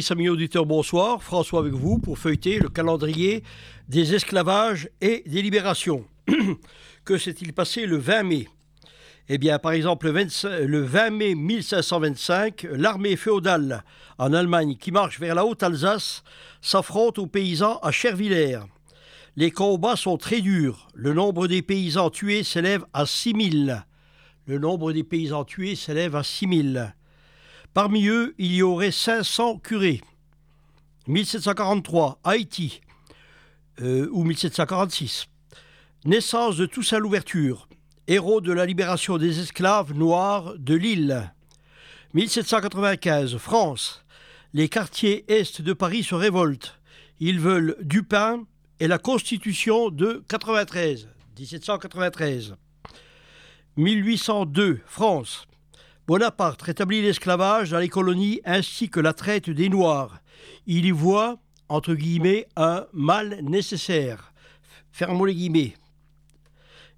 auditrices, amis auditeurs, bonsoir. François avec vous pour feuilleter le calendrier des esclavages et des libérations. que s'est-il passé le 20 mai? Eh bien, par exemple, le, 20 mai 1525, l'armée féodale en Allemagne qui marche vers la Haute-Alsace s'affronte aux paysans à Chervillers. Les combats sont très durs. Le nombre des paysans tués s'élève à 6000. Le nombre des paysans tués s'élève à 6000. Parmi eux, il y aurait 500 curés. 1743, Haïti, euh, ou 1746. Naissance de Toussaint l'Ouverture, héros de la libération des esclaves noirs de l'île. 1795, France. Les quartiers est de Paris se révoltent. Ils veulent du pain et la Constitution de 93, 1793. 1802, France. Bonaparte rétablit l'esclavage dans les colonies ainsi que la traite des Noirs. Il y voit, entre guillemets, un mal nécessaire. Fermons les guillemets.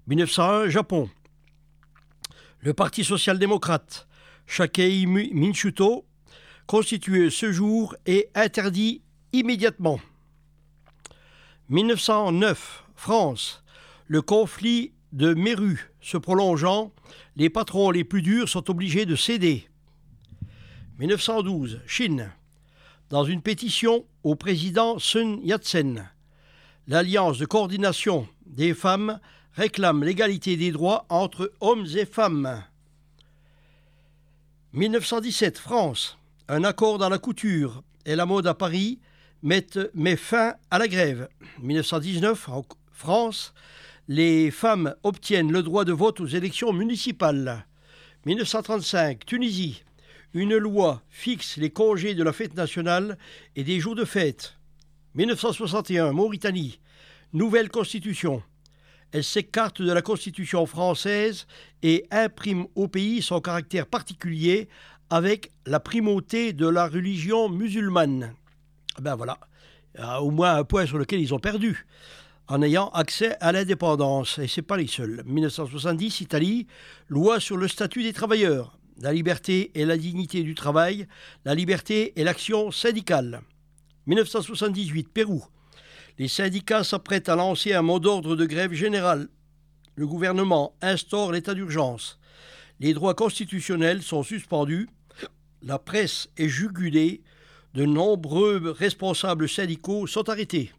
1901, Japon. Le Parti social-démocrate, Shakei Minchuto, constitué ce jour et interdit immédiatement. 1909, France. Le conflit de Meru se prolongeant, les patrons les plus durs sont obligés de céder. 1912, Chine. Dans une pétition au président Sun Yat-sen, l'Alliance de coordination des femmes réclame l'égalité des droits entre hommes et femmes. 1917, France. Un accord dans la couture et la mode à Paris met, fin à la grève. 1919, France les femmes obtiennent le droit de vote aux élections municipales. 1935, Tunisie. Une loi fixe les congés de la fête nationale et des jours de fête. 1961, Mauritanie. Nouvelle constitution. Elle s'écarte de la constitution française et imprime au pays son caractère particulier avec la primauté de la religion musulmane. Ben voilà, au moins un point sur lequel ils ont perdu en ayant accès à l'indépendance. Et ce n'est pas les seuls. 1970, Italie, loi sur le statut des travailleurs, la liberté et la dignité du travail, la liberté et l'action syndicale. 1978, Pérou. Les syndicats s'apprêtent à lancer un mot d'ordre de grève générale. Le gouvernement instaure l'état d'urgence. Les droits constitutionnels sont suspendus. La presse est jugulée. De nombreux responsables syndicaux sont arrêtés.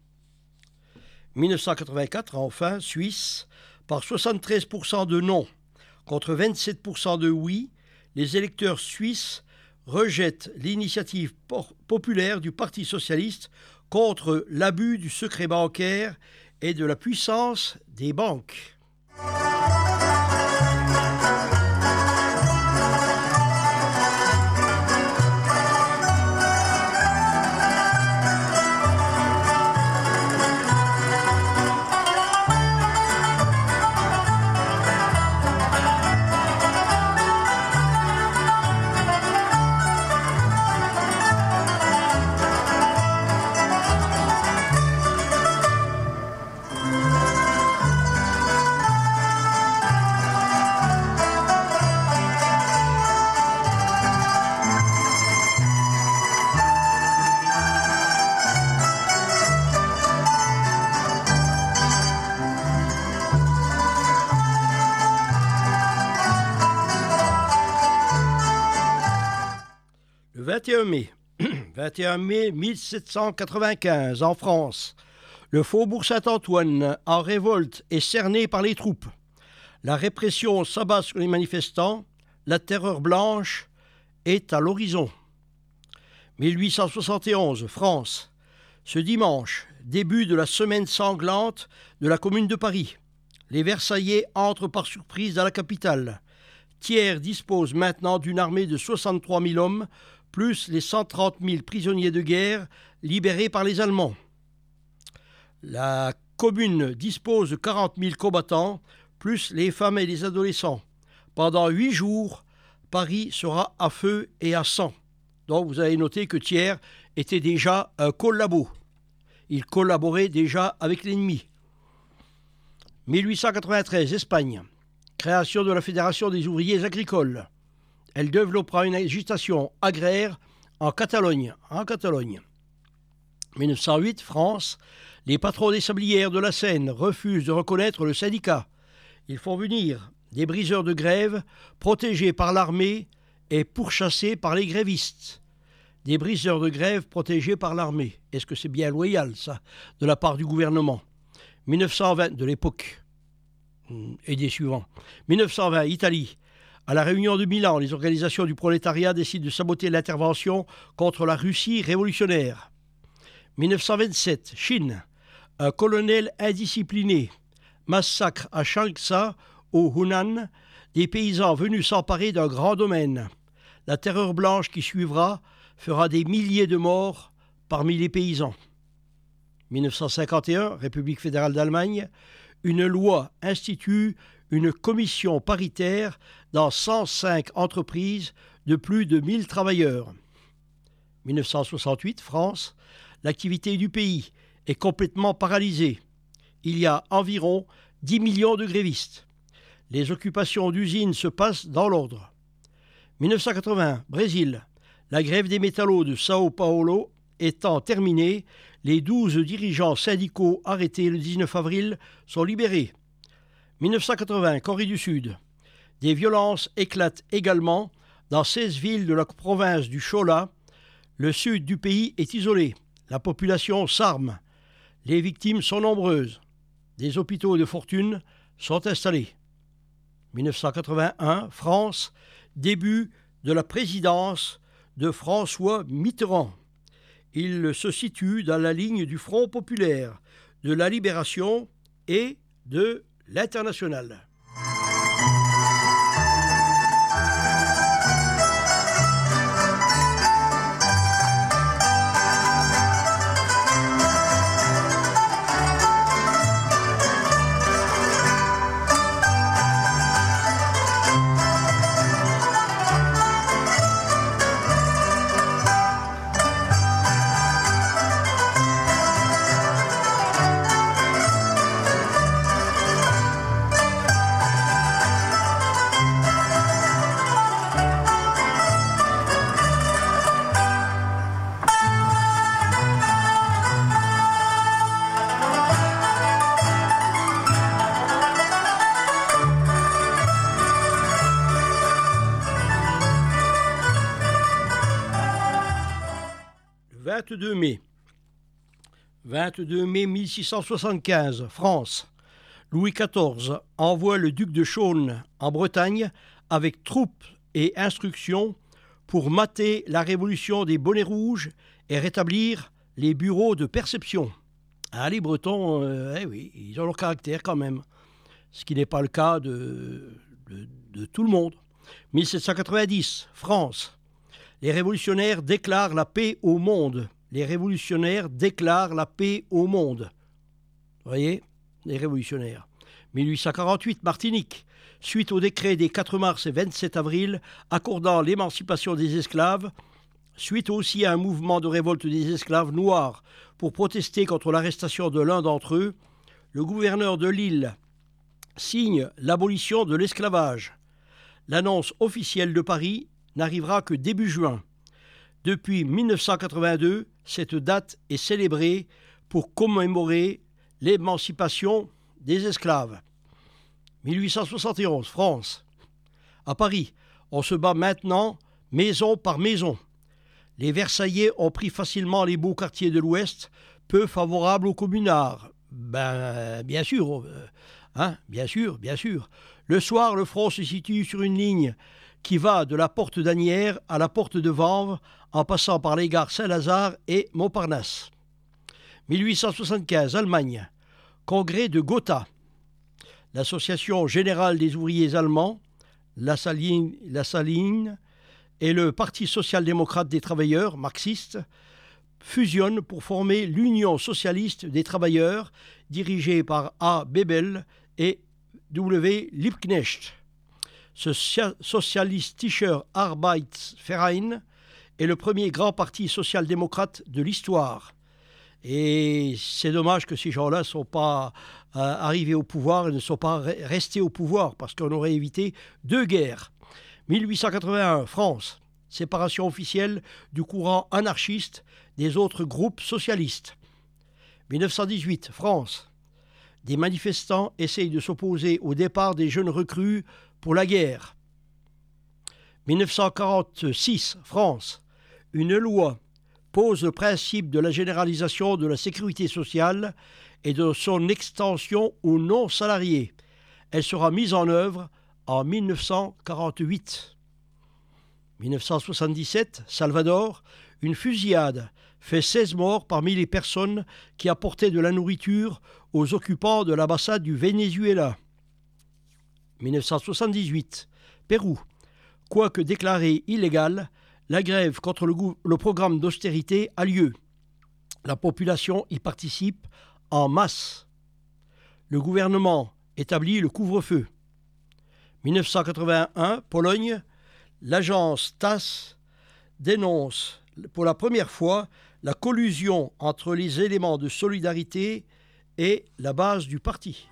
1984, enfin, Suisse, par 73% de non contre 27% de oui, les électeurs suisses rejettent l'initiative populaire du Parti socialiste contre l'abus du secret bancaire et de la puissance des banques. 21 mai, 21 mai 1795, en France, le faubourg Saint-Antoine, en révolte, est cerné par les troupes. La répression s'abat sur les manifestants, la terreur blanche est à l'horizon. 1871, France. Ce dimanche, début de la semaine sanglante de la Commune de Paris. Les Versaillais entrent par surprise dans la capitale. Thiers dispose maintenant d'une armée de 63 000 hommes plus les 130 000 prisonniers de guerre libérés par les Allemands. La commune dispose de 40 000 combattants, plus les femmes et les adolescents. Pendant huit jours, Paris sera à feu et à sang. Donc vous avez noté que Thiers était déjà un collabo. Il collaborait déjà avec l'ennemi. 1893, Espagne. Création de la Fédération des ouvriers agricoles. Elle développera une agitation agraire en Catalogne. En Catalogne. 1908, France. Les patrons des sablières de la Seine refusent de reconnaître le syndicat. Ils font venir des briseurs de grève protégés par l'armée et pourchassés par les grévistes. Des briseurs de grève protégés par l'armée. Est-ce que c'est bien loyal, ça, de la part du gouvernement? 1920, de l'époque, hmm, et des suivants. 1920, Italie. À la réunion de Milan, les organisations du prolétariat décident de saboter l'intervention contre la Russie révolutionnaire. 1927, Chine. Un colonel indiscipliné massacre à Changsha, au Hunan, des paysans venus s'emparer d'un grand domaine. La terreur blanche qui suivra fera des milliers de morts parmi les paysans. 1951, République fédérale d'Allemagne, une loi institue une commission paritaire dans 105 entreprises de plus de 1000 travailleurs. 1968, France, l'activité du pays est complètement paralysée. Il y a environ 10 millions de grévistes. Les occupations d'usines se passent dans l'ordre. 1980, Brésil. La grève des métallos de Sao Paulo étant terminée, les 12 dirigeants syndicaux arrêtés le 19 avril sont libérés. 1980, Corée du Sud. Des violences éclatent également dans 16 villes de la province du Chola. Le sud du pays est isolé. La population s'arme. Les victimes sont nombreuses. Des hôpitaux de fortune sont installés. 1981, France, début de la présidence de François Mitterrand. Il se situe dans la ligne du Front populaire, de la libération et de l'international. 22 mai. 22 mai 1675, France. Louis XIV envoie le duc de Chaulnes en Bretagne avec troupes et instructions pour mater la révolution des bonnets rouges et rétablir les bureaux de perception. Ah, les Bretons, euh, eh oui, ils ont leur caractère quand même, ce qui n'est pas le cas de tout le monde. 1790, France. Les révolutionnaires déclarent la paix au monde les révolutionnaires déclarent la paix au monde. Vous voyez Les révolutionnaires. 1848, Martinique. Suite au décret des 4 mars et 27 avril accordant l'émancipation des esclaves, suite aussi à un mouvement de révolte des esclaves noirs pour protester contre l'arrestation de l'un d'entre eux, le gouverneur de l'île signe l'abolition de l'esclavage. L'annonce officielle de Paris n'arrivera que début juin. Depuis 1982, cette date est célébrée pour commémorer l'émancipation des esclaves. 1871, France. À Paris, on se bat maintenant maison par maison. Les Versaillais ont pris facilement les beaux quartiers de l'Ouest, peu favorables aux communards. Ben, bien sûr, euh, hein, bien sûr, bien sûr. Le soir, le front se situe sur une ligne qui va de la porte d'Anières à la porte de Vanves en passant par les gares Saint-Lazare et Montparnasse. 1875, Allemagne. Congrès de Gotha. L'Association générale des ouvriers allemands, la Saline, la Saline et le Parti social-démocrate des travailleurs, marxistes, fusionnent pour former l'Union socialiste des travailleurs, dirigée par A. Bebel et W. Liebknecht. Ce Socialistischer Arbeitsverein est le premier grand parti social-démocrate de l'histoire. Et c'est dommage que ces gens-là ne sont pas euh, arrivés au pouvoir et ne sont pas restés au pouvoir, parce qu'on aurait évité deux guerres. 1881, France. séparation officielle du courant anarchiste des autres groupes socialistes. 1918, France. Des manifestants essayent de s'opposer au départ des jeunes recrues pour la guerre. 1946, France. Une loi pose le principe de la généralisation de la sécurité sociale et de son extension aux non-salariés. Elle sera mise en œuvre en 1948. 1977, Salvador, une fusillade fait 16 morts parmi les personnes qui apportaient de la nourriture aux occupants de l'ambassade du Venezuela. 1978, Pérou. Quoique déclarée illégale, la grève contre le, programme d'austérité a lieu. La population y participe en masse. Le gouvernement établit le couvre-feu. 1981, Pologne, l'agence TASS dénonce pour la première fois la collusion entre les éléments de solidarité et la base du parti.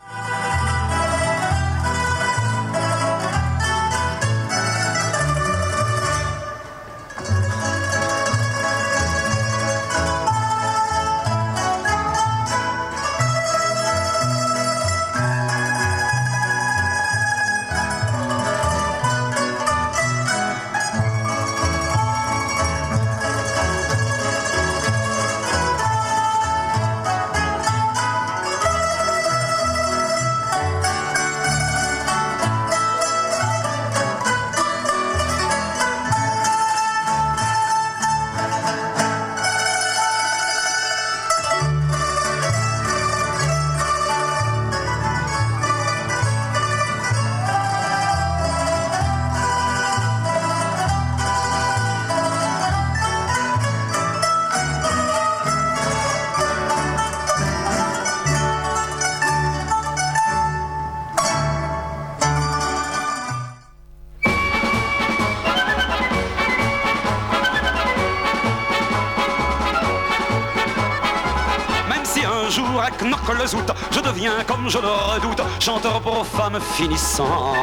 Chanteur pour femmes finissantes.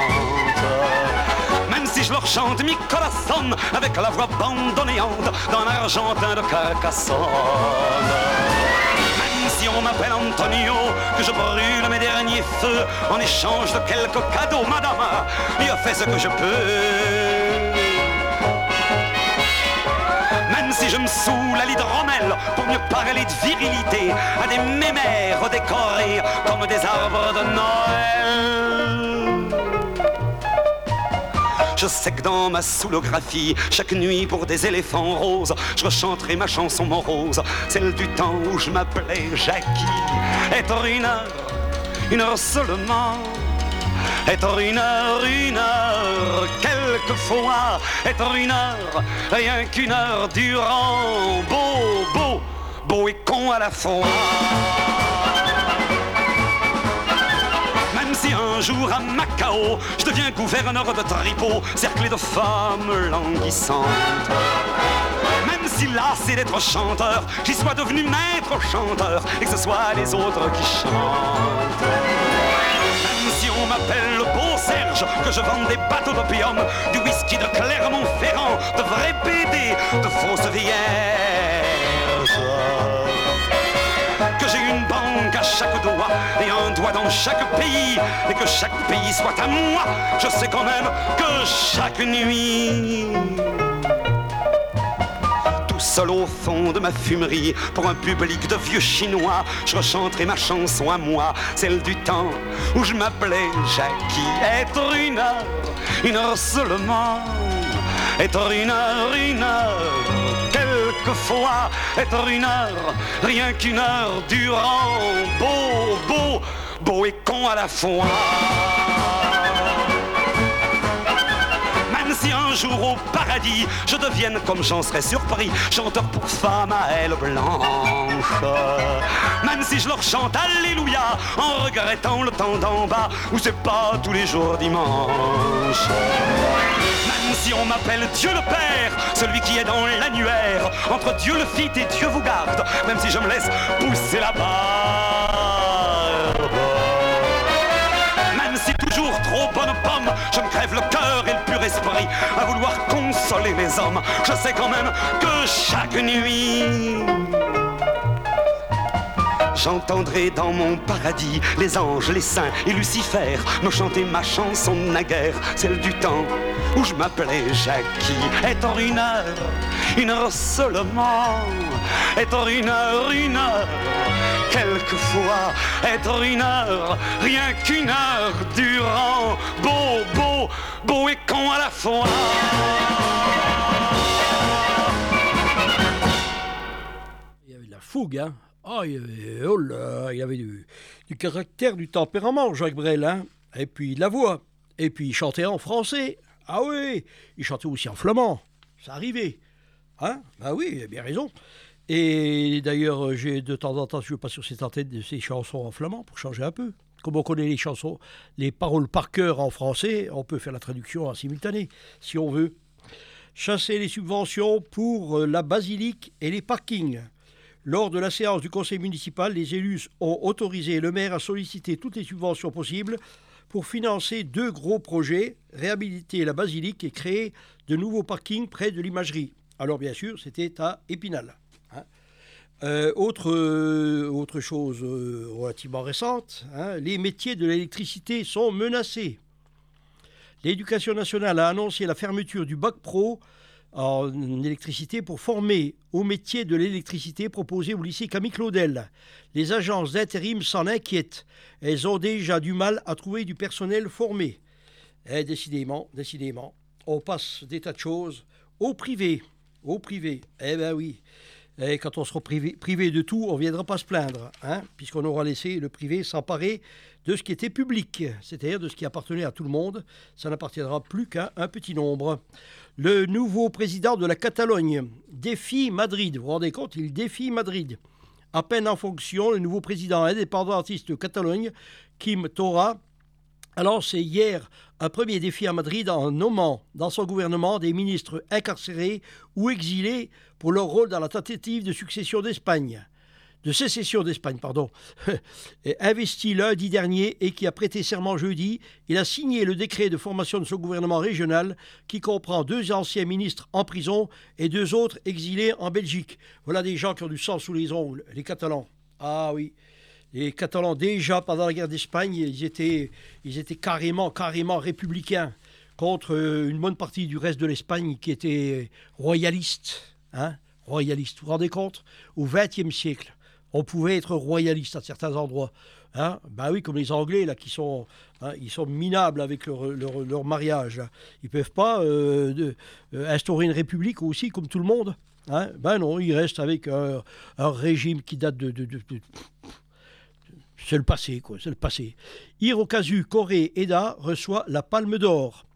Même si je leur chante mi corazon avec la voix bandonnéante d'un argentin de Carcassonne. Même si on m'appelle Antonio, que je brûle mes derniers feux en échange de quelques cadeaux, madame, il a fait ce que je peux. Même si je me saoule à l'hydromel pour mieux parler de virilité à des mémères décorés comme des arbres de Noël. Je sais que dans ma soulographie, chaque nuit pour des éléphants roses, je rechanterai ma chanson morose, celle du temps où je m'appelais Jackie. Être une heure, une heure seulement être une heure, une heure, quelquefois être une heure, rien qu'une heure durant, beau, beau, beau et con à la fois. Même si un jour à Macao, je deviens gouverneur de tripot, cerclé de femmes languissantes. Même si là c'est d'être chanteur, j'y sois devenu maître chanteur et que ce soit les autres qui chantent on m'appelle le beau Serge, que je vends des bateaux d'opium, du whisky de Clermont-Ferrand, de vrais BD, de fausses vierges. Que j'ai une banque à chaque doigt et un doigt dans chaque pays, et que chaque pays soit à moi, je sais quand même que chaque nuit seul au fond de ma fumerie, pour un public de vieux chinois, je rechanterai ma chanson à moi, celle du temps où je m'appelais Jackie. Être une heure, une heure seulement, être une heure, une heure, quelquefois, être une heure, rien qu'une heure durant, beau, beau, beau et con à la fois. Si un jour au paradis je devienne comme j'en serais surpris, chanteur pour femme à elle blanche. Même si je leur chante Alléluia en regrettant le temps d'en bas où c'est pas tous les jours dimanche. Même si on m'appelle Dieu le Père, celui qui est dans l'annuaire, entre Dieu le Fils et Dieu vous garde, même si je me laisse pousser la barbe. Même si toujours trop bonne pomme, je me crève le cœur et le esprit à vouloir consoler les hommes. Je sais quand même que chaque nuit J'entendrai dans mon paradis les anges, les saints et Lucifer me chanter ma chanson naguère, celle du temps où je m'appelais Jackie. Étant une heure, une heure seulement, étant une heure, une heure, quelquefois, être une heure, rien qu'une heure durant, beau, beau, beau et la. Il y avait de la fougue, hein ah, il y avait, oh là, il y avait du, caractère, du tempérament, Jacques Brel, hein et puis de la voix. Et puis il chantait en français. Ah oui, il chantait aussi en flamand. Ça arrivait. Hein? Ah oui, il a bien raison. Et d'ailleurs, j'ai de temps en temps, je pas sur cette antenne de ces chansons en flamand pour changer un peu. Comme on connaît les chansons, les paroles par cœur en français, on peut faire la traduction en simultané, si on veut. Chasser les subventions pour la basilique et les parkings. Lors de la séance du conseil municipal, les élus ont autorisé le maire à solliciter toutes les subventions possibles pour financer deux gros projets, réhabiliter la basilique et créer de nouveaux parkings près de l'imagerie. Alors bien sûr, c'était à Épinal. Euh, autre, euh, autre chose euh, relativement récente, hein, les métiers de l'électricité sont menacés. L'éducation nationale a annoncé la fermeture du bac pro en électricité pour former au métier de l'électricité proposé au lycée Camille Claudel. Les agences d'intérim s'en inquiètent. Elles ont déjà du mal à trouver du personnel formé. Et eh, décidément, décidément, on passe des tas de choses au privé. Au privé. Eh bien oui. Et quand on sera privé, privé de tout, on ne viendra pas se plaindre, hein, puisqu'on aura laissé le privé s'emparer de ce qui était public, c'est-à-dire de ce qui appartenait à tout le monde. Ça n'appartiendra plus qu'à un petit nombre. Le nouveau président de la Catalogne défie Madrid. Vous vous rendez compte Il défie Madrid. À peine en fonction, le nouveau président indépendantiste de Catalogne, Kim Tora, a lancé hier un premier défi à Madrid en nommant dans son gouvernement des ministres incarcérés ou exilés pour leur rôle dans la tentative de succession d'Espagne de sécession d'Espagne, pardon, investi lundi dernier et qui a prêté serment jeudi, il a signé le décret de formation de son gouvernement régional qui comprend deux anciens ministres en prison et deux autres exilés en Belgique. Voilà des gens qui ont du sang sous les ongles, les Catalans. Ah oui, les Catalans déjà pendant la guerre d'Espagne, ils étaient, ils étaient carrément, carrément républicains contre une bonne partie du reste de l'Espagne qui était royaliste. Hein royaliste, vous vous rendez compte? Au XXe siècle on pouvait être royaliste à certains endroits. Hein bah oui, comme les Anglais là, qui sont, hein, ils sont minables avec leur, mariage. Ils ne peuvent pas euh, euh, instaurer une république aussi, comme tout le monde. Hein ben non, ils restent avec un, régime qui date de, c'est le passé, quoi, c'est le passé. Hirokazu Corée Eda reçoit la Palme d'Or.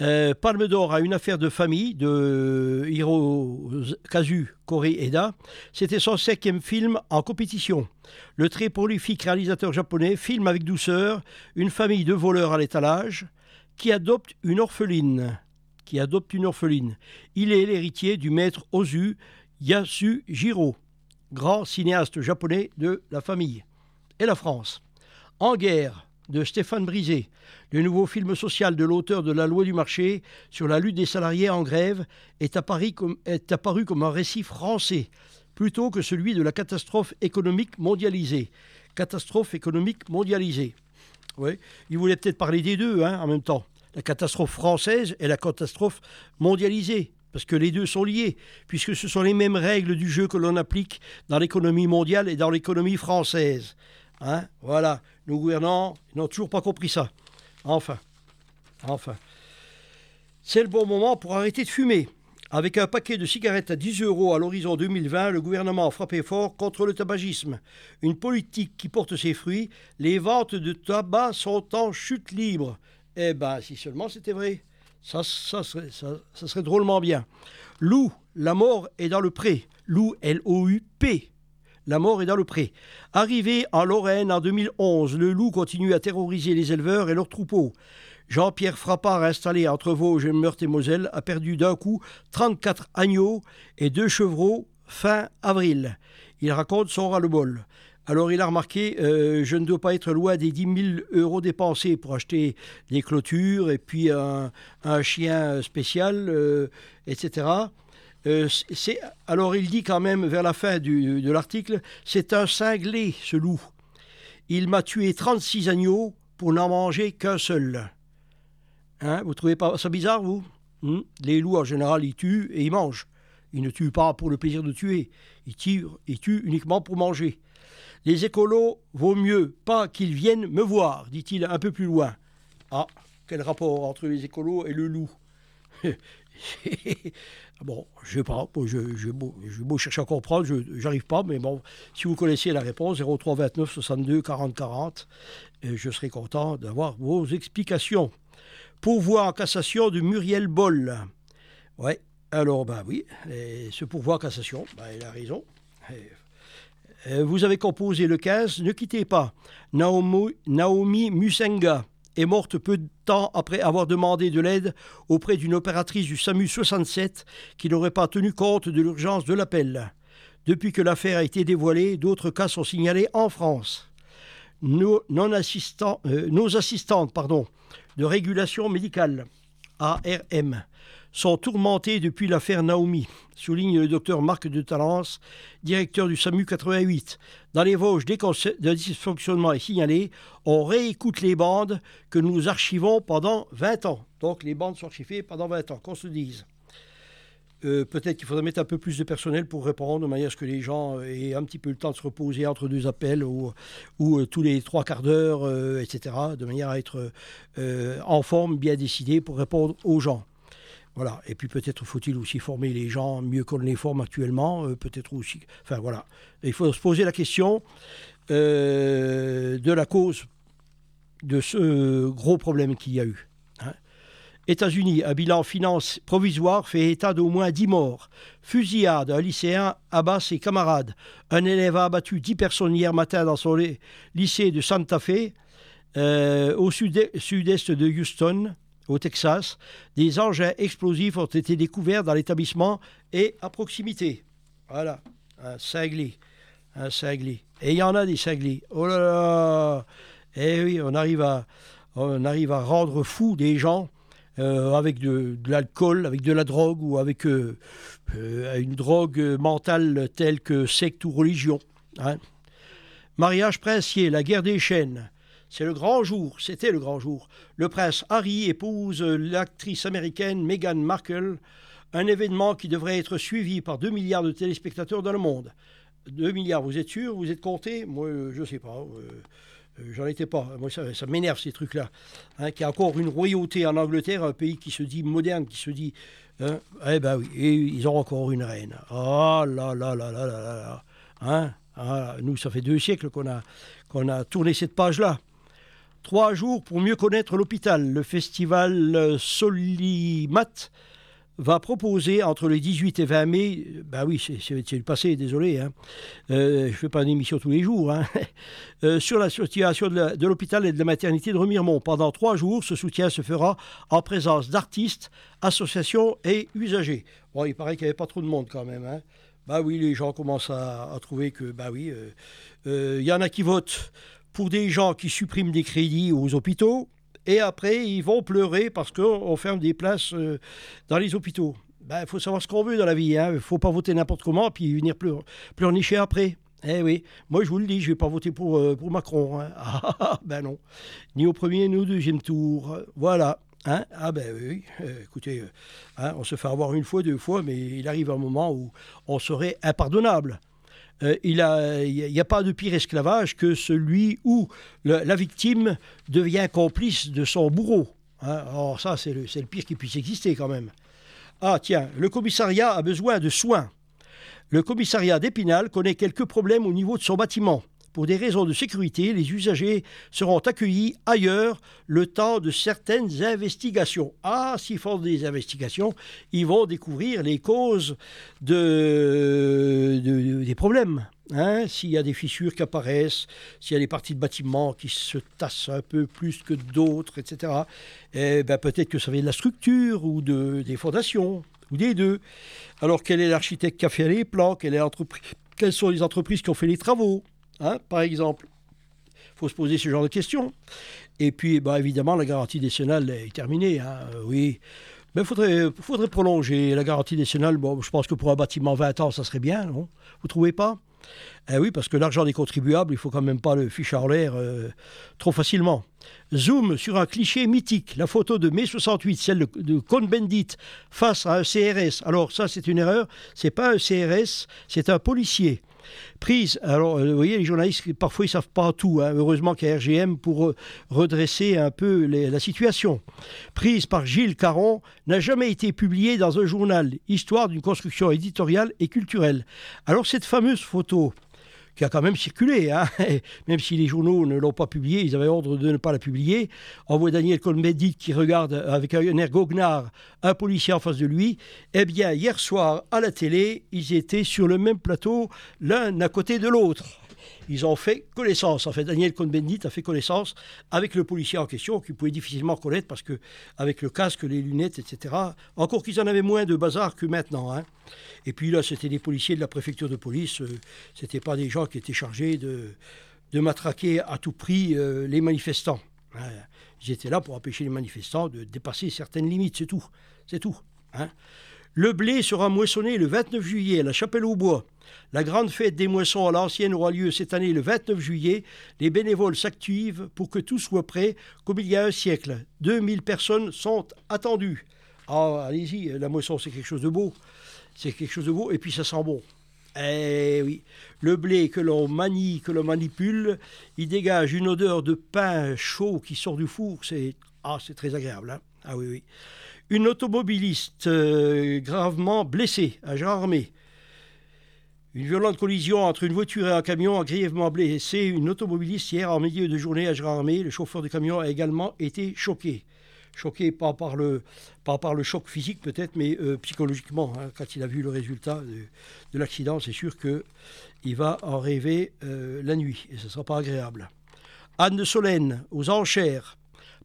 Euh, Palme d'Or a une affaire de famille de Hirokazu Kore-eda. C'était son cinquième film en compétition. Le très prolifique réalisateur japonais filme avec douceur une famille de voleurs à l'étalage qui adopte une orpheline. Qui adopte une orpheline. Il est l'héritier du maître Ozu Yasujiro, grand cinéaste japonais de la famille. Et la France. En guerre, de Stéphane Brisé, le nouveau film social de l'auteur de La loi du marché sur la lutte des salariés en grève, est apparu comme, un récit français, plutôt que celui de la catastrophe économique mondialisée. Catastrophe économique mondialisée. Oui, il voulait peut-être parler des deux hein, en même temps. La catastrophe française et la catastrophe mondialisée parce que les deux sont liés, puisque ce sont les mêmes règles du jeu que l'on applique dans l'économie mondiale et dans l'économie française. Hein voilà, nos gouvernants n'ont toujours pas compris ça. Enfin, enfin. C'est le bon moment pour arrêter de fumer. Avec un paquet de cigarettes à 10 euros à l'horizon 2020, le gouvernement a frappé fort contre le tabagisme. Une politique qui porte ses fruits. Les ventes de tabac sont en chute libre. Eh bien, si seulement c'était vrai. Ça, serait, ça, ça serait drôlement bien. Loup, la mort est dans le pré. Loup, L-O-U-P. La mort est dans le pré. Arrivé en Lorraine en 2011, le loup continue à terroriser les éleveurs et leurs troupeaux. Jean-Pierre Frappard, installé entre Vosges et Meurthe et Moselle, a perdu d'un coup 34 agneaux et deux chevreaux fin avril. Il raconte son ras-le-bol. Alors il a remarqué, euh, je ne dois pas être loin des 10 000 euros dépensés pour acheter des clôtures et puis un, chien spécial, euh, etc. Euh, alors il dit quand même vers la fin de l'article, c'est un cinglé ce loup. Il m'a tué 36 agneaux pour n'en manger qu'un seul. Hein, vous trouvez pas ça bizarre, vous? Hmm? Les loups, en général, ils tuent et ils mangent. Ils ne tuent pas pour le plaisir de tuer. Ils tuent, ils tuent uniquement pour manger. Les écolos, vaut mieux pas qu'ils viennent me voir, dit-il un peu plus loin. Ah, quel rapport entre les écolos et le loup? Bon, je sais pas, je, je, je, beau chercher à comprendre, je n'arrive pas, mais bon, si vous connaissez la réponse, 03 29 62 40 40, je serai content d'avoir vos explications. Pourvoi en cassation de Muriel Boll? Ouais, alors, ben oui, ce pourvoi en cassation, ben, il a raison. Euh, vous avez composé le 15, ne quittez pas. Naomi, Naomi Musenga est morte peu de temps après avoir demandé de l'aide auprès d'une opératrice du SAMU 67 qui n'aurait pas tenu compte de l'urgence de l'appel. Depuis que l'affaire a été dévoilée, d'autres cas sont signalés en France. Nos, euh, assistantes de régulation médicale, ARM, sont tourmentés depuis l'affaire Naomi, souligne le docteur Marc de Talence, directeur du SAMU 88. Dans les Vosges, dès qu'un dysfonctionnement est signalé, on réécoute les bandes que nous archivons pendant 20 ans. Donc les bandes sont archivées pendant 20 ans, qu'on se dise. Euh, peut-être qu'il faudrait mettre un peu plus de personnel pour répondre, de manière à ce que les gens aient un petit peu le temps de se reposer entre deux appels ou, euh, tous les trois quarts d'heure, euh, etc., de manière à être en forme, bien décidé pour répondre aux gens. Voilà. Et puis peut-être faut-il aussi former les gens mieux qu'on les forme actuellement. Euh, peut-être aussi. Enfin voilà. il faut se poser la question euh, de la cause de ce gros problème qu'il y a eu. Hein. États-Unis, un bilan finance provisoire fait état d'au moins 10 morts. Fusillade, un lycéen abat ses camarades. Un élève a abattu 10 personnes hier matin dans son lycée de Santa Fe, euh, au sud-est de Houston au Texas, des engins explosifs ont été découverts dans l'établissement et à proximité. Voilà, un cinglé, un cinglé. Et il y en a des cinglés. Oh là là Eh oui, on arrive à, on arrive à rendre fou des gens euh, avec de, l'alcool, avec de la drogue ou avec euh, euh, une drogue mentale telle que secte ou religion. Hein. Mariage princier, la guerre des chaînes. C'est le grand jour, c'était le grand jour. Le prince Harry épouse l'actrice américaine Meghan Markle, un événement qui devrait être suivi par 2 milliards de téléspectateurs dans le monde. 2 milliards, vous êtes sûr? Vous êtes compté? Moi, je ne sais pas. Euh, euh, j'en étais pas. Moi, ça, m'énerve ces trucs-là. Hein, qu'il y a encore une royauté en Angleterre, un pays qui se dit moderne, qui se dit. Hein, eh ben oui, ils ont encore une reine. Oh là là là là là là. Hein, ah, nous, ça fait deux siècles qu'on a, qu'on a tourné cette page-là. Trois jours pour mieux connaître l'hôpital. Le festival Solimat va proposer entre le 18 et 20 mai, ben oui, c'est le passé, désolé, hein. euh, je ne fais pas une émission tous les jours, hein. euh, sur la situation de l'hôpital et de la maternité de Remiremont. Pendant trois jours, ce soutien se fera en présence d'artistes, associations et usagers. Bon, il paraît qu'il n'y avait pas trop de monde quand même. Bah oui, les gens commencent à, trouver que, bah oui, euh, il y en a qui votent pour des gens qui suppriment des crédits aux hôpitaux et après ils vont pleurer parce qu'on ferme des places euh, dans les hôpitaux. Il ben, faut savoir ce qu'on veut dans la vie. Il hein. ne faut pas voter n'importe comment puis venir pleurnicher après. Eh oui, moi je vous le dis, je ne vais pas voter pour, euh, pour Macron. Hein. Ah, ben non, ni au premier ni au deuxième tour. Voilà. Hein. ah ben euh, écoutez, on se fait avoir une fois, deux fois, mais il arrive un moment où on serait impardonnable. Euh, il n'y a, pas de pire esclavage que celui où la victime devient complice de son bourreau. Hein. Alors ça, c'est le, le pire qui puisse exister quand même. Ah tiens, le commissariat a besoin de soins. Le commissariat d'Épinal connaît quelques problèmes au niveau de son bâtiment. Pour des raisons de sécurité, les usagers seront accueillis ailleurs le temps de certaines investigations. Ah, s'ils font des investigations, ils vont découvrir les causes de, des problèmes. Hein. s'il y a des fissures qui apparaissent, s'il y a des parties de bâtiments qui se tassent un peu plus que d'autres, etc., eh ben peut-être que ça vient de la structure ou de, des fondations, ou des deux. Alors, quel est l'architecte qui a fait les plans? Quelles sont les entreprises qui ont fait les travaux? Hein, par exemple Il faut se poser ce genre de questions. Et puis, bah, évidemment, la garantie décennale est terminée. Hein, oui. Mais il faudrait, prolonger la garantie décennale. Bon, je pense que pour un bâtiment 20 ans, ça serait bien, non? Vous trouvez pas? Eh oui, parce que l'argent des contribuables, il faut quand même pas le ficher en l'air euh, trop facilement. Zoom sur un cliché mythique, la photo de mai 68, celle de, de Cohn-Bendit face à un CRS. Alors ça, c'est une erreur. C'est pas un CRS, c'est un policier prise. Alors, euh, vous voyez, les journalistes, parfois, ils savent pas tout. Hein. Heureusement qu'il y a RGM pour euh, redresser un peu la situation. Prise par Gilles Caron, n'a jamais été publiée dans un journal, histoire d'une construction éditoriale et culturelle. Alors, cette fameuse photo, qui a quand même circulé, hein. même si les journaux ne l'ont pas publié, ils avaient ordre de ne pas la publier. On voit Daniel Colmedit qui regarde avec un air goguenard un policier en face de lui. Eh bien, hier soir, à la télé, ils étaient sur le même plateau, l'un à côté de l'autre ils ont fait connaissance. En fait, Daniel Cohn-Bendit a fait connaissance avec le policier en question, qu'il pouvait difficilement connaître parce que avec le casque, les lunettes, etc. Encore qu'ils en avaient moins de bazar que maintenant. Hein. Et puis là, c'était des policiers de la préfecture de police. Ce euh, c'était pas des gens qui étaient chargés de, de matraquer à tout prix euh, les manifestants. Hein. Ils étaient là pour empêcher les manifestants de dépasser certaines limites, c'est tout. C'est tout. Hein. Le blé sera moissonné le 29 juillet à la Chapelle au Bois. La grande fête des moissons à l'ancienne aura lieu cette année le 29 juillet. Les bénévoles s'activent pour que tout soit prêt comme il y a un siècle. 2000 personnes sont attendues. Ah, allez-y, la moisson c'est quelque chose de beau. C'est quelque chose de beau et puis ça sent bon. Eh oui, le blé que l'on manie, que l'on manipule, il dégage une odeur de pain chaud qui sort du four. C'est ah, c'est très agréable. Hein ah oui, oui. Une automobiliste euh, gravement blessée à Gérardmer. Une violente collision entre une voiture et un camion a grièvement blessé une automobiliste hier en milieu de journée à Gérardmer. Le chauffeur du camion a également été choqué. Choqué pas par le, pas par le choc physique peut-être, mais euh, psychologiquement. Hein. quand il a vu le résultat de, l'accident, c'est sûr qu'il va en rêver euh, la nuit et ce ne sera pas agréable. Anne de Solène, aux enchères.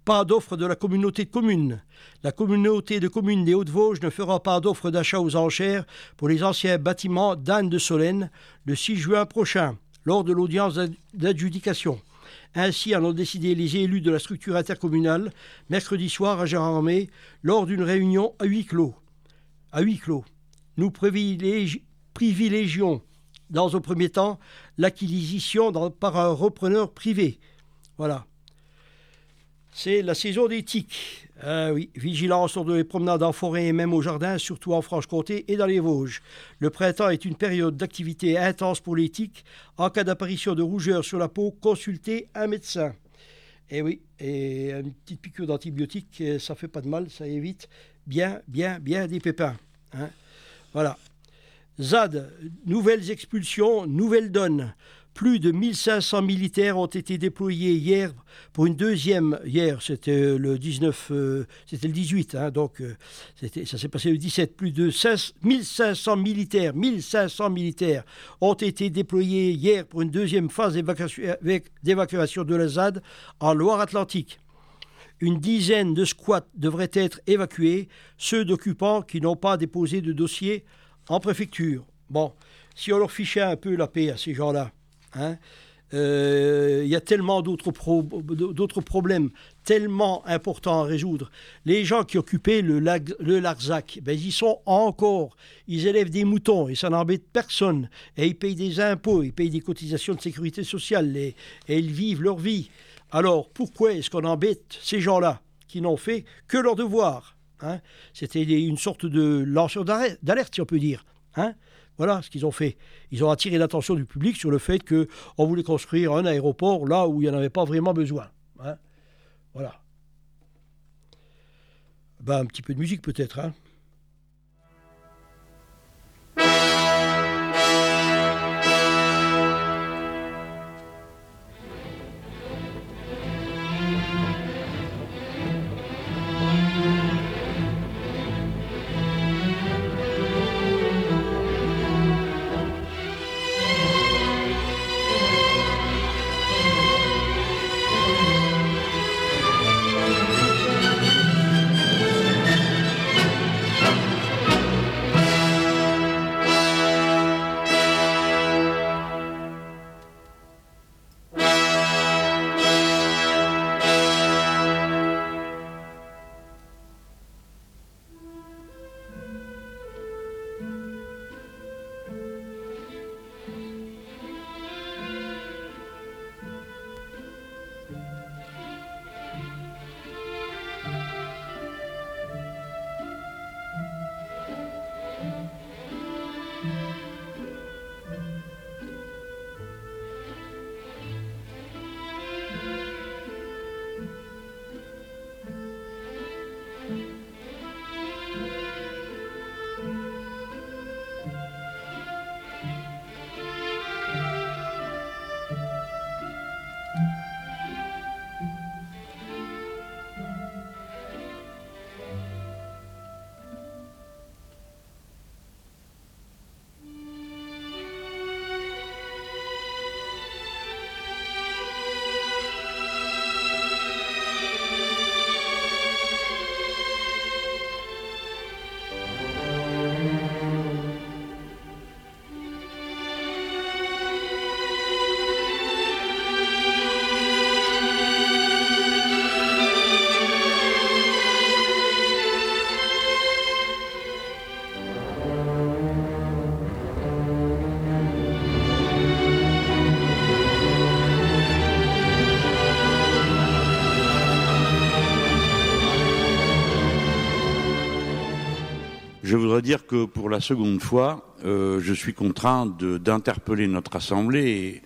Pas d'offre de la communauté de communes. La communauté de communes des Hauts-de-Vosges ne fera pas d'offre d'achat aux enchères pour les anciens bâtiments d'Anne de Solène le 6 juin prochain, lors de l'audience d'adjudication. Ainsi en ont décidé les élus de la structure intercommunale mercredi soir à Gérardmer lors d'une réunion à huis clos. À huis clos. Nous privilégions dans un premier temps l'acquisition par un repreneur privé. Voilà. C'est la saison des tiques. Oui, vigilance sur les promenades en forêt et même au jardin, surtout en Franche-Comté et dans les Vosges. Le printemps est une période d'activité intense pour les tiques. En cas d'apparition de rougeur sur la peau, consultez un médecin. Et eh oui, et une petite piqûre d'antibiotiques, ça fait pas de mal, ça évite bien, bien, bien des pépins. Hein. Voilà. ZAD, nouvelles expulsions, nouvelles donnes. Plus de 1500 militaires ont été déployés hier pour une deuxième. Hier, c'était le 19, euh, c'était le 18, hein, donc euh, ça s'est passé le 17. Plus de 1500 militaires, 1500 militaires ont été déployés hier pour une deuxième phase d'évacuation de la ZAD en Loire-Atlantique. Une dizaine de squats devraient être évacués, ceux d'occupants qui n'ont pas déposé de dossier en préfecture. Bon, si on leur fichait un peu la paix à ces gens-là, Hein. Euh, il y a tellement d'autres problèmes tellement importants à résoudre. Les gens qui occupaient le, Larzac, ben, ils y sont encore. Ils élèvent des moutons et ça n'embête personne. Et ils payent des impôts, ils payent des cotisations de sécurité sociale et, ils vivent leur vie. Alors pourquoi est-ce qu'on embête ces gens-là qui n'ont fait que leur devoir hein? C'était une sorte de lanceur d'alerte, si on peut dire. Hein? Voilà ce qu'ils ont fait. Ils ont attiré l'attention du public sur le fait qu'on voulait construire un aéroport là où il n'y en avait pas vraiment besoin. Hein. voilà. Ben, un petit peu de musique peut-être. Hein. Voudrais dire que pour la seconde fois, euh, je suis contraint d'interpeller notre Assemblée et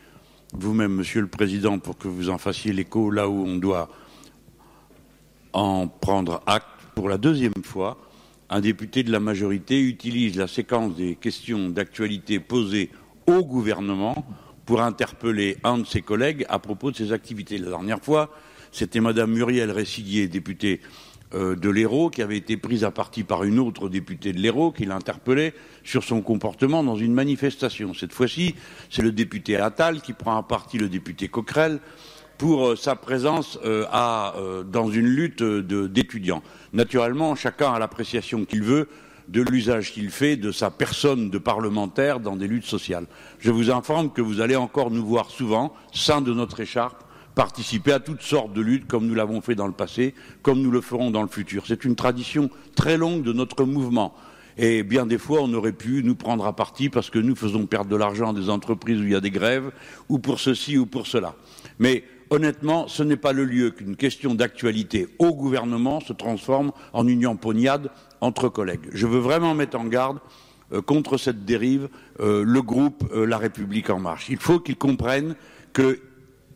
vous-même, Monsieur le Président, pour que vous en fassiez l'écho là où on doit en prendre acte. Pour la deuxième fois, un député de la majorité utilise la séquence des questions d'actualité posées au gouvernement pour interpeller un de ses collègues à propos de ses activités. La dernière fois, c'était Madame Muriel Ressidier, députée euh, de l'Hérault, qui avait été prise à partie par une autre députée de l'Hérault, qui l'interpellait sur son comportement dans une manifestation. Cette fois-ci, c'est le député Attal qui prend à partie le député Coquerel pour euh, sa présence euh, dans une lutte d'étudiants. Naturellement, chacun a l'appréciation qu'il veut de l'usage qu'il fait de sa personne de parlementaire dans des luttes sociales. Je vous informe que vous allez encore nous voir souvent, sein de notre écharpe, participer à toutes sortes de luttes comme nous l'avons fait dans le passé, comme nous le ferons dans le futur. C'est une tradition très longue de notre mouvement. Et bien des fois, on aurait pu nous prendre à partie parce que nous faisons perdre de l'argent à des entreprises où il y a des grèves, ou pour ceci ou pour cela. Mais honnêtement, ce n'est pas le lieu qu'une question d'actualité au gouvernement se transforme en union poignade entre collègues. Je veux vraiment mettre en garde euh, contre cette dérive euh, le groupe euh, La République en marche. Il faut qu'ils comprennent que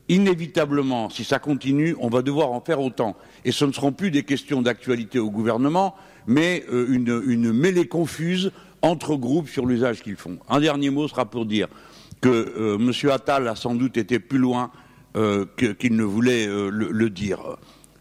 inévitablement, si ça continue, on va devoir en faire autant. Et ce ne seront plus des questions d'actualité au gouvernement, mais une, une, mêlée confuse entre groupes sur l'usage qu'ils font. Un dernier mot sera pour dire que M. Attal a sans doute été plus loin qu'il ne voulait le, le, dire.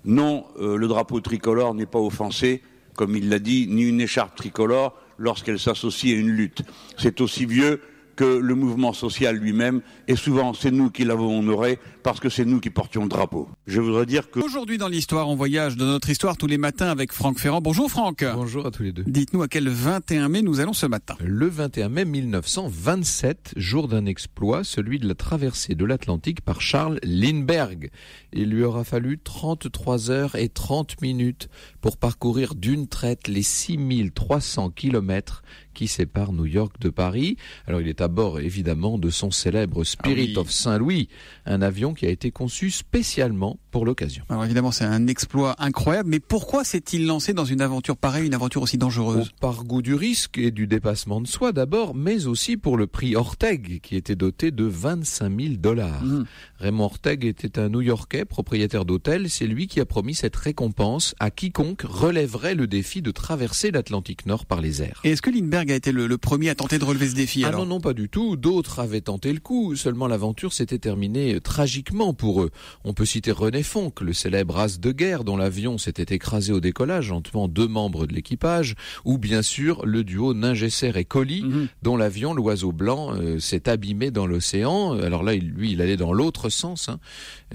Non, le drapeau tricolore n'est pas offensé comme il l'a dit, ni une écharpe tricolore lorsqu'elle s'associe à une lutte. C'est aussi vieux que le mouvement social lui-même, et souvent c'est nous qui l'avons honoré parce que c'est nous qui portions le drapeau. Je voudrais dire que... Aujourd'hui dans l'histoire, on voyage de notre histoire tous les matins avec Franck Ferrand. Bonjour Franck Bonjour à tous les deux. Dites-nous à quel 21 mai nous allons ce matin. Le 21 mai 1927, jour d'un exploit, celui de la traversée de l'Atlantique par Charles Lindbergh. Il lui aura fallu 33 heures et 30 minutes pour parcourir d'une traite les 6300 kilomètres qui sépare New York de Paris. Alors il est à bord évidemment de son célèbre Spirit ah of Saint-Louis, un avion qui a été conçu spécialement pour l'occasion. Alors évidemment c'est un exploit incroyable, mais pourquoi s'est-il lancé dans une aventure pareille, une aventure aussi dangereuse? Par goût du risque et du dépassement de soi d'abord, mais aussi pour le prix Orteg qui était doté de 25 000 dollars. Mmh. Raymond Orteg était un New-Yorkais propriétaire d'hôtel, c'est lui qui a promis cette récompense à quiconque relèverait le défi de traverser l'Atlantique Nord par les airs. Et est-ce que Lindbergh a été le, premier à tenter de relever ce défi Ah non, non, pas du tout. D'autres avaient tenté le coup. Seulement l'aventure s'était terminée euh, tragiquement pour eux. On peut citer René Fonck, le célèbre as de guerre dont l'avion s'était écrasé au décollage en tuant deux membres de l'équipage, ou bien sûr le duo Ningesser et Colli, mhm. dont l'avion, l'oiseau blanc, euh, s'est abîmé dans l'océan. Alors là, lui, il allait dans l'autre sens. Hein.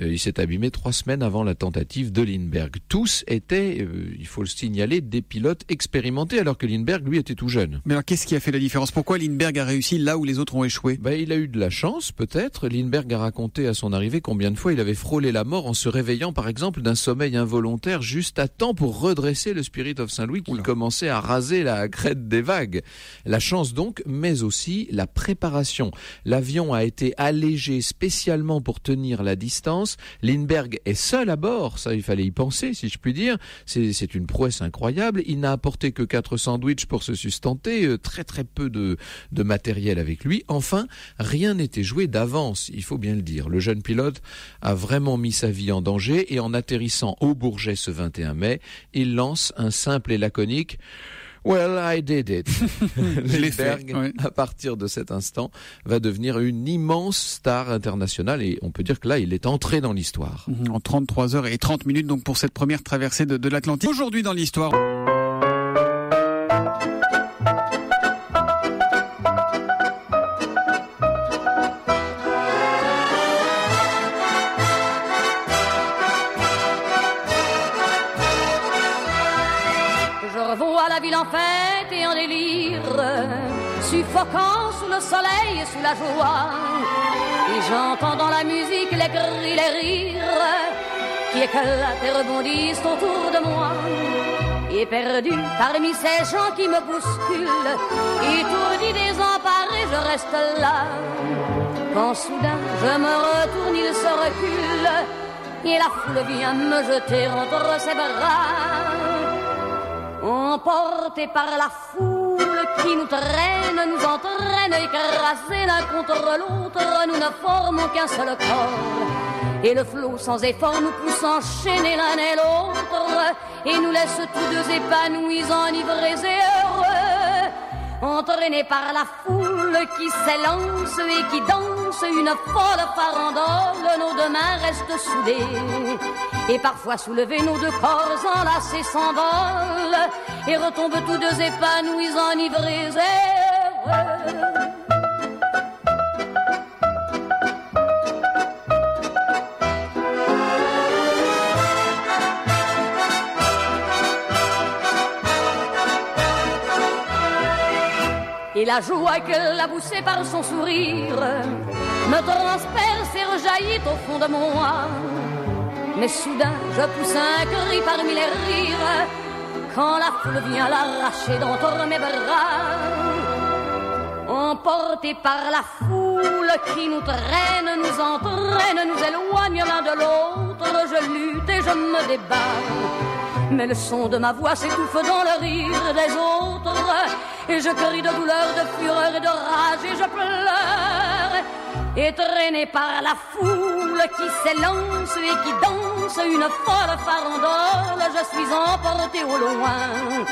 Euh, il s'est abîmé trois semaines avant la tentative de Lindbergh. Tous étaient, il faut le signaler, des pilotes expérimentés, alors que Lindbergh, lui, était tout jeune qu'est-ce qui a fait la différence? Pourquoi Lindbergh a réussi là où les autres ont échoué? Ben, Il a eu de la chance, peut-être. Lindbergh a raconté à son arrivée combien de fois il avait frôlé la mort en se réveillant, par exemple, d'un sommeil involontaire juste à temps pour redresser le Spirit of Saint-Louis qui commençait à raser la crête des vagues. La chance donc, mais aussi la préparation. L'avion a été allégé spécialement pour tenir la distance. Lindbergh est seul à bord, ça il fallait y penser, si je puis dire. C'est une prouesse incroyable. Il n'a apporté que quatre sandwichs pour se sustenter très très peu de, de matériel avec lui. Enfin, rien n'était joué d'avance, il faut bien le dire. Le jeune pilote a vraiment mis sa vie en danger et en atterrissant au Bourget ce 21 mai, il lance un simple et laconique Well, I did it. Lindbergh, à partir de cet instant, va devenir une immense star internationale et on peut dire que là, il est entré dans l'histoire. En 33 heures et 30 minutes donc pour cette première traversée de, de l'Atlantique. Aujourd'hui dans l'histoire. Suffoquant sous le soleil et sous la joie. Et j'entends dans la musique les cris, les rires qui éclatent et rebondissent autour de moi. Et perdu parmi ces gens qui me bousculent, étourdi, désemparé, je reste là. Quand soudain je me retourne, il se recule, et la foule vient me jeter entre ses bras. Emporté par la foule foule qui nous traîne, nous entraîne, écrasés l'un contre l'autre, nous ne formons qu'un seul corps. Et le flot sans effort nous pousse enchaîner l'un et l'autre, et nous laisse tous deux épanouis, enivrés et heureux entraînés par la foule qui s'élance et qui danse une folle farandole, nos deux mains restent soudées. Et parfois soulevés, nos deux corps enlacés s'envolent et retombent tous deux épanouis, enivrés et la joie qu'elle a poussée par son sourire me transperce et rejaillit au fond de moi. Mais soudain, je pousse un cri parmi les rires quand la foule vient l'arracher d'entre mes bras. Emportés par la foule qui nous traîne, nous entraîne, nous éloigne l'un de l'autre, je lutte et je me débat. Mais le son de ma voix s'étouffe dans le rire des autres. Et je crie de douleur, de fureur et de rage et je pleure. Et traîné par la foule qui s'élance et qui danse une folle farandole, je suis emporté au loin.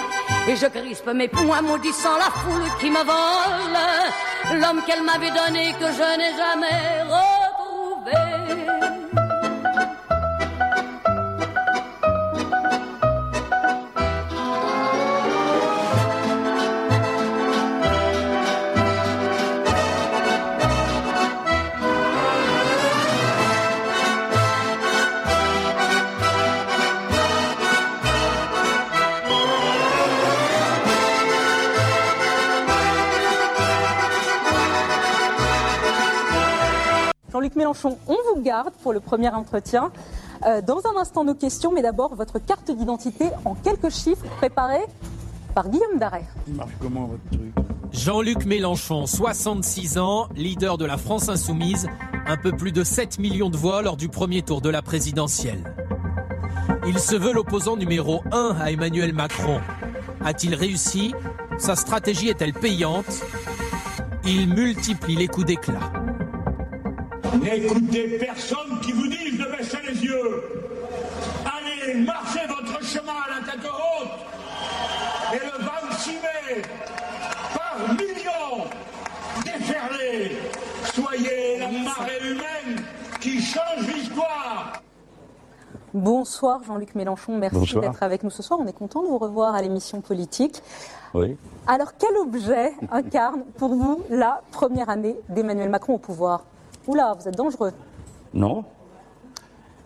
Et je crispe mes poings maudissant la foule qui me vole. L'homme qu'elle m'avait donné que je n'ai jamais Mélenchon, on vous garde pour le premier entretien. Euh, dans un instant, nos questions, mais d'abord votre carte d'identité en quelques chiffres préparée par Guillaume Darret. Il marche comment votre truc Jean-Luc Mélenchon, 66 ans, leader de la France insoumise, un peu plus de 7 millions de voix lors du premier tour de la présidentielle. Il se veut l'opposant numéro 1 à Emmanuel Macron. A-t-il réussi? Sa stratégie est-elle payante? Il multiplie les coups d'éclat. N'écoutez personne qui vous dise de baisser les yeux. Allez, marchez votre chemin à la tête haute. Et le 26 mai, par millions, déferlez. Soyez la marée humaine qui change l'histoire. Bonsoir Jean-Luc Mélenchon, merci d'être avec nous ce soir. On est content de vous revoir à l'émission politique. Oui. Alors quel objet incarne pour vous la première année d'Emmanuel Macron au pouvoir? Oula, vous êtes dangereux. Non.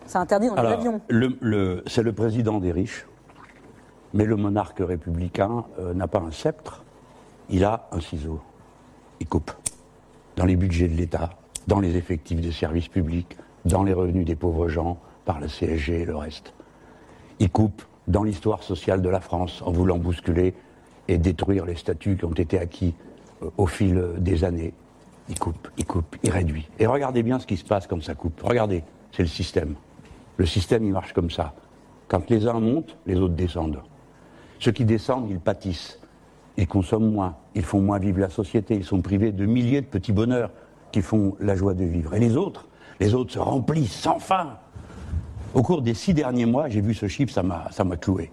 C'est interdit dans les avions. le- le- c'est le président des riches, mais le monarque républicain euh, n'a pas un sceptre, il a un ciseau. Il coupe dans les budgets de l'État, dans les effectifs des services publics, dans les revenus des pauvres gens, par la CSG et le reste. Il coupe dans l'histoire sociale de la France en voulant bousculer et détruire les statuts qui ont été acquis euh, au fil des années. Il coupe, il coupe, il réduit. Et regardez bien ce qui se passe quand ça coupe. Regardez, c'est le système. Le système, il marche comme ça. Quand les uns montent, les autres descendent. Ceux qui descendent, ils pâtissent. Ils consomment moins. Ils font moins vivre la société. Ils sont privés de milliers de petits bonheurs qui font la joie de vivre. Et les autres, les autres se remplissent sans fin. Au cours des six derniers mois, j'ai vu ce chiffre, ça m'a, cloué.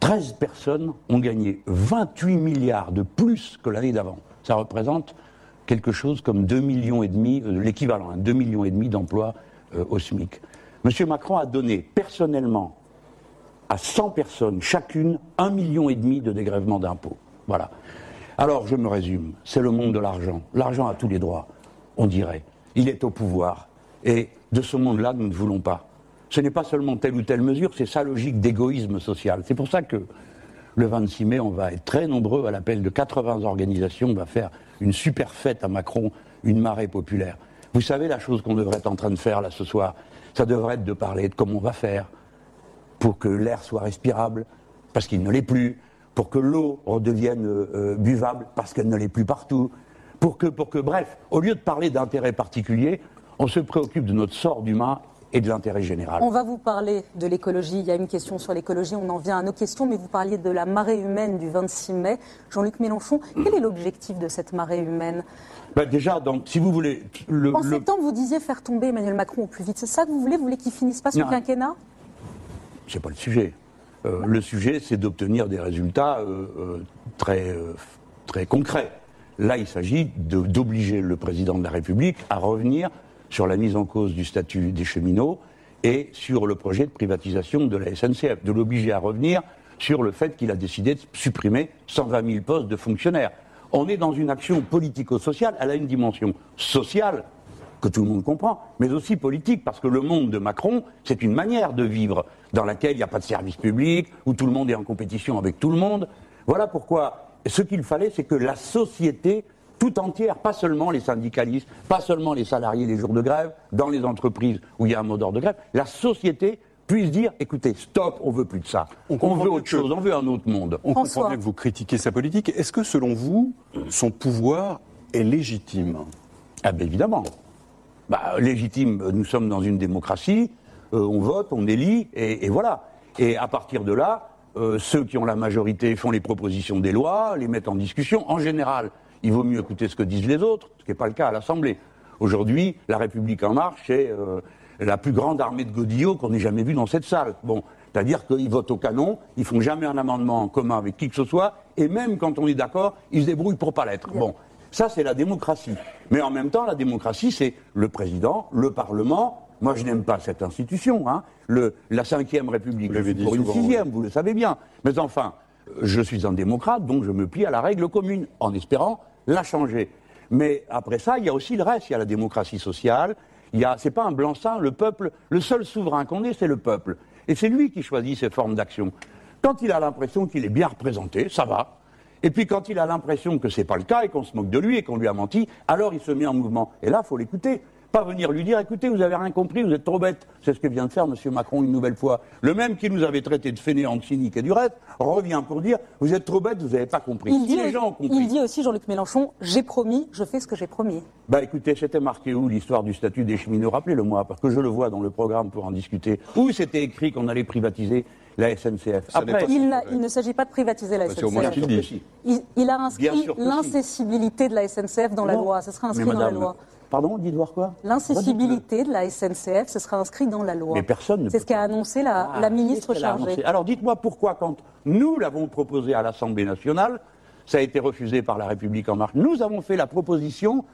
13 personnes ont gagné 28 milliards de plus que l'année d'avant. Ça représente quelque chose comme 2 millions et demi, euh, l'équivalent, hein, 2 millions et demi d'emplois euh, au SMIC. Monsieur Macron a donné personnellement à 100 personnes, chacune, 1 million et demi de dégrèvement d'impôts. Voilà. Alors, je me résume, c'est le monde de l'argent. L'argent a tous les droits, on dirait. Il est au pouvoir. Et de ce monde-là, nous ne voulons pas. Ce n'est pas seulement telle ou telle mesure, c'est sa logique d'égoïsme social. C'est pour ça que le 26 mai, on va être très nombreux à l'appel de 80 organisations. On va faire une super fête à Macron, une marée populaire. Vous savez la chose qu'on devrait être en train de faire là ce soir? Ça devrait être de parler de comment on va faire pour que l'air soit respirable, parce qu'il ne l'est plus, pour que l'eau redevienne euh, euh, buvable, parce qu'elle ne l'est plus partout, pour que, pour que, bref, au lieu de parler d'intérêts particuliers, on se préoccupe de notre sort d'humain et de l'intérêt général. On va vous parler de l'écologie. Il y a une question sur l'écologie. On en vient à nos questions, mais vous parliez de la marée humaine du 26 mai. Jean-Luc Mélenchon, quel est l'objectif de cette marée humaine? Ben, déjà, donc, si vous voulez, le, En le- septembre, vous disiez faire tomber Emmanuel Macron au plus vite. C'est ça que vous voulez? Vous voulez qu'il finisse pas son Non. quinquennat? C'est pas le sujet. Euh, le sujet, c'est d'obtenir des résultats euh, euh, très, très concrets. Là, il s'agit d'obliger le président de la République à revenir sur la mise en cause du statut des cheminots et sur le projet de privatisation de la SNCF, de l'obliger à revenir sur le fait qu'il a décidé de supprimer 120 000 postes de fonctionnaires. On est dans une action politico-sociale, elle a une dimension sociale que tout le monde comprend, mais aussi politique, parce que le monde de Macron, c'est une manière de vivre dans laquelle il n'y a pas de service public, où tout le monde est en compétition avec tout le monde. Voilà pourquoi ce qu'il fallait, c'est que la société tout entière, pas seulement les syndicalistes, pas seulement les salariés les jours de grève, dans les entreprises où il y a un mot d'ordre de grève, la société puisse dire, écoutez, stop, on veut plus de ça. On, veut autre que- chose, on veut un autre monde. On François. comprend bien que vous critiquez sa politique. Est-ce que, selon vous, son pouvoir est légitime? Ah ben évidemment. Bah, légitime, euh, nous sommes dans une démocratie, euh, on vote, on élit, et, et voilà. Et à partir de là, euh, ceux qui ont la majorité font les propositions des lois, les mettent en discussion. En général, il vaut mieux écouter ce que disent les autres, ce qui n'est pas le cas à l'Assemblée. Aujourd'hui, la République en marche, c'est euh, la plus grande armée de godillots qu'on ait jamais vue dans cette salle. Bon, c'est-à-dire qu'ils votent au canon, ils font jamais un amendement en commun avec qui que ce soit, et même quand on est d'accord, ils se débrouillent pour pas l'être. Bon, ça c'est la démocratie. Mais en même temps, la démocratie, c'est le président, le Parlement. Moi, je n'aime pas cette institution. Hein. Le, la Cinquième République, Vous je suis dit pour une sixième, vous le savez bien. Mais enfin, euh, je suis un démocrate, donc je me plie à la règle commune, en espérant la changer. Mais après ça, il y a aussi le reste. Il y a la démocratie sociale. Il y a, c'est pas un blanc-seing. Le peuple, le seul souverain qu'on ait, c'est le peuple. Et c'est lui qui choisit ses formes d'action. Quand il a l'impression qu'il est bien représenté, ça va. Et puis quand il a l'impression que c'est pas le cas et qu'on se moque de lui et qu'on lui a menti, alors il se met en mouvement. Et là, faut l'écouter. Pas venir lui dire, écoutez, vous avez rien compris, vous êtes trop bête. C'est ce que vient de faire M. Macron une nouvelle fois. Le même qui nous avait traité de fainéants, de cyniques et du reste, revient pour dire, vous êtes trop bête, vous n'avez pas compris. il Si dit, les gens ont compris. il dit aussi, Jean-Luc Mélenchon, j'ai promis, je fais ce que j'ai promis. Bah écoutez, c'était marqué où l'histoire du statut des cheminots? Rappelez-le-moi, parce que je le vois dans le programme pour en discuter. Où c'était écrit qu'on allait privatiser la SNCF Après, Il, ne s'agit pas de privatiser la Bah, moins SNCF. si. Il, il a inscrit l'incessibilité de la SNCF dans la loi. Ce sera inscrit dans la loi. Pardon, dites voir quoi? L'incessibilité de la SNCF, ce sera inscrit dans la loi. Mais personne ne C'est ce qu'a annoncé la, Ah, la ministre chargée. Alors dites-moi pourquoi, quand nous l'avons proposé à l'Assemblée nationale, ça a été refusé par la République en marche. Nous avons fait la proposition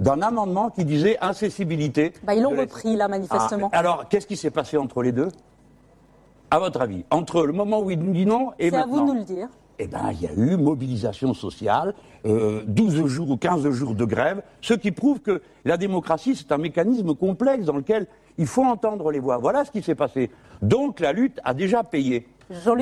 d'un amendement qui disait incessibilité. Bah, ils l'ont la- repris, là, manifestement. Ah, alors, qu'est-ce qui s'est passé entre les deux? À votre avis, entre le moment où il nous dit non et C'est à maintenant vous de nous le dire. Eh ben, il y a eu mobilisation sociale, euh, 12 jours ou 15 jours de grève, ce qui prouve que la démocratie, c'est un mécanisme complexe dans lequel il faut entendre les voix. Voilà ce qui s'est passé. Donc la lutte a déjà payé.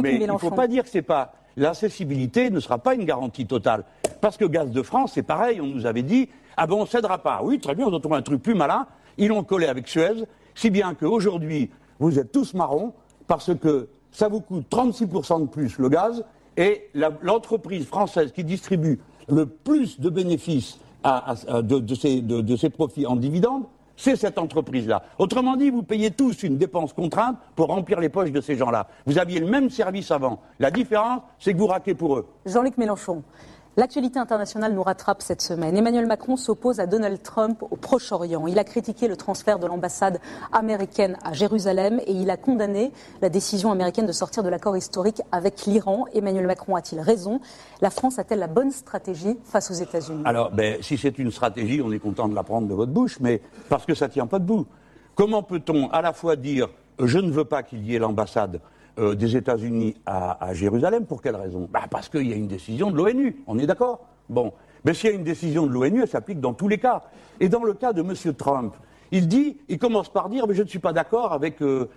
Mais il ne faut pas dire que c'est pas. L'accessibilité ne sera pas une garantie totale. Parce que Gaz de France, c'est pareil, on nous avait dit, ah ben on ne cédera pas. Oui, très bien, on a trouvé un truc plus malin. Ils l'ont collé avec Suez, si bien qu'aujourd'hui, vous êtes tous marrons, parce que ça vous coûte 36% de plus le gaz, et l'entreprise française qui distribue le plus de bénéfices de, de profits en dividendes, c'est cette entreprise-là. Autrement dit, vous payez tous une dépense contrainte pour remplir les poches de ces gens-là. Vous aviez le même service avant. La différence, c'est que vous raquez pour eux. Jean-Luc Mélenchon, l'actualité internationale nous rattrape cette semaine. Emmanuel Macron s'oppose à Donald Trump au Proche-Orient. Il a critiqué le transfert de l'ambassade américaine à Jérusalem et il a condamné la décision américaine de sortir de l'accord historique avec l'Iran. Emmanuel Macron a-t-il raison? La France a-t-elle la bonne stratégie face aux États-Unis? Alors, ben, si c'est une stratégie, on est content de la prendre de votre bouche, mais parce que ça ne tient pas debout. Comment peut-on à la fois dire je ne veux pas qu'il y ait l'ambassade euh, des États-Unis à, à Jérusalem Pour quelle raison? Bah, Parce qu'il y a une décision de l'ONU, on est d'accord? Bon. Mais s'il y a une décision de l'ONU, elle s'applique dans tous les cas. Et dans le cas de M. Trump, il dit, il commence par dire, mais je ne suis pas d'accord avec, euh,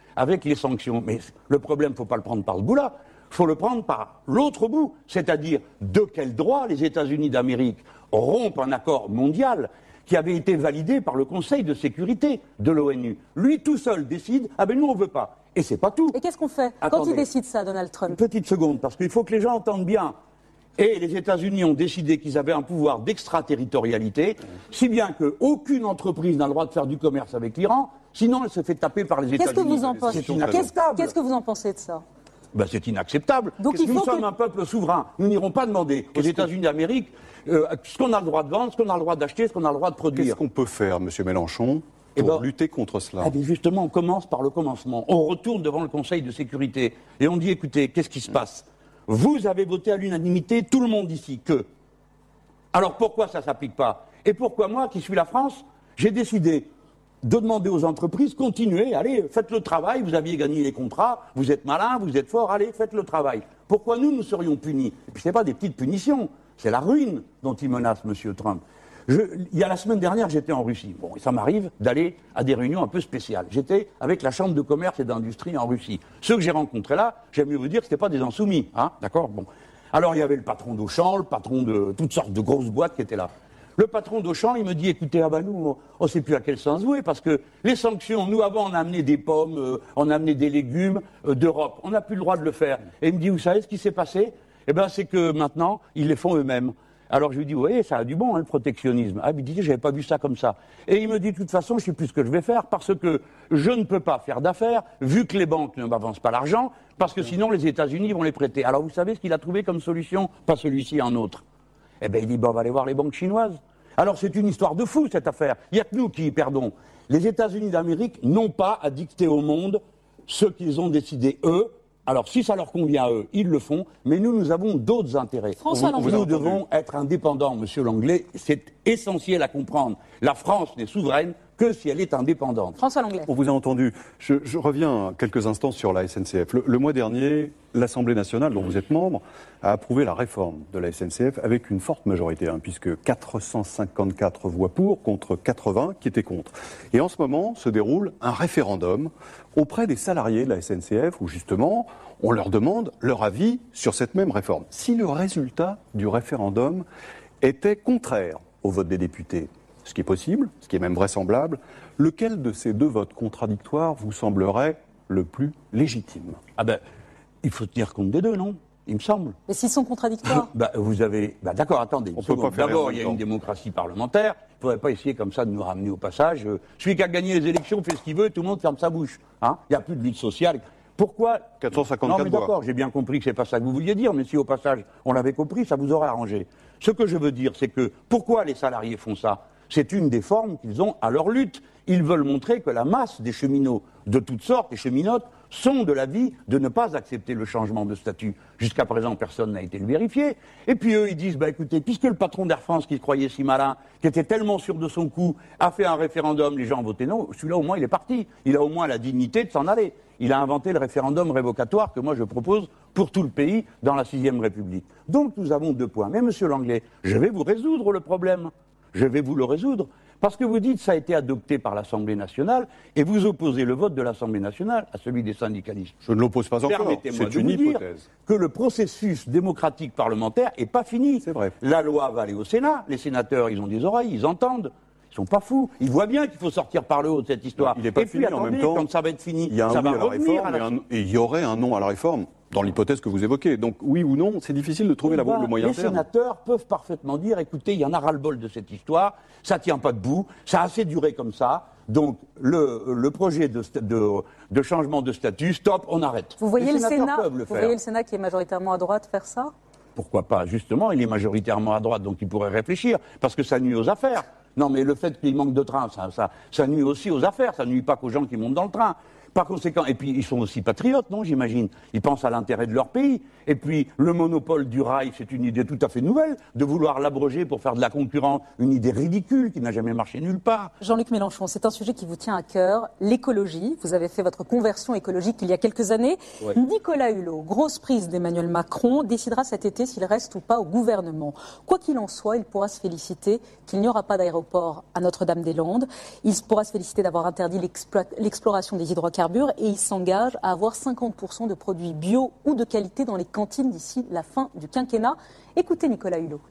les sanctions. Mais le problème, il ne faut pas le prendre par le bout là. Il faut le prendre par l'autre bout, c'est-à-dire de quel droit les États-Unis d'Amérique rompent un accord mondial qui avait été validé par le Conseil de sécurité de l'ONU. Lui tout seul décide, ah ben nous on veut pas. Et c'est pas tout. Et qu'est-ce qu'on fait quand il décide ça, Donald Une Trump petite seconde, parce qu'il faut que les gens entendent bien. Et les États-Unis ont décidé qu'ils avaient un pouvoir d'extraterritorialité, si bien qu'aucune entreprise n'a le droit de faire du commerce avec l'Iran Sinon, elle se fait taper par les Qu'est-ce États-Unis. que vous en pensez C'est inacceptable. Qu'est-ce que vous en pensez de ça Ben, c'est inacceptable. Donc, il nous sommes que- un peuple souverain. Nous n'irons pas demander aux États-Unis d'Amérique euh, ce qu'on a le droit de vendre, ce qu'on a le droit d'acheter, ce qu'on a le droit de Qu'est-ce produire. qu'on peut faire, Monsieur Mélenchon, Eh pour ben, lutter contre cela Ah, mais justement, on commence par le commencement. On retourne devant le Conseil de sécurité et on dit écoutez, qu'est-ce qui se passe? Vous avez voté à l'unanimité, tout le monde ici, que. Alors pourquoi ça ne s'applique pas? Et pourquoi moi, qui suis la France, j'ai décidé de demander aux entreprises continuez, allez, faites le travail, vous aviez gagné les contrats, vous êtes malin, vous êtes fort, allez, faites le travail. Pourquoi nous, nous serions punis? Et puis ce n'est pas des petites punitions, c'est la ruine dont il menace M. Trump. Il y a la semaine dernière, j'étais en Russie. Bon, ça m'arrive d'aller à des réunions un peu spéciales. J'étais avec la Chambre de commerce et d'industrie en Russie. Ceux que j'ai rencontrés là, j'aime mieux vous dire que ce n'étaient pas des insoumis. Hein, D'accord? Bon. Alors il y avait le patron d'Auchan, le patron de toutes sortes de grosses boîtes qui étaient là. Le patron d'Auchan, il me dit, écoutez, ah ben nous, on ne sait plus à quel sens jouer, parce que les sanctions, nous avant, on a amené des pommes, euh, on a amené des légumes euh, d'Europe. On n'a plus le droit de le faire. Et il me dit, vous savez ce qui s'est passé? Eh bien, c'est que maintenant, ils les font eux-mêmes. Alors je lui dis, vous voyez, ça a du bon, hein, le protectionnisme. Ah, il dit, j'avais pas vu ça comme ça. Et il me dit, de toute façon, je sais plus ce que je vais faire, parce que je ne peux pas faire d'affaires, vu que les banques ne m'avancent pas l'argent, parce que sinon les États-Unis vont les prêter. Alors vous savez ce qu'il a trouvé comme solution? Pas celui-ci, un autre. Eh bien, il dit, on va aller voir les banques chinoises. Alors, c'est une histoire de fou, cette affaire. Il n'y a que nous qui y perdons. Les États-Unis d'Amérique n'ont pas à dicter au monde ce qu'ils ont décidé, eux. Alors, si ça leur convient à eux, ils le font. Mais nous, nous avons d'autres intérêts. François nous devons être indépendants, monsieur Langlais. C'est essentiel à comprendre. La France n'est souveraine que si elle est indépendante. François Langlais. On vous a entendu. Je, je reviens quelques instants sur la SNCF. Le, le mois dernier, l'Assemblée nationale, dont vous êtes membre, a approuvé la réforme de la SNCF avec une forte majorité, hein, puisque 454 voix pour contre 80 qui étaient contre. Et en ce moment se déroule un référendum auprès des salariés de la SNCF où justement on leur demande leur avis sur cette même réforme. Si le résultat du référendum était contraire au vote des députés, ce qui est possible, ce qui est même vraisemblable, lequel de ces deux votes contradictoires vous semblerait le plus légitime? Ah ben, il faut tenir compte des deux, non? Il me semble. Mais s'ils sont contradictoires Bah, vous avez. bah, D'accord, attendez. une On peut pas seconde. faire D'abord, il y a une démocratie parlementaire. Il ne faudrait pas essayer comme ça de nous ramener au passage. Euh, celui qui a gagné les élections fait ce qu'il veut, tout le monde ferme sa bouche. Hein il n'y a plus de lutte sociale. Pourquoi? 454 Non, mais d'accord, j'ai bien compris que c'est pas ça que vous vouliez dire, mais si au passage on l'avait compris, ça vous aurait arrangé. Ce que je veux dire, c'est que pourquoi les salariés font ça? C'est une des formes qu'ils ont à leur lutte. Ils veulent montrer que la masse des cheminots de toutes sortes, les cheminotes, sont de l'avis de ne pas accepter le changement de statut. Jusqu'à présent, personne n'a été le vérifier. Et puis eux, ils disent, bah écoutez, puisque le patron d'Air France, qui se croyait si malin, qui était tellement sûr de son coup, a fait un référendum, les gens ont voté non, celui-là au moins il est parti. Il a au moins la dignité de s'en aller. Il a inventé le référendum révocatoire que moi je propose pour tout le pays dans la sixième République. Donc nous avons deux points. Mais monsieur Langlais, je vais vous résoudre le problème. Je vais vous le résoudre. Parce que vous dites ça a été adopté par l'Assemblée nationale et vous opposez le vote de l'Assemblée nationale à celui des syndicalistes. Je ne l'oppose pas encore. C'est de une vous dire hypothèse. que le processus démocratique parlementaire n'est pas fini. C'est vrai. La loi va aller au Sénat. Les sénateurs, ils ont des oreilles, ils entendent. Ils sont pas fous. Ils voient bien qu'il faut sortir par le haut de cette histoire. Il n'est pas et puis, fini en même temps. quand ça va être fini, Il y a un ça oui va à la revenir réforme à la et, un- et il y aurait un non à la réforme, dans l'hypothèse que vous évoquez. Donc oui ou non, c'est difficile de trouver la, le moyen les terme. sénateurs peuvent parfaitement dire écoutez, il y en a ras-le-bol de cette histoire, ça tient pas debout, ça a assez duré comme ça, donc le, le projet de, sta- de, de changement de statut, stop, on arrête. Vous voyez les le Sénat le Vous voyez le Sénat qui est majoritairement à droite faire ça? Pourquoi pas Justement, il est majoritairement à droite, donc il pourrait réfléchir, parce que ça nuit aux affaires. Non, mais le fait qu'il manque de train, ça, nuit aussi aux affaires, ça nuit pas qu'aux gens qui montent dans le train. Par conséquent, et puis ils sont aussi patriotes, non, j'imagine. Ils pensent à l'intérêt de leur pays. Et puis le monopole du rail, c'est une idée tout à fait nouvelle, de vouloir l'abroger pour faire de la concurrence, une idée ridicule qui n'a jamais marché nulle part. Jean-Luc Mélenchon, c'est un sujet qui vous tient à cœur, l'écologie. Vous avez fait votre conversion écologique il y a quelques années. Ouais. Nicolas Hulot, grosse prise d'Emmanuel Macron, décidera cet été s'il reste ou pas au gouvernement. Quoi qu'il en soit, il pourra se féliciter qu'il n'y aura pas d'aéroport à Notre-Dame-des-Landes. Il pourra se féliciter d'avoir interdit l'exploration des hydrocarbures et il s'engage à avoir 50% de produits bio ou de qualité dans les cantines d'ici la fin du quinquennat. Écoutez Nicolas Hulot.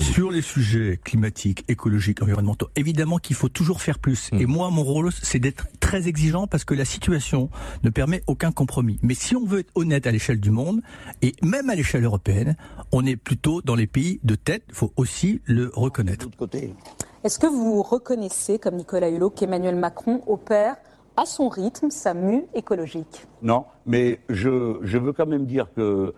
Sur les sujets climatiques, écologiques, environnementaux, évidemment qu'il faut toujours faire plus. Et moi, mon rôle, c'est d'être très exigeant parce que la situation ne permet aucun compromis. Mais si on veut être honnête à l'échelle du monde, et même à l'échelle européenne, on est plutôt dans les pays de tête, il faut aussi le reconnaître. Côté. Est-ce que vous reconnaissez, comme Nicolas Hulot, qu'Emmanuel Macron opère à son rythme sa mue écologique Non, mais je, je, veux quand même dire que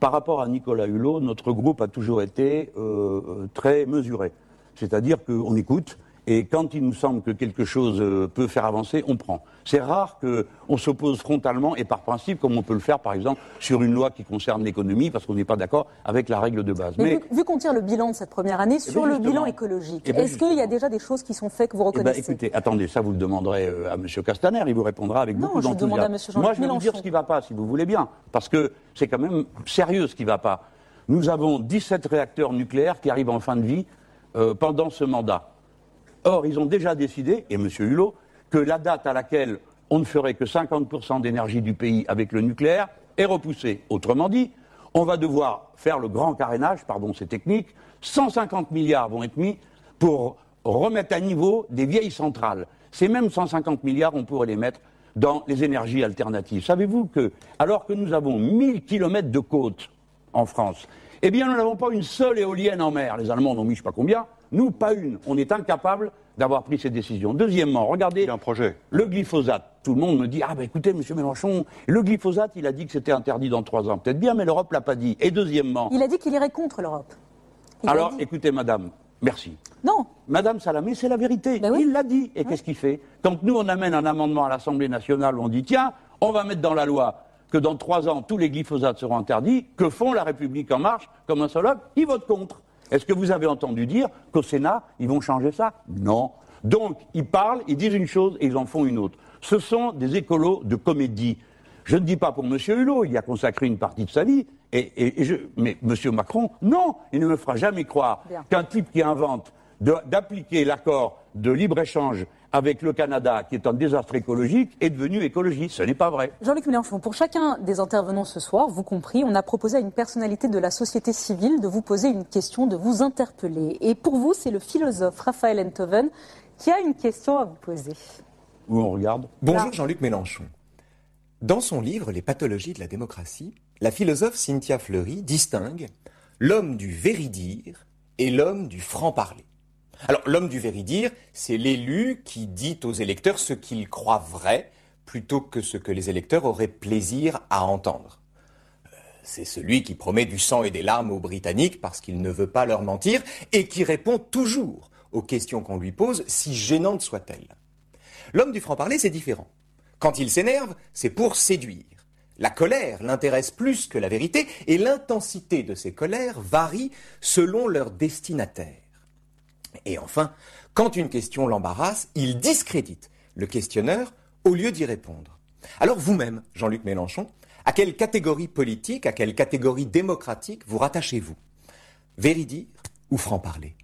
par rapport à Nicolas Hulot, notre groupe a toujours été euh, très mesuré. C'est-à-dire qu'on écoute, et quand il nous semble que quelque chose euh, peut faire avancer, on prend. C'est rare qu'on s'oppose frontalement et par principe, comme on peut le faire par exemple sur une loi qui concerne l'économie, parce qu'on n'est pas d'accord avec la règle de base. Mais, vu, qu'on tire le bilan de cette première année, sur le bilan écologique, eh ben, est-ce qu'il y a déjà des choses qui sont faites que vous eh ben, reconnaissez Écoutez, attendez, ça vous le demanderez euh, à M. Castaner, il vous répondra avec beaucoup d'enthousiasme. Moi, je vais vous dire ce qui ne va pas, si vous voulez bien, parce que c'est quand même sérieux ce qui ne va pas. Nous avons 17 réacteurs nucléaires qui arrivent en fin de vie euh, pendant ce mandat. Or, ils ont déjà décidé, et M. Hulot, que la date à laquelle on ne ferait que 50% d'énergie du pays avec le nucléaire est repoussée. Autrement dit, on va devoir faire le grand carénage, pardon, c'est technique, 150 milliards vont être mis pour remettre à niveau des vieilles centrales. Ces mêmes 150 milliards, on pourrait les mettre dans les énergies alternatives. Savez-vous que, alors que nous avons 1000 kilomètres de côte en France, eh bien, nous n'avons pas une seule éolienne en mer. Les Allemands n'ont mis je ne sais pas combien. Nous, pas une. On est incapable d'avoir pris ces décisions. Deuxièmement, regardez un projet. le glyphosate. Tout le monde me dit Ah, ben écoutez, monsieur Mélenchon, le glyphosate, il a dit que c'était interdit dans trois ans. Peut-être bien, mais l'Europe l'a pas dit. Et deuxièmement. Il a dit qu'il irait contre l'Europe. Alors, écoutez, madame, merci. Non. Madame Salamé, c'est la vérité. Ben il l'a dit. Et qu'est-ce qu'il fait? Quand nous, on amène un amendement à l'Assemblée nationale où on dit Tiens, on va mettre dans la loi que dans trois ans, tous les glyphosates seront interdits, que font la République en marche comme un seul homme Ils votent contre. Est-ce que vous avez entendu dire qu'au Sénat, ils vont changer ça? Non. Donc, ils parlent, ils disent une chose et ils en font une autre. Ce sont des écolos de comédie. Je ne dis pas pour M. Hulot, il y a consacré une partie de sa vie, et, je, mais M. Macron, non, il ne me fera jamais croire qu'un type qui invente d'appliquer l'accord de libre-échange avec le Canada, qui est un désastre écologique, est devenu écologiste. Ce n'est pas vrai. Jean-Luc Mélenchon, pour chacun des intervenants ce soir, vous compris, on a proposé à une personnalité de la société civile de vous poser une question, de vous interpeller. Et pour vous, c'est le philosophe Raphaël Enthoven qui a une question à vous poser. Où on regarde Bonjour Jean-Luc Mélenchon. Dans son livre Les pathologies de la démocratie, la philosophe Cynthia Fleury distingue l'homme du véridire et l'homme du franc-parler. Alors, l'homme du véridir, c'est l'élu qui dit aux électeurs ce qu'il croit vrai, plutôt que ce que les électeurs auraient plaisir à entendre. Euh, c'est celui qui promet du sang et des larmes aux Britanniques parce qu'il ne veut pas leur mentir et qui répond toujours aux questions qu'on lui pose, si gênantes soient-elles. L'homme du franc-parler, c'est différent. Quand il s'énerve, c'est pour séduire. La colère l'intéresse plus que la vérité et l'intensité de ces colères varie selon leur destinataire. Et enfin, quand une question l'embarrasse, il discrédite le questionneur au lieu d'y répondre. Alors vous-même, Jean-Luc Mélenchon, à quelle catégorie politique, à quelle catégorie démocratique vous rattachez-vous? Véridire ou franc-parler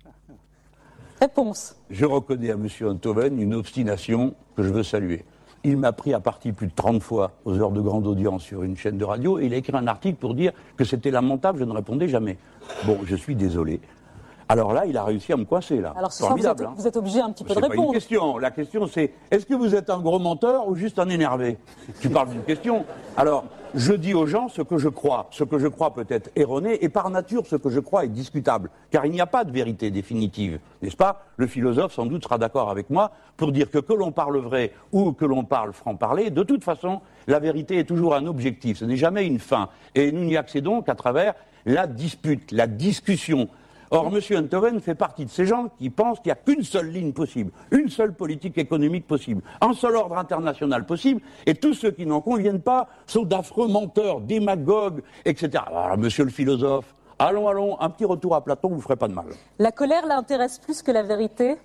Réponse. Je reconnais à M. Antoven une obstination que je veux saluer. Il m'a pris à partie plus de 30 fois aux heures de grande audience sur une chaîne de radio et il a écrit un article pour dire que c'était lamentable, je ne répondais jamais. Bon, je suis désolé. Alors là, il a réussi à me coincer, là. Alors ce hein. vous, êtes, obligé un petit peu de répondre. Pas une question. La question, c'est est-ce que vous êtes un gros menteur ou juste un énervé? Tu parles d'une question. Alors, je dis aux gens ce que je crois. Ce que je crois peut être erroné, et par nature, ce que je crois est discutable. Car il n'y a pas de vérité définitive, n'est-ce pas? Le philosophe, sans doute, sera d'accord avec moi pour dire que que l'on parle vrai ou que l'on parle franc-parler, de toute façon, la vérité est toujours un objectif. Ce n'est jamais une fin. Et nous n'y accédons qu'à travers la dispute, la discussion, Or, M. Enthoven fait partie de ces gens qui pensent qu'il n'y a qu'une seule ligne possible, une seule politique économique possible, un seul ordre international possible, et tous ceux qui n'en conviennent pas sont d'affreux menteurs, démagogues, etc. Alors, monsieur le philosophe, allons, allons, un petit retour à Platon, vous ne ferez pas de mal. La colère l'intéresse plus que la vérité?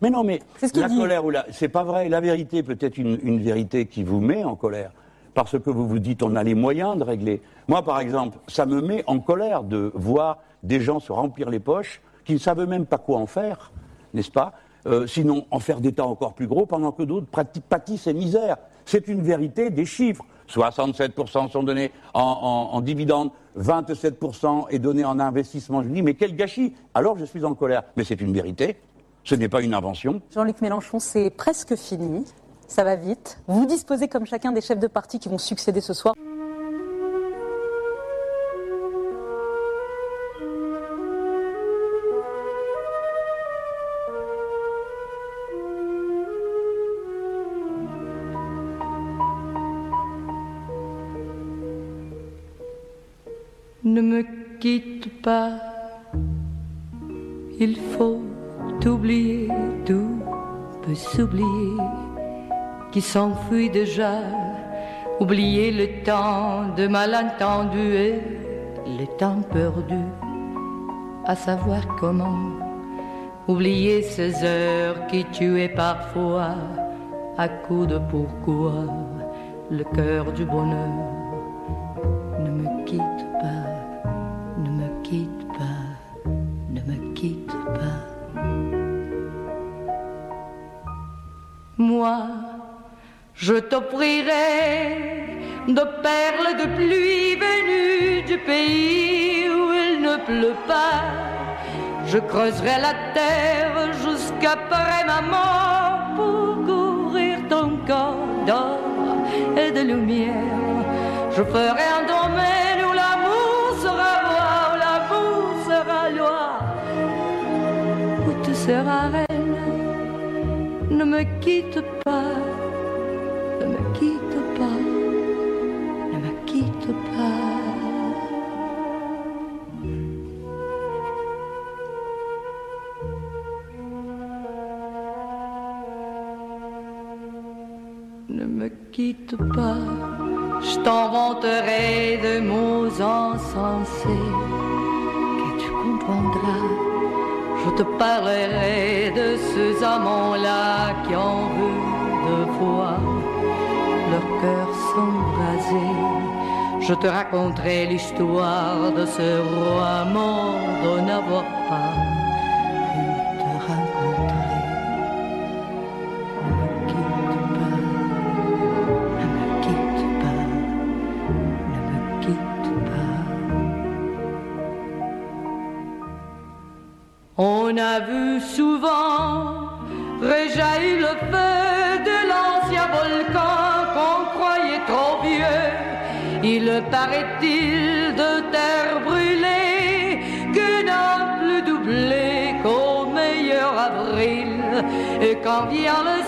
Mais non, mais la colère ou la... c'est pas vrai. La vérité peut être une vérité qui vous met en colère parce que vous vous dites on a les moyens de régler. Moi, par exemple, ça me met en colère de voir des gens se remplir les poches qui ne savent même pas quoi en faire, n'est-ce pas euh, Sinon, en faire des tas encore plus gros pendant que d'autres pâtissent et misère. C'est une vérité des chiffres. 67% sont donnés en, dividendes, 27% est donné en investissement. Je me dis, mais quel gâchis Alors je suis en colère. Mais c'est une vérité, ce n'est pas une invention. Jean-Luc Mélenchon, c'est presque fini. Ça va vite. Vous disposez comme chacun des chefs de parti qui vont succéder ce soir. Ne me quitte pas, il faut oublier, tout peut s'oublier, qui s'enfuit déjà, oublier le temps de malentendu et le temps perdu, à savoir comment oublier ces heures qui tuaient parfois à coups de pourquoi le cœur du bonheur. Je t'offrirai de perles de pluie venues du pays où il ne pleut pas. Je creuserai la terre jusqu'après ma mort pour couvrir ton corps d'or et de lumière. Je ferai un domaine où l'amour sera roi, où l'amour sera loi, où tu seras reine. Ne me quitte pas, ne me quitte pas, ne me quitte pas. Ne me quitte pas, je t'inventerai de mots parlerai de ces amants-là qui en veulent de fois leurs cœurs sont rasés. Je te raconterai l'histoire de ce roi mort de n'avoir pas vu souvent réjaillir le feu de l'ancien volcan qu'on croyait trop vieux. Il paraît-il de terre brûlée que n'a plus doublé qu'au meilleur avril. Et quand vient le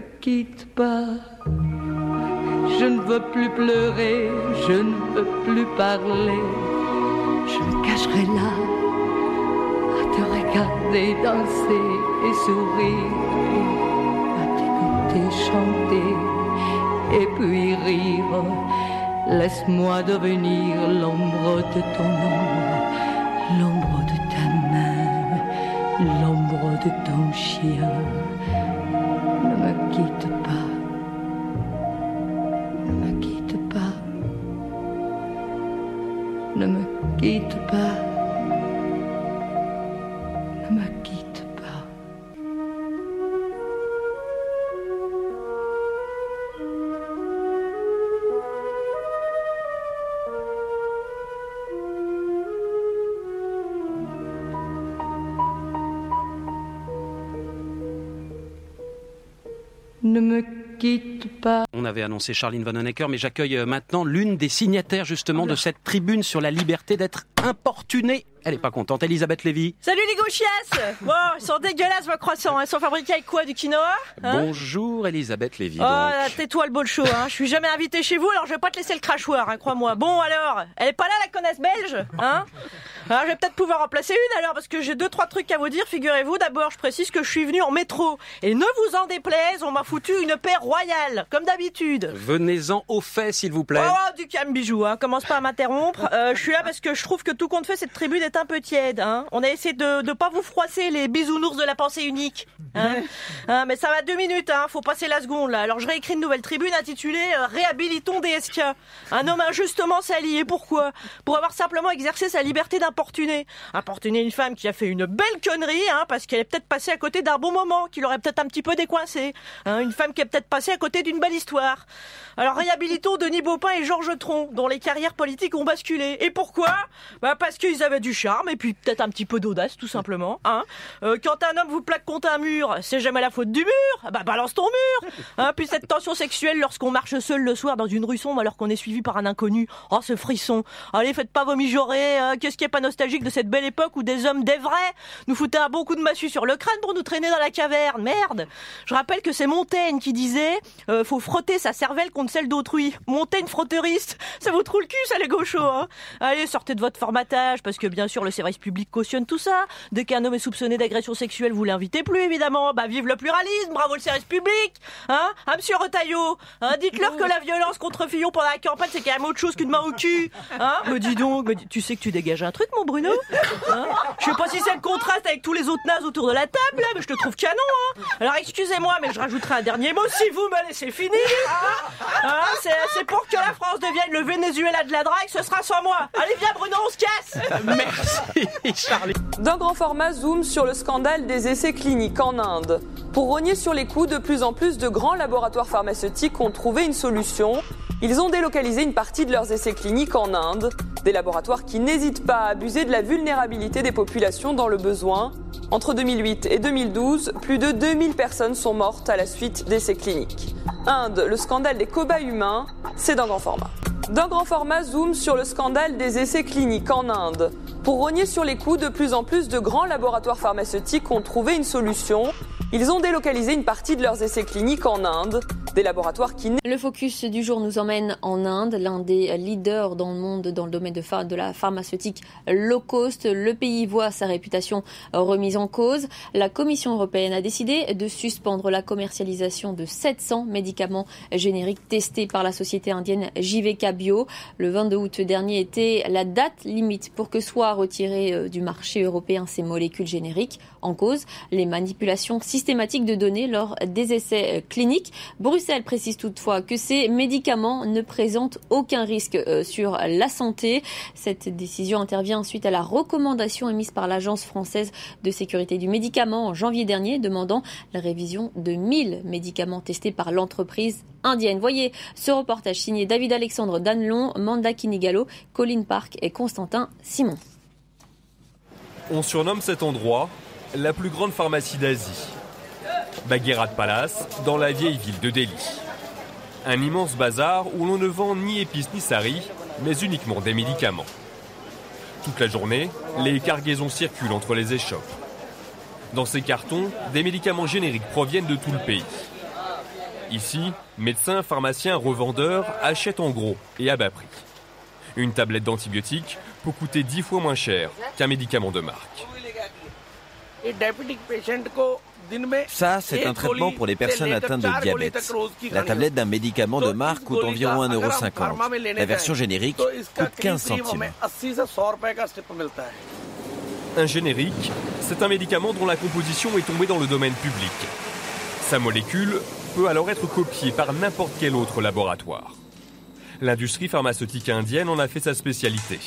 quitte pas. Je ne veux plus pleurer, je ne veux plus parler. Je me cacherai là à te regarder danser et sourire, à t'écouter chanter et puis rire. Laisse-moi devenir l'ombre de ton ombre, l'ombre de ta main, l'ombre de ton chien. Pas. On avait annoncé Charline Van Honecker, mais j'accueille euh, maintenant l'une des signataires justement de cette tribune sur la liberté d'être importunée. Elle est pas contente, Elisabeth Lévy. Salut les gauchias Bon, ils sont dégueulasses vos croissants, ils sont fabriqués avec quoi Du quinoa hein Bonjour Elisabeth Lévy. Oh, tais-toi le bol chaud, hein. je suis jamais invité chez vous, alors je vais pas te laisser le crachoir, hein, crois-moi. Bon alors, elle est pas là la connasse belge hein Alors, Je vais peut-être pouvoir en placer une alors, parce que j'ai deux, trois trucs à vous dire, figurez-vous. D'abord, je précise que je suis venu en métro, et ne vous en déplaise, on m'a foutu une paire royale, comme d'habitude. Venez-en au fait s'il vous plaît. Oh, oh, du calme bijou, hein. commence pas à m'interrompre. Euh, je suis là parce que je trouve que tout compte fait, cette tribune un peu tiède. Hein. On a essayé de ne pas vous froisser les bisounours de la pensée unique. Hein. Hein, mais ça va deux minutes, hein. faut passer la seconde là. Alors je réécris une nouvelle tribune intitulée euh, Réhabilitons DSK. Un homme injustement sali. Et pourquoi? Pour avoir simplement exercé sa liberté d'importuner. Importuner une femme qui a fait une belle connerie, hein, parce qu'elle est peut-être passée à côté d'un bon moment, qui l'aurait peut-être un petit peu décoincé. Hein, une femme qui est peut-être passée à côté d'une belle histoire. Alors réhabilitons Denis Baupin et Georges Tron, dont les carrières politiques ont basculé. Et pourquoi? Bah Parce qu'ils avaient du et puis peut-être un petit peu d'audace, tout simplement. Hein Euh, quand un homme vous plaque contre un mur, c'est jamais la faute du mur. Bah balance ton mur. Hein puis cette tension sexuelle lorsqu'on marche seul le soir dans une rue sombre alors qu'on est suivi par un inconnu. Oh ce frisson. Allez, faites pas vos hein. Qu'est-ce qui est pas nostalgique de cette belle époque où des hommes des vrais nous foutaient un bon coup de massue sur le crâne pour nous traîner dans la caverne. Merde. Je rappelle que c'est Montaigne qui disait euh, faut frotter sa cervelle contre celle d'autrui. Montaigne frotteuriste. Ça vous trouve le cul, ça les gauchos. Hein Allez, sortez de votre formatage parce que bien sûr le service public cautionne tout ça. Dès qu'un homme est soupçonné d'agression sexuelle, vous l'invitez plus évidemment. Bah vive le pluralisme, bravo le service public. Hein Ah monsieur Retailleau, hein, dites-leur que la violence contre Fillon pendant la campagne c'est quand même autre chose qu'une main au cul. Hein Me dis donc, me tu sais que tu dégages un truc mon Bruno? Hein? Je sais pas si c'est le contraste avec tous les autres nazes autour de la table là, mais je te trouve canon hein. Alors excusez-moi mais je rajouterai un dernier mot si vous me laissez finir. Hein Hein, c'est pour que la France devienne le Venezuela de la drague, ce sera sans moi. Allez viens Bruno, on se casse. D'un grand format zoom sur le scandale des essais cliniques en Inde. Pour rogner sur les coûts, de plus en plus de grands laboratoires pharmaceutiques ont trouvé une solution. Ils ont délocalisé une partie de leurs essais cliniques en Inde. Des laboratoires qui n'hésitent pas à abuser de la vulnérabilité des populations dans le besoin. Entre 2008 et 2012, plus de 2000 personnes sont mortes à la suite d'essais cliniques. Inde, le scandale des cobayes humains, c'est d'un grand format. D'un grand format zoom sur le scandale des essais cliniques en Inde. Pour rogner sur les coûts, de plus en plus de grands laboratoires pharmaceutiques ont trouvé une solution. Ils ont délocalisé une partie de leurs essais cliniques en Inde. Des laboratoires qui Le focus du jour nous emmène en Inde, l'un des leaders dans le monde dans le domaine de, la pharmaceutique low cost. Le pays voit sa réputation remise en cause. La Commission européenne a décidé de suspendre la commercialisation de 700 médicaments génériques testés par la société indienne JVK Bio. Le 22 août dernier était la date limite pour que soient retirées euh, du marché européen ces molécules génériques. En cause, les manipulations systématiques de données lors des essais cliniques. Bruxelles précise toutefois que ces médicaments ne présentent aucun risque euh, sur la santé. Cette décision intervient suite à la recommandation émise par l'Agence française de sécurité du médicament en janvier dernier, demandant la révision de 1000 médicaments testés par l'entreprise indienne. Voyez ce reportage signé David Alexandre Danelon, Manda Kinigalo, Colin Park et Constantin Simon. On surnomme cet endroit la plus grande pharmacie d'Asie. Bagheera Palace, dans la vieille ville de Delhi. Un immense bazar où l'on ne vend ni épices ni sari, mais uniquement des médicaments. Toute la journée, les cargaisons circulent entre les échoppes. Dans ces cartons, des médicaments génériques proviennent de tout le pays. Ici, médecins, pharmaciens, revendeurs achètent en gros et à bas prix. Une tablette d'antibiotiques peut coûter 10 fois moins cher qu'un médicament de marque. Ça, c'est un traitement pour les personnes atteintes de diabète. La tablette d'un médicament de marque coûte environ 1,50€. La version générique coûte 15 centimes. Un générique, c'est un médicament dont la composition est tombée dans le domaine public. Sa molécule peut alors être copiée par n'importe quel autre laboratoire. L'industrie pharmaceutique indienne en a fait sa spécialité.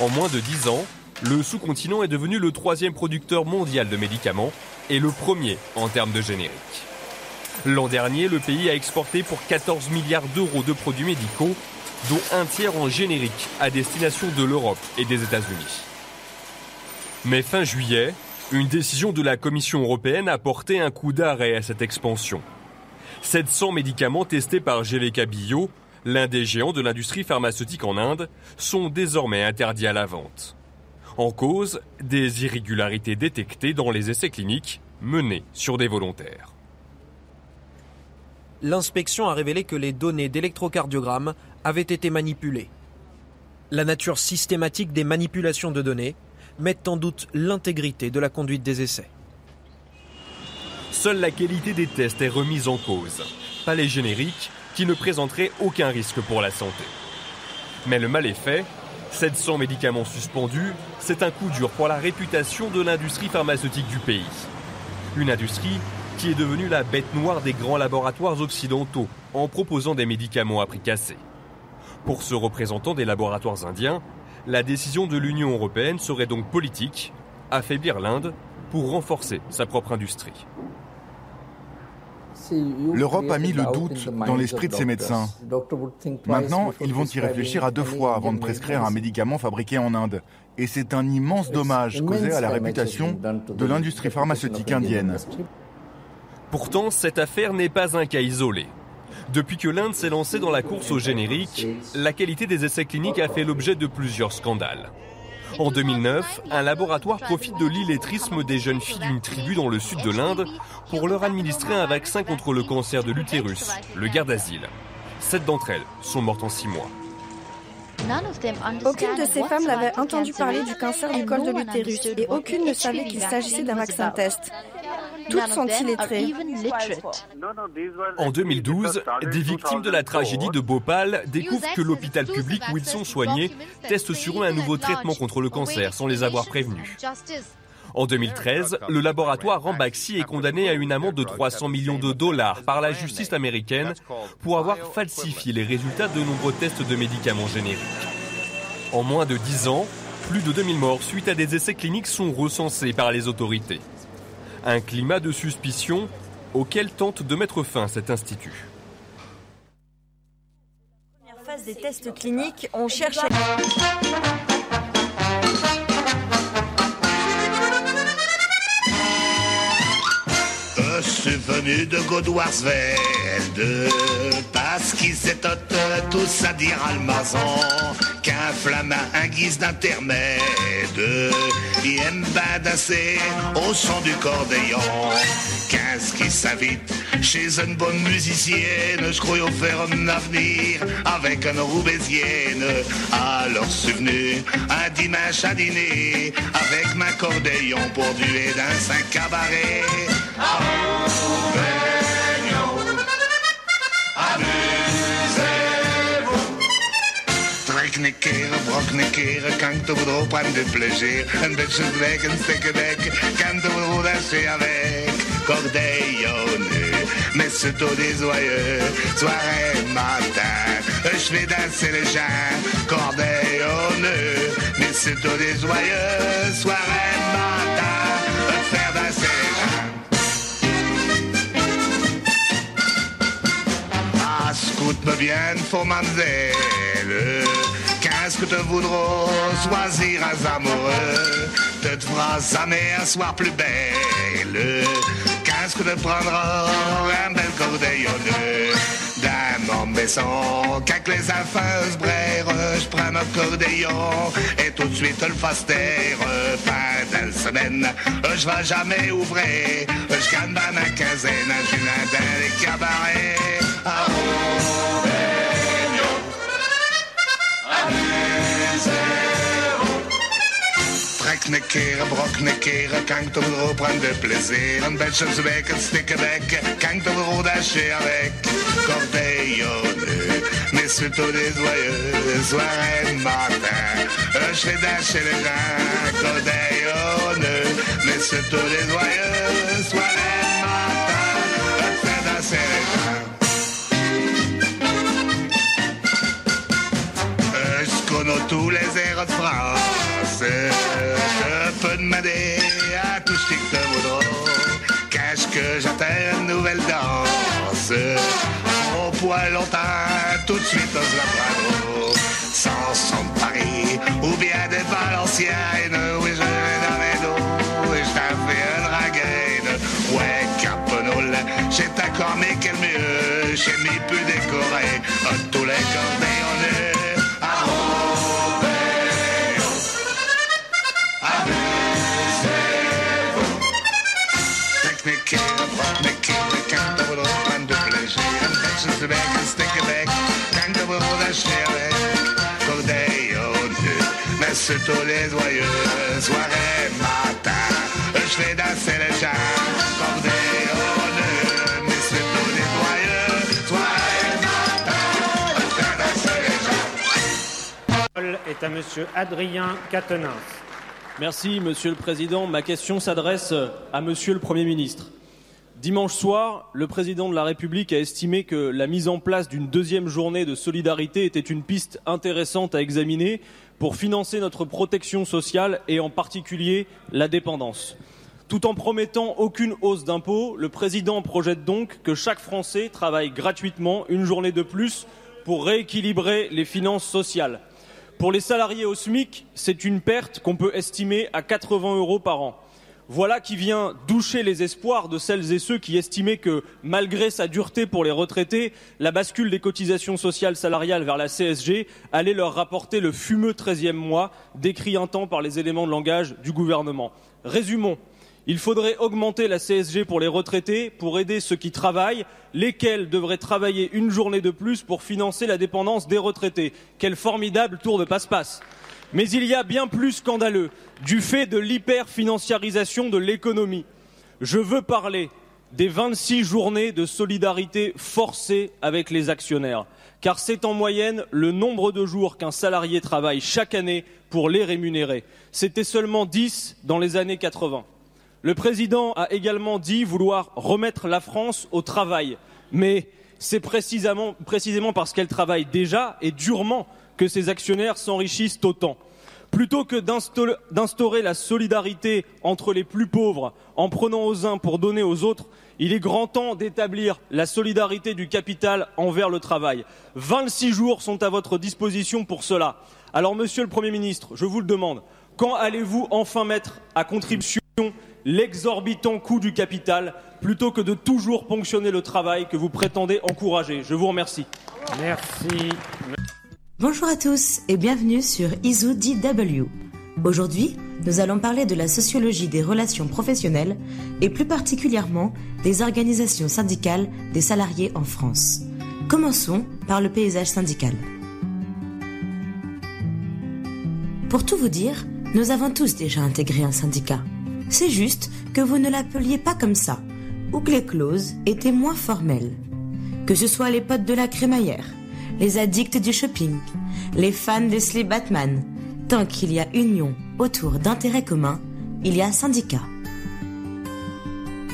En moins de 10 ans, le sous-continent est devenu le troisième producteur mondial de médicaments et le premier en termes de générique. L'an dernier, le pays a exporté pour 14 milliards d'euros de produits médicaux, dont un tiers en générique à destination de l'Europe et des États-Unis. Mais fin juillet, une décision de la Commission européenne a porté un coup d'arrêt à cette expansion. 700 médicaments testés par GVK Bio, l'un des géants de l'industrie pharmaceutique en Inde, sont désormais interdits à la vente. En cause, des irrégularités détectées dans les essais cliniques menés sur des volontaires. L'inspection a révélé que les données d'électrocardiogramme avaient été manipulées. La nature systématique des manipulations de données met en doute l'intégrité de la conduite des essais. Seule la qualité des tests est remise en cause, pas les génériques qui ne présenteraient aucun risque pour la santé. Mais le mal est fait, 700 médicaments suspendus, c'est un coup dur pour la réputation de l'industrie pharmaceutique du pays. Une industrie qui est devenue la bête noire des grands laboratoires occidentaux en proposant des médicaments à prix cassé. Pour ce représentant des laboratoires indiens, la décision de l'Union européenne serait donc politique, affaiblir l'Inde pour renforcer sa propre industrie. L'Europe a mis le doute dans l'esprit de ses médecins. Maintenant, ils vont y réfléchir à deux fois avant de prescrire un médicament fabriqué en Inde. Et c'est un immense dommage causé à la réputation de l'industrie pharmaceutique indienne. Pourtant, cette affaire n'est pas un cas isolé. Depuis que l'Inde s'est lancée dans la course au générique, la qualité des essais cliniques a fait l'objet de plusieurs scandales. En 2009, un laboratoire profite de l'illettrisme des jeunes filles d'une tribu dans le sud de l'Inde pour leur administrer un vaccin contre le cancer de l'utérus, le Gardasil. Sept d'entre elles sont mortes en six mois. Aucune de ces femmes n'avait entendu parler du cancer du col de l'utérus et aucune ne savait qu'il s'agissait d'un vaccin test. Toutes sont illettrées. En 2012, des victimes de la tragédie de Bhopal découvrent que l'hôpital public où ils sont soignés teste sur eux un nouveau traitement contre le cancer sans les avoir prévenus. En 2013, le laboratoire Rambaxi est condamné à une amende de 300 millions de dollars par la justice américaine pour avoir falsifié les résultats de nombreux tests de médicaments génériques. En moins de 10 ans, plus de 2000 morts suite à des essais cliniques sont recensés par les autorités. Un climat de suspicion auquel tente de mettre fin cet institut. Première phase des tests cliniques, on cherche à... suis venu de Godwarsvelde parce qu'ils étaient tous à dire Almazan qu'un flamand, un guise d'intermède, il aime badasser au son du cordéon. Quinze qui s'invite chez une bonne musicienne, je crois au faire un avenir avec une roubaisienne. Alors suis venu un dimanche à dîner avec ma cordéon pour duer d'un cinq cabaret. Treknekkeren, broknekkeren, kan ik de op aan plezier. Een beetje een stikke avec. Cordéon, mais c'est tous des joyeux, soirée, matin. Je vais danser les gens, cordéon, mais c'est tous des joyeux, soirée, matin. Faire danser les gens. Ascoute-me bien, faut mademoiselle Qu'est-ce que te voudront choisir un amoureux Te fera jamais un soir plus belle. Qu'est-ce que te prendra un bel cordéonneux D'un homme baissant qu'avec les enfants se brère Je prends mon cordéon et tout de suite le fasse taire Fin de semaine, je vais jamais ouvrir. Je gagne ma quinzaine, je viens dans les cabarets Ah, oh, Treknekkeren, broknekkeren, kan ik toch wel prendre plaisir. Een beetje zwek, een stikke kan lâcher avec. Cordéon, mais joyeux, soirée, matin. Je vais danser les mais tous les joyeux, soirée, matin. Fais gens. Tous les airs de France. Je peux demander à tout ce que te voudra. Qu'est-ce que j'attends une nouvelle danse? Au poil longtemps, tout de suite on la. Sans son de Paris ou bien des Valenciennes. Oui, je vais dans les dos et je fais une ragaine. Ouais, Capenol, j'ai d'accord, mais quel mieux? J'ai mis plus décoré tous les cordéonneux. Tous les joyeux, soirée, matin. Je vais danser les gens, cordéon, mais c'est tous les joyeux, soirée, matin. Je vais danser les gens. La parole est à Monsieur Adrien Quatennens. Merci, Monsieur le Président. Ma question s'adresse à Monsieur le Premier ministre. Dimanche soir, le Président de la République a estimé que la mise en place d'une deuxième journée de solidarité était une piste intéressante à examiner pour financer notre protection sociale et en particulier la dépendance. Tout en promettant aucune hausse d'impôts, le président projette donc que chaque Français travaille gratuitement une journée de plus pour rééquilibrer les finances sociales. Pour les salariés au SMIC, c'est une perte qu'on peut estimer à 80 euros par an. Voilà qui vient doucher les espoirs de celles et ceux qui estimaient que, malgré sa dureté pour les retraités, la bascule des cotisations sociales salariales vers la CSG allait leur rapporter le fumeux treizième mois, décrit un temps par les éléments de langage du gouvernement. Résumons. Il faudrait augmenter la CSG pour les retraités pour aider ceux qui travaillent, lesquels devraient travailler une journée de plus pour financer la dépendance des retraités? Quel formidable tour de passe-passe. Mais il y a bien plus scandaleux du fait de l'hyperfinanciarisation de l'économie. Je veux parler des 26 journées de solidarité forcée avec les actionnaires, car c'est en moyenne le nombre de jours qu'un salarié travaille chaque année pour les rémunérer. C'était seulement 10 dans les années 80. Le président a également dit vouloir remettre la France au travail, mais c'est précisément, parce qu'elle travaille déjà et durement que ces actionnaires s'enrichissent autant. Plutôt que d'instaurer la solidarité entre les plus pauvres en prenant aux uns pour donner aux autres, il est grand temps d'établir la solidarité du capital envers le travail. 26 jours sont à votre disposition pour cela. Alors, Monsieur le Premier ministre, je vous le demande, quand allez-vous enfin mettre à contribution l'exorbitant coût du capital plutôt que de toujours ponctionner le travail que vous prétendez encourager? Je vous remercie. Merci. Bonjour à tous et bienvenue sur ISO-DW. Aujourd'hui, nous allons parler de la sociologie des relations professionnelles et plus particulièrement des organisations syndicales des salariés en France. Commençons par le paysage syndical. Pour tout vous dire, nous avons tous déjà intégré un syndicat. C'est juste que vous ne l'appeliez pas comme ça, ou que les clauses étaient moins formelles. Que ce soit les potes de la crémaillère, les addicts du shopping, les fans de Batman. Tant qu'il y a union autour d'intérêts communs, il y a syndicat.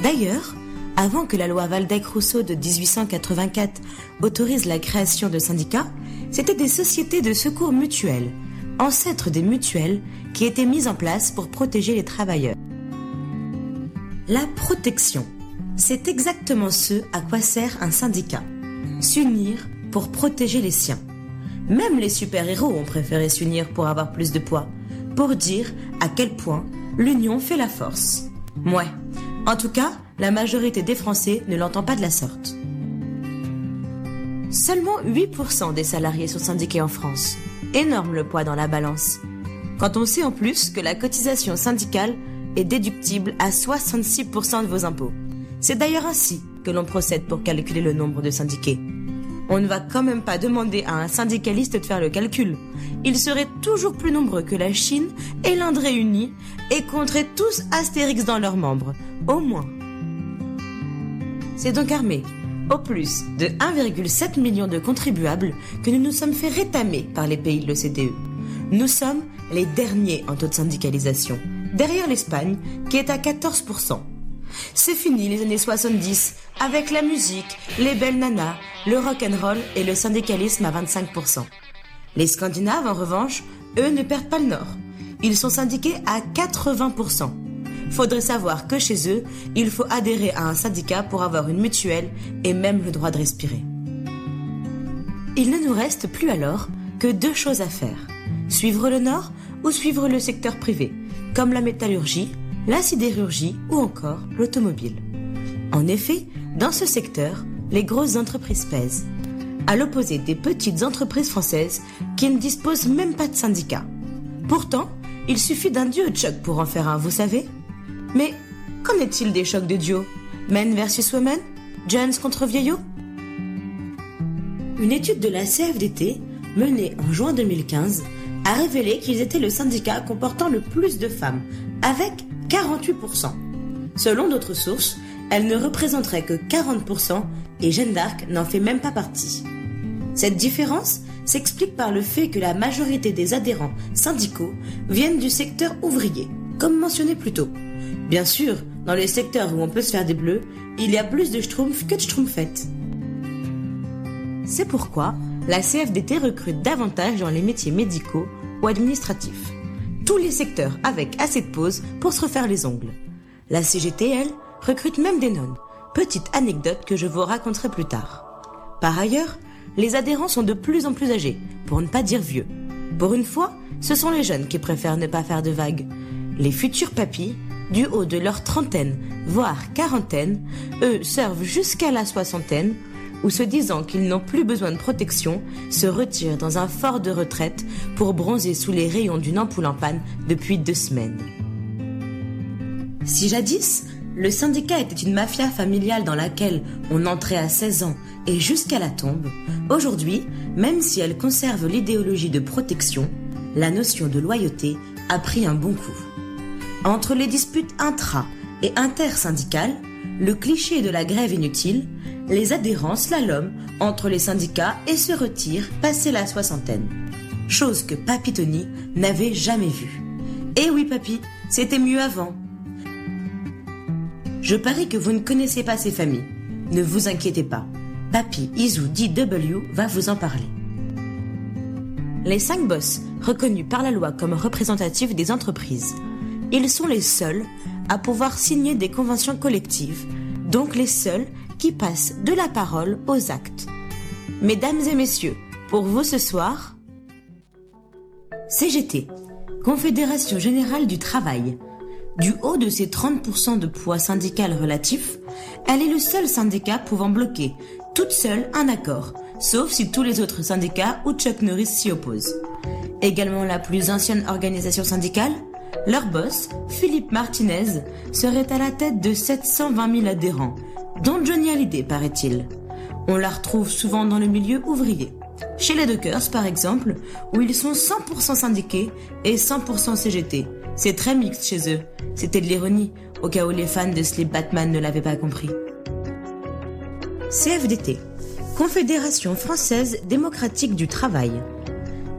D'ailleurs, avant que la loi Waldeck-Rousseau de 1884 autorise la création de syndicats, c'était des sociétés de secours mutuels, ancêtres des mutuelles, qui étaient mises en place pour protéger les travailleurs. La protection, c'est exactement ce à quoi sert un syndicat. S'unir pour protéger les siens. Même les super-héros ont préféré s'unir pour avoir plus de poids, pour dire à quel point l'union fait la force. Ouais, en tout cas, la majorité des Français ne l'entend pas de la sorte. Seulement 8% des salariés sont syndiqués en France. Énorme le poids dans la balance. Quand on sait en plus que la cotisation syndicale est déductible à 66% de vos impôts. C'est d'ailleurs ainsi que l'on procède pour calculer le nombre de syndiqués. On ne va quand même pas demander à un syndicaliste de faire le calcul. Ils seraient toujours plus nombreux que la Chine et l'Inde réunis et compteraient tous Astérix dans leurs membres, au moins. C'est donc armé, au plus de 1,7 million de contribuables, que nous nous sommes fait rétamer par les pays de l'OCDE. Nous sommes les derniers en taux de syndicalisation, derrière l'Espagne qui est à 14%. C'est fini les années 70 avec la musique, les belles nanas, le rock and roll et le syndicalisme à 25%. Les Scandinaves en revanche, eux ne perdent pas le nord. Ils sont syndiqués à 80%. Faudrait savoir que chez eux, il faut adhérer à un syndicat pour avoir une mutuelle et même le droit de respirer. Il ne nous reste plus alors que deux choses à faire. Suivre le nord ou suivre le secteur privé, comme la métallurgie la sidérurgie ou encore l'automobile. En effet, dans ce secteur, les grosses entreprises pèsent, à l'opposé des petites entreprises françaises qui ne disposent même pas de syndicats. Pourtant, il suffit d'un dieu de choc pour en faire un, vous savez. Mais qu'en est-il des chocs de duo? Men versus women? Jones contre vieillot? Une étude de la CFDT, menée en juin 2015, a révélé qu'ils étaient le syndicat comportant le plus de femmes, avec 48%. Selon d'autres sources, elle ne représenterait que 40% et Jeanne d'Arc n'en fait même pas partie. Cette différence s'explique par le fait que la majorité des adhérents syndicaux viennent du secteur ouvrier, comme mentionné plus tôt. Bien sûr, dans les secteurs où on peut se faire des bleus, il y a plus de schtroumpfs que de schtroumpfettes. C'est pourquoi la CFDT recrute davantage dans les métiers médicaux ou administratifs tous les secteurs avec assez de pauses pour se refaire les ongles. La CGT, elle, recrute même des nonnes. Petite anecdote que je vous raconterai plus tard. Par ailleurs, les adhérents sont de plus en plus âgés, pour ne pas dire vieux. Pour une fois, ce sont les jeunes qui préfèrent ne pas faire de vagues. Les futurs papis, du haut de leur trentaine, voire quarantaine, eux servent jusqu'à la soixantaine, ou se disant qu'ils n'ont plus besoin de protection, se retirent dans un fort de retraite pour bronzer sous les rayons d'une ampoule en panne depuis deux semaines. Si jadis, le syndicat était une mafia familiale dans laquelle on entrait à 16 ans et jusqu'à la tombe, aujourd'hui, même si elle conserve l'idéologie de protection, la notion de loyauté a pris un bon coup. Entre les disputes intra- et intersyndicales, le cliché de la grève inutile, les adhérents slalom entre les syndicats et se retirent passé la soixantaine. Chose que Papy Tony n'avait jamais vue. Eh oui, papy, c'était mieux avant. Je parie que vous ne connaissez pas ces familles. Ne vous inquiétez pas. Papy Izu DW va vous en parler. Les cinq boss, reconnus par la loi comme représentatifs des entreprises, ils sont les seuls à pouvoir signer des conventions collectives, donc les seuls qui passent de la parole aux actes. Mesdames et messieurs, pour vous ce soir, CGT, Confédération Générale du Travail. Du haut de ses 30% de poids syndical relatif, elle est le seul syndicat pouvant bloquer, toute seule, un accord, sauf si tous les autres syndicats ou Chuck Norris s'y opposent. Également la plus ancienne organisation syndicale, leur boss, Philippe Martinez, serait à la tête de 720 000 adhérents, dont Johnny Hallyday, paraît-il. On la retrouve souvent dans le milieu ouvrier. Chez les Dockers, par exemple, où ils sont 100% syndiqués et 100% CGT. C'est très mixte chez eux. C'était de l'ironie, au cas où les fans de Sleep Batman ne l'avaient pas compris. CFDT, Confédération française démocratique du travail.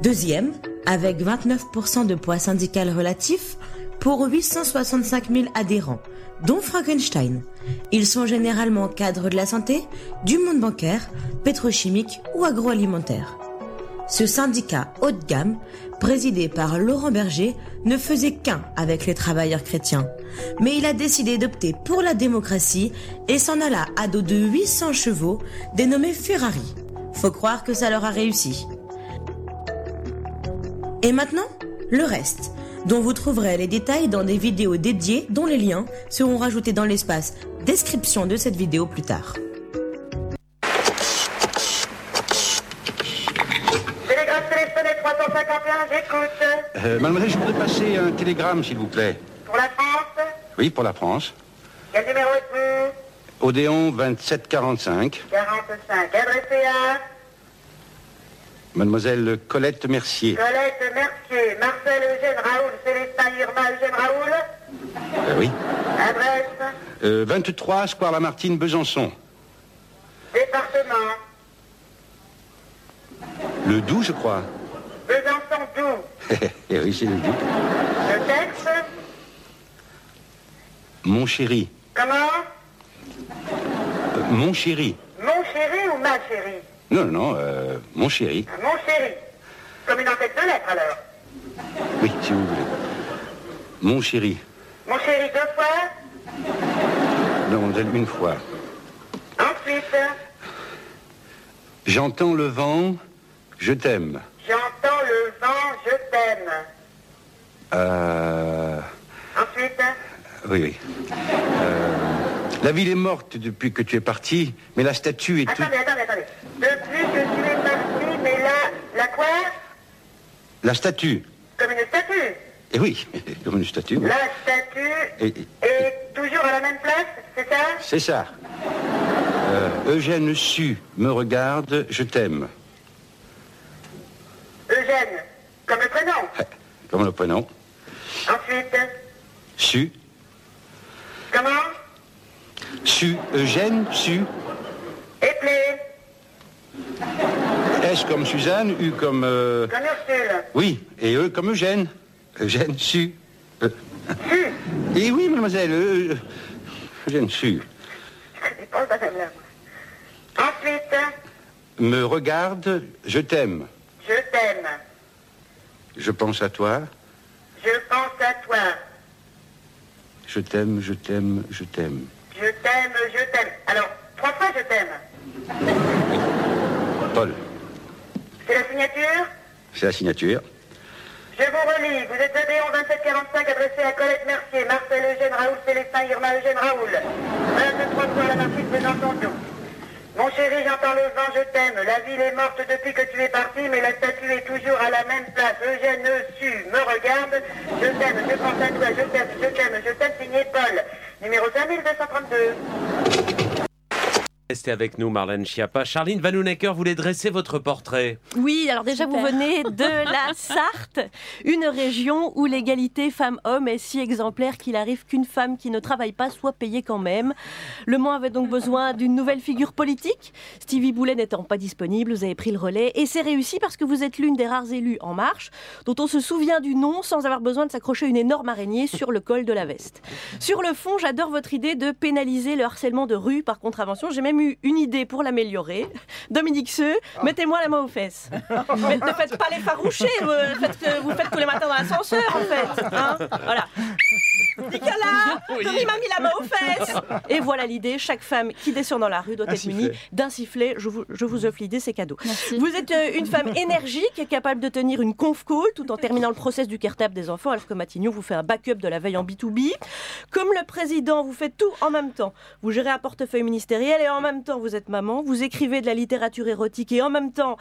Deuxième, avec 29% de poids syndical relatif pour 865 000 adhérents, dont Frankenstein. Ils sont généralement cadres de la santé, du monde bancaire, pétrochimique ou agroalimentaire. Ce syndicat haut de gamme, présidé par Laurent Berger, ne faisait qu'un avec les travailleurs chrétiens. Mais il a décidé d'opter pour la démocratie et s'en alla à dos de 800 chevaux, dénommés Ferrari. Faut croire que ça leur a réussi. Et maintenant, le reste, dont vous trouverez les détails dans des vidéos dédiées dont les liens seront rajoutés dans l'espace description de cette vidéo plus tard. Télégramme téléphoné 351, j'écoute. Euh, mademoiselle, je voudrais passer un télégramme, s'il vous plaît. Pour la France Oui, pour la France. Quel numéro êtes-vous Odéon 2745. 45. Adressé à Mademoiselle Colette Mercier. Colette Mercier, Marcel Eugène Raoul, Célestin Irma Eugène Raoul. Euh, oui. Adresse Euh, 23, Square Lamartine, Besançon. Département Le Doubs, je crois. Besançon Doubs. Eh oui, c'est le Doubs. Le texte Mon chéri. Comment? Euh, mon chéri. Mon chéri ou ma chérie? Non, non, euh, mon chéri. Mon chéri. Comme une entête de lettres alors. Oui, si vous voulez. Mon chéri. Mon chéri deux fois. Non, mademoiselle, une fois. Ensuite, J'entends le vent, je t'aime. j'entends le vent, je t'aime. Euh... Ensuite, Oui, oui. Euh, La ville est morte depuis que tu es parti, mais la statue est toute... attendez, attendez, attendez. Depuis que parti, mais là, la quoi? La statue. Comme une statue. Eh oui, comme une statue. oui. La statue Et- est toujours à la même place, c'est ça? C'est ça. Euh, Eugène Su me regarde, je t'aime. Eugène, comme le prénom. Comme le prénom. Ensuite, Su. comment? Su. Eugène Su. Éplé, S comme Suzanne, U comme... euh, comme Ursule. Oui, et E comme Eugène. Eugène Su. Euh, Et oui, mademoiselle, euh, Eugène Su. C'est pas madame là. Ensuite, Me regarde, je t'aime. je t'aime. Je pense à toi. Je pense à toi. Je t'aime, je t'aime, je t'aime. Je t'aime, je t'aime. Alors, trois fois je t'aime. Paul, C'est la signature c'est la signature. Je vous relis. Vous êtes ED 2745 adressé à Colette Mercier, Marcel Eugène Raoul Célestin, Irma Eugène Raoul. 23 fois la marquise de Dantonio. Mon chéri, j'entends le vent, je t'aime. La ville est morte depuis que tu es parti, mais la statue est toujours à la même place. Eugène su, me regarde. Je t'aime, je pense à toi, je t'aime, je t'aime, je t'aime, signé Paul. Numéro 5232. Restez avec nous, Marlène Schiappa. Charline Vanhoenacker voulait dresser votre portrait. Oui, alors déjà, vous venez de la Sarthe, une région où l'égalité femmes-hommes est si exemplaire qu'il arrive qu'une femme qui ne travaille pas soit payée quand même. Le Mans avait donc besoin d'une nouvelle figure politique. Stevie Boulet n'étant pas disponible, vous avez pris le relais. Et c'est réussi parce que vous êtes l'une des rares élus En Marche dont on se souvient du nom sans avoir besoin de s'accrocher une énorme araignée sur le col de la veste. Sur le fond, j'adore votre idée de pénaliser le harcèlement de rue par contravention. J'ai même eu une idée pour l'améliorer. Dominique Seux, mettez-moi la main aux fesses. Mais ne faites pas les faroucher, vous faites, vous faites tous les matins dans l'ascenseur en fait. hein. voilà. Nicolas, Oui. Tommy m'a mis la main aux fesses. Et voilà l'idée, chaque femme qui descend dans la rue doit Un être munie sifflet. d'un sifflet. Je vous, je vous offre l'idée, c'est cadeau. Vous êtes euh, une femme énergique, capable de tenir une conf call tout en terminant le process du cartable des enfants, alors que Matignon vous fait un backup de la veille en B2B. Comme le président, vous faites tout en même temps. Vous gérez un portefeuille ministériel et en même temps vous êtes maman. Vous écrivez de la littérature érotique et en même temps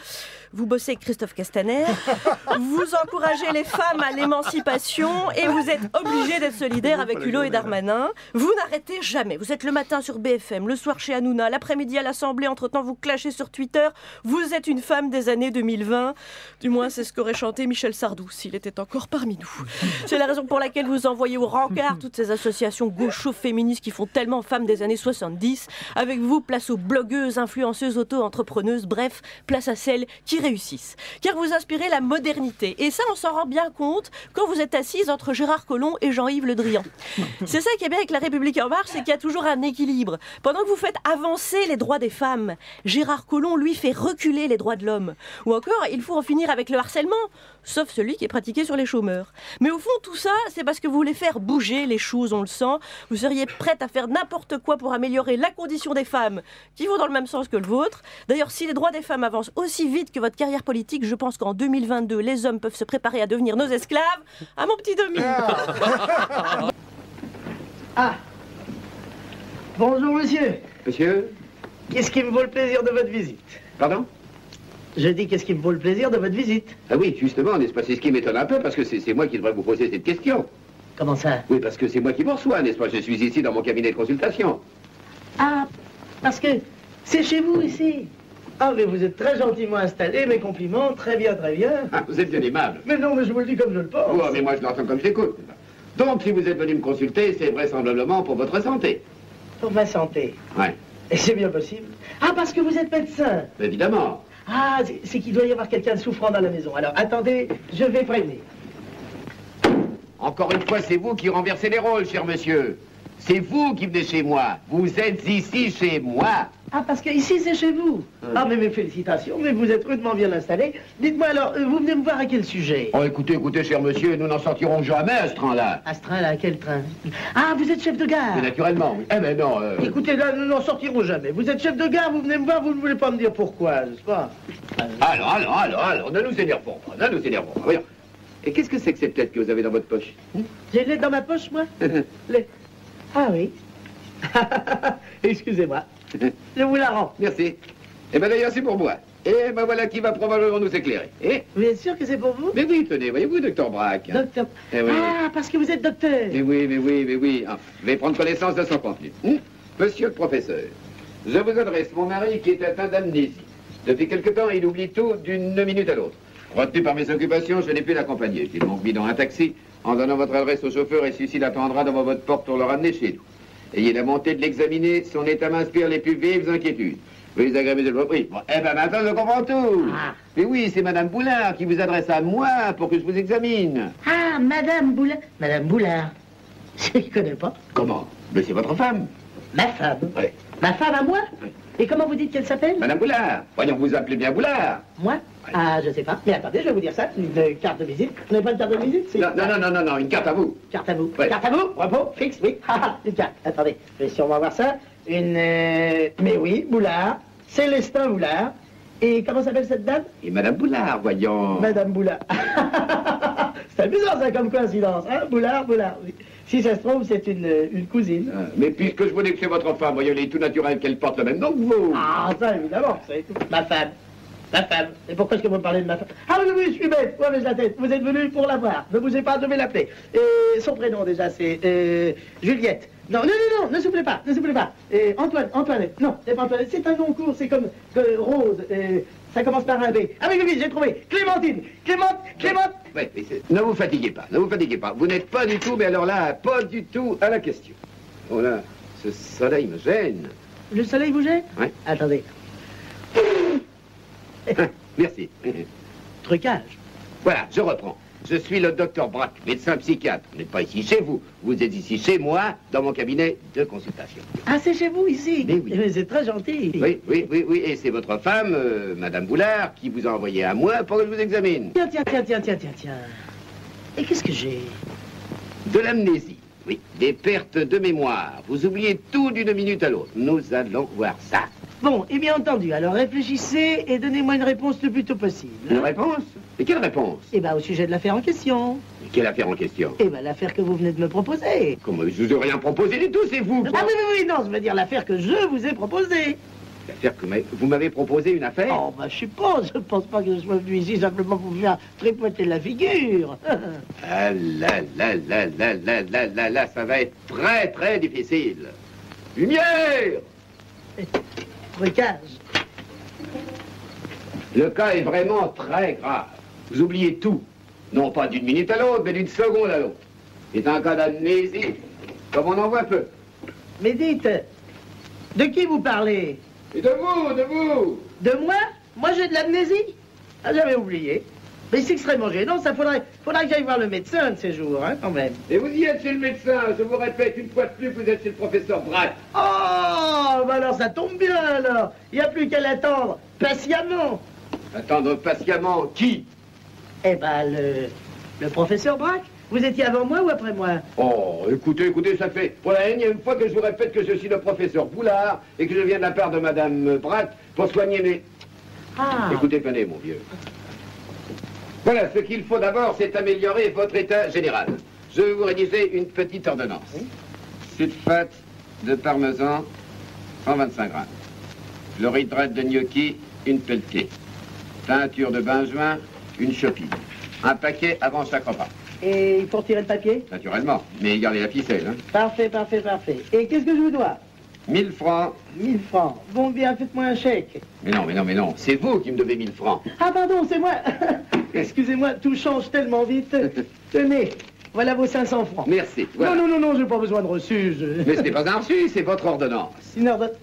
vous bossez avec Christophe Castaner. vous encouragez les femmes à l'émancipation et vous êtes obligé d'être solidaire avec Hulot et Darmanin. Vous n'arrêtez jamais. Vous êtes le matin sur BFM, le soir chez Hanouna, l'après-midi à l'Assemblée, entre-temps vous clashez sur Twitter. Vous êtes une femme des années 2020. Du moins, c'est ce qu'aurait chanté Michel Sardou s'il était encore parmi nous. C'est la raison pour laquelle vous envoyez au rencard toutes ces associations gaucho féministes qui font tellement femmes des années 70. Avec vous, place aux blogueuses, influenceuses, auto-entrepreneuses, bref, place à celles qui réussissent. Car vous inspirez la modernité. Et ça, on s'en rend bien compte quand vous êtes assise entre Gérard Collomb et Jean-Yves Le Drian. C'est ça qui est bien avec la République en marche, c'est qu'il y a toujours un équilibre. Pendant que vous faites avancer les droits des femmes, Gérard Collomb, lui, fait reculer les droits de l'homme. Ou encore, il faut en finir avec le harcèlement, sauf celui qui est pratiqué sur les chômeurs. Mais au fond, tout ça, c'est parce que vous voulez faire bouger les choses, on le sent. Vous seriez prête à faire n'importe quoi pour améliorer la condition des femmes, qui vont dans le même sens que le vôtre. D'ailleurs, si les droits des femmes avancent aussi vite que votre carrière politique, je pense qu'en 2022, les hommes peuvent se préparer à devenir nos esclaves. À mon petit Domi Ah Bonjour monsieur. Monsieur Qu'est-ce qui me vaut le plaisir de votre visite? Pardon? Je dis qu'est-ce qui me vaut le plaisir de votre visite Ah oui, justement, n'est-ce pas C'est ce qui m'étonne un peu, parce que c'est moi qui devrais vous poser cette question. Comment ça? Oui, parce que c'est moi qui vous reçois, n'est-ce pas Je suis ici dans mon cabinet de consultation. Ah, parce que c'est chez vous ici. Ah, mais vous êtes très gentiment installé, mes compliments, très bien, très bien. Ah, vous êtes bien aimable. Mais non, mais je vous le dis comme je le pense. Oh, mais moi, je l'entends comme je l'écoute. Donc, si vous êtes venu me consulter, c'est vraisemblablement pour votre santé. Pour ma santé. Ouais, Et c'est bien possible. Ah, parce que vous êtes médecin. évidemment. Ah, c'est- qu'il doit y avoir quelqu'un de souffrant dans la maison. Alors, attendez, je vais prévenir. Encore une fois, c'est vous qui renversez les rôles, cher monsieur. C'est vous qui venez chez moi. Vous êtes ici chez moi. Ah, parce que ici, c'est chez vous. Ah, mais mes félicitations, mais vous êtes rudement bien installé. Dites-moi alors, euh, vous venez me voir à quel sujet? Oh, écoutez, écoutez, cher monsieur, nous n'en sortirons jamais à ce train-là. À ce train-là, quel train? Ah, vous êtes chef de gare Mais naturellement, oui. Eh ben non, euh, Écoutez, là, nous n'en sortirons jamais. Vous êtes chef de gare, vous venez me voir, vous ne voulez pas me dire pourquoi, n'est-ce pas? Alors, alors, alors, alors, ne nous énervons pas, ne nous énervons pas. Voyons. Et qu'est-ce que c'est que ces têtes que vous avez dans votre poche? J'ai l'aide dans ma poche, moi? Les- Ah oui. Excusez-moi. Je vous la rends. Merci. Eh ben d'ailleurs, c'est pour moi. Et ben voilà qui va probablement nous éclairer. Eh Vous êtes sûr que c'est pour vous Mais oui, tenez, voyez-vous, docteur Braque. Docteur. Eh oui. Ah, parce que vous êtes docteur. Mais oui, mais oui, mais oui. Ah, je vais prendre connaissance de son contenu. Hmm Monsieur le professeur, je vous adresse mon mari qui est atteint d'amnésie. Depuis quelque temps, il oublie tout d'une minute à l'autre. Retenu par mes occupations, je n'ai pu l'accompagner. J'ai donc mis dans un taxi en donnant votre adresse au chauffeur et celui-ci l'attendra devant votre porte pour le ramener chez nous. Ayez la bonté de l'examiner, son état m'inspire les plus vives inquiétudes. Veuillez agréer de le prix. Bon, eh ben maintenant, je comprends tout. Mais oui, c'est Madame Boulard qui vous adresse à moi pour que je vous examine. Ah, Madame Boulard. Madame Boulard. Je ne connais pas. Comment? Mais c'est votre femme. Ma femme. Oui. Ma femme à moi? Et comment vous dites qu'elle s'appelle? Madame Boulard. Voyons, vous appelez bien Boulard. Moi? Ah, je sais pas. Mais attendez, je vais vous dire ça. Une carte de visite. Vous n'avez pas de carte de visite non, non, non, non, non, une carte à vous. Carte à vous. Carte à vous Repos Fixe Oui. une carte. Attendez, je vais sûrement voir ça. Une... Euh, mais oui, Boulard. Célestin Boulard. Et comment s'appelle cette dame? Et Madame Boulard, voyons. Madame Boulard. c'est amusant ça comme coïncidence, hein? Boulard, Boulard. Si ça se trouve, c'est une, une cousine. Ah, mais puisque je vous dis que c'est votre femme, voyons, il est tout naturel qu'elle porte le même nom que vous. Ah, ça évidemment, c'est tout. Ma femme. Ma femme. Et pourquoi est-ce que vous me parlez de ma femme Ah oui, oui, je suis bête. Ouais, mais la tête. Vous êtes venu pour la voir. Ne bougez pas, devez l'appeler. Et son prénom déjà, c'est euh, Juliette. Non, non, non, non, ne soufflez pas, ne soufflez pas. Et Antoine, Antoinette. Non, c'est pas Antoinette. C'est un nom court, c'est comme Rose. ça commence par un B. Ah oui, oui, oui, j'ai trouvé. Clémentine. Clément, Clément. Oui, oui, ne vous fatiguez pas, ne vous fatiguez pas. Vous n'êtes pas du tout, mais alors là, pas du tout à la question. Oh là, ce soleil me gêne. Le soleil vous gêne Oui. Attendez. Merci. Trucage. Voilà, je reprends. Je suis le docteur Brack, médecin psychiatre. Vous n'êtes pas ici chez vous. Vous êtes ici chez moi, dans mon cabinet de consultation. Ah, c'est chez vous, ici Mais oui. c'est très gentil. Oui, oui, oui, oui. Et c'est votre femme, euh, Madame Boulard, qui vous a envoyé à moi pour que je vous examine. Tiens, tiens, tiens, tiens, tiens, tiens, tiens. Et qu'est-ce que j'ai? De l'amnésie. Oui, des pertes de mémoire. Vous oubliez tout d'une minute à l'autre. Nous allons voir ça. Bon, et bien entendu, alors réfléchissez et donnez-moi une réponse le plus tôt possible. Une réponse? Et quelle réponse? Eh bien, au sujet de l'affaire en question. Et quelle affaire en question? Eh bien, l'affaire que vous venez de me proposer. Comment Je vous ai rien proposé du tout, c'est vous Ah oui, oui, oui, non, je veux dire l'affaire que je vous ai proposée. L'affaire que vous m'avez proposé une affaire? Oh, bah, je suppose. Je ne pense pas que je sois venu ici simplement pour vous faire tripoter la figure. ah là, là, là, là, là, là, là, là, ça va être très, très difficile. Lumière le cas est vraiment très grave. Vous oubliez tout. Non pas d'une minute à l'autre, mais d'une seconde à l'autre. C'est un cas d'amnésie, comme on en voit peu. Mais dites, de qui vous parlez? Et de vous, de vous De moi? Moi j'ai de l'amnésie? Ah, j'avais oublié. Mais c'est extrêmement gênant, ça faudrait, faudrait que j'aille voir le médecin de ces jours, hein, quand même. Et vous y êtes chez le médecin, je vous répète une fois de plus, vous êtes chez le professeur Bratt. Oh, bah alors ça tombe bien, alors. Il n'y a plus qu'à l'attendre, patiemment. Attendre patiemment qui? Eh ben, le, le professeur Brack. Vous étiez avant moi ou après moi? Oh, écoutez, écoutez, ça fait pour la énième fois que je vous répète que je suis le professeur Boulard et que je viens de la part de Madame Bratt pour soigner mes... Ah Écoutez, venez, mon vieux. Voilà, ce qu'il faut d'abord, c'est améliorer votre état général. Je vais vous rédiger une petite ordonnance. Sulfate de parmesan, 125 grammes. Chlorhydrate de gnocchi, une pelletée. Teinture de benjoin, une chopine. Un paquet avant chaque repas. Et il faut retirer le papier? Naturellement, mais gardez la ficelle. Hein. Parfait, parfait, parfait. Et qu'est-ce que je vous dois? 1000 francs. 1000 francs. Bon, bien, faites-moi un chèque. Mais non, mais non, mais non. C'est vous qui me devez 1000 francs. Ah, pardon, c'est moi. Excusez-moi, tout change tellement vite. Tenez, voilà vos 500 francs. Merci. Non, non, non, non, j'ai pas besoin de reçu. Mais ce n'est pas un reçu, c'est votre ordonnance. Une ordonnance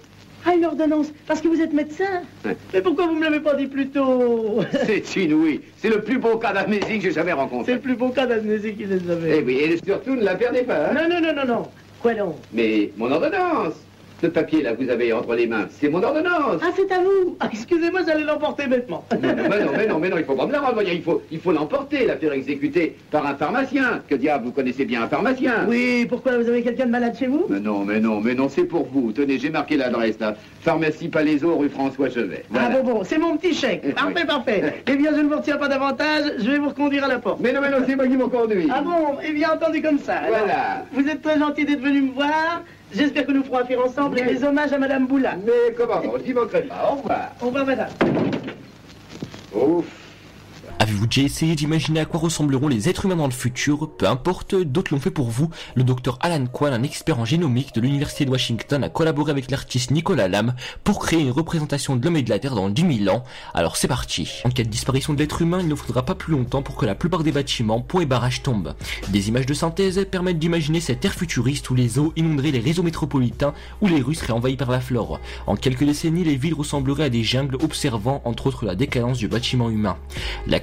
Ah, une ordonnance Parce que vous êtes médecin Mais pourquoi vous me l'avez pas dit plus tôt C'est inouï. C'est le plus beau cas d'amnésie que j'ai jamais rencontré. C'est le plus beau cas d'amnésie qu'il ait jamais. Eh oui, et surtout, ne la perdez pas. Hein. non, non, non, non, non. Quoi donc? Mais mon ordonnance ce papier là, vous avez entre les mains, c'est mon ordonnance. Ah, c'est à vous. Ah, excusez-moi, j'allais l'emporter bêtement. Non, mais non, mais non, mais non, il faut pas me la renvoyer. Il faut, il faut l'emporter, la faire exécuter par un pharmacien. Que diable, vous connaissez bien un pharmacien. Oui, pourquoi vous avez quelqu'un de malade chez vous? Mais non, mais non, mais non, c'est pour vous. Tenez, j'ai marqué l'adresse là. Pharmacie Palaiso, rue François Chevet. Ah bon, bon, c'est mon petit chèque. Parfait, parfait. Eh bien, je ne vous retiens pas davantage. Je vais vous reconduire à la porte. Mais non, mais non, c'est moi qui m'en conduit. Ah bon Eh bien, entendu comme ça. voilà. Vous êtes très gentil d'être venu me voir. J'espère que nous ferons affaire ensemble mais... les hommages à Madame Boula. Mais comment Je n'y manquerai pas. Au revoir. Au revoir, Madame. Ouf. Avez-vous déjà essayé d'imaginer à quoi ressembleront les êtres humains dans le futur? Peu importe, d'autres l'ont fait pour vous. Le docteur Alan Kwan, un expert en génomique de l'université de Washington, a collaboré avec l'artiste Nicolas Lam pour créer une représentation de l'homme et de la Terre dans 10 000 ans. Alors c'est parti. En cas de disparition de l'être humain, il ne faudra pas plus longtemps pour que la plupart des bâtiments, ponts et barrages tombent. Des images de synthèse permettent d'imaginer cette ère futuriste où les eaux inonderaient les réseaux métropolitains, où les rues seraient envahies par la flore. En quelques décennies, les villes ressembleraient à des jungles observant entre autres la décadence du bâtiment humain.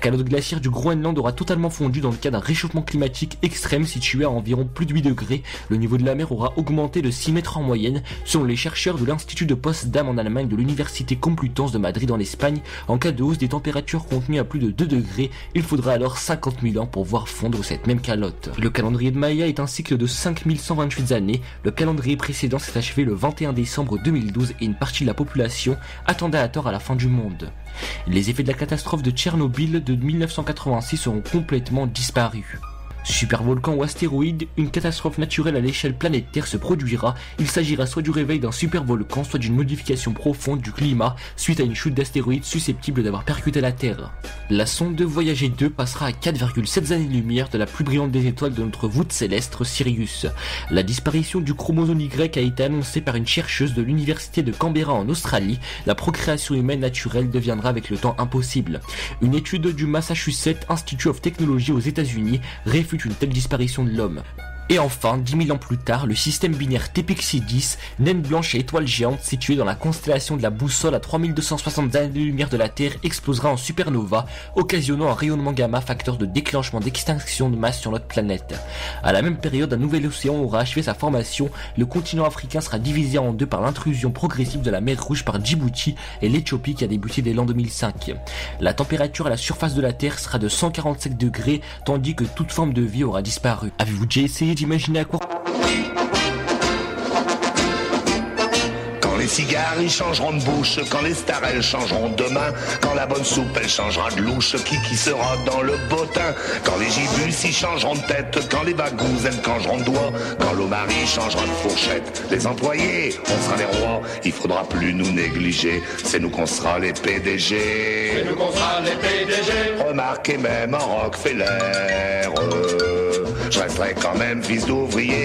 Calotte glaciaire du Groenland aura totalement fondu dans le cas d'un réchauffement climatique extrême situé à environ plus de 8 degrés. Le niveau de la mer aura augmenté de 6 mètres en moyenne, selon les chercheurs de l'Institut de Potsdam en Allemagne de l'Université Complutense de Madrid en Espagne. En cas de hausse des températures contenues à plus de 2 degrés, il faudra alors 50 000 ans pour voir fondre cette même calotte. Le calendrier de Maya est un cycle de 5128 années. Le calendrier précédent s'est achevé le 21 décembre 2012 et une partie de la population attendait à tort à la fin du monde. Les effets de la catastrophe de Tchernobyl de 1986 seront complètement disparus. Supervolcan ou astéroïde, une catastrophe naturelle à l'échelle planétaire se produira. Il s'agira soit du réveil d'un supervolcan, soit d'une modification profonde du climat suite à une chute d'astéroïdes susceptible d'avoir percuté la Terre. La sonde Voyager 2 passera à 4,7 années-lumière de la plus brillante des étoiles de notre voûte céleste, Sirius. La disparition du chromosome Y a été annoncée par une chercheuse de l'université de Canberra en Australie. La procréation humaine naturelle deviendra avec le temps impossible. Une étude du Massachusetts Institute of Technology aux États-Unis réfute une telle disparition de l'homme. Et enfin, 10 000 ans plus tard, le système binaire TPXI 10, naine blanche et étoile géante située dans la constellation de la boussole à 3260 années-lumière de la Terre, explosera en supernova, occasionnant un rayonnement gamma facteur de déclenchement d'extinction de masse sur notre planète. À la même période, un nouvel océan aura achevé sa formation, le continent africain sera divisé en deux par l'intrusion progressive de la mer Rouge par Djibouti et l'Éthiopie qui a débuté dès l'an 2005. La température à la surface de la Terre sera de 147 degrés, tandis que toute forme de vie aura disparu. Avez-vous déjà essayé d'imaginer à quoi Quand les cigares ils changeront de bouche, quand les stars elles changeront de main, quand la bonne soupe elle changera de louche, qui qui sera dans le bottin, quand les gibus ils changeront de tête, quand les bagous elles changeront de doigts, quand l'omari changera de fourchette, les employés on sera les rois, il faudra plus nous négliger, c'est nous qu'on sera les PDG. C'est nous qu'on sera les PDG. Remarquez même en Rockefeller. Je resterai quand même fils d'ouvrier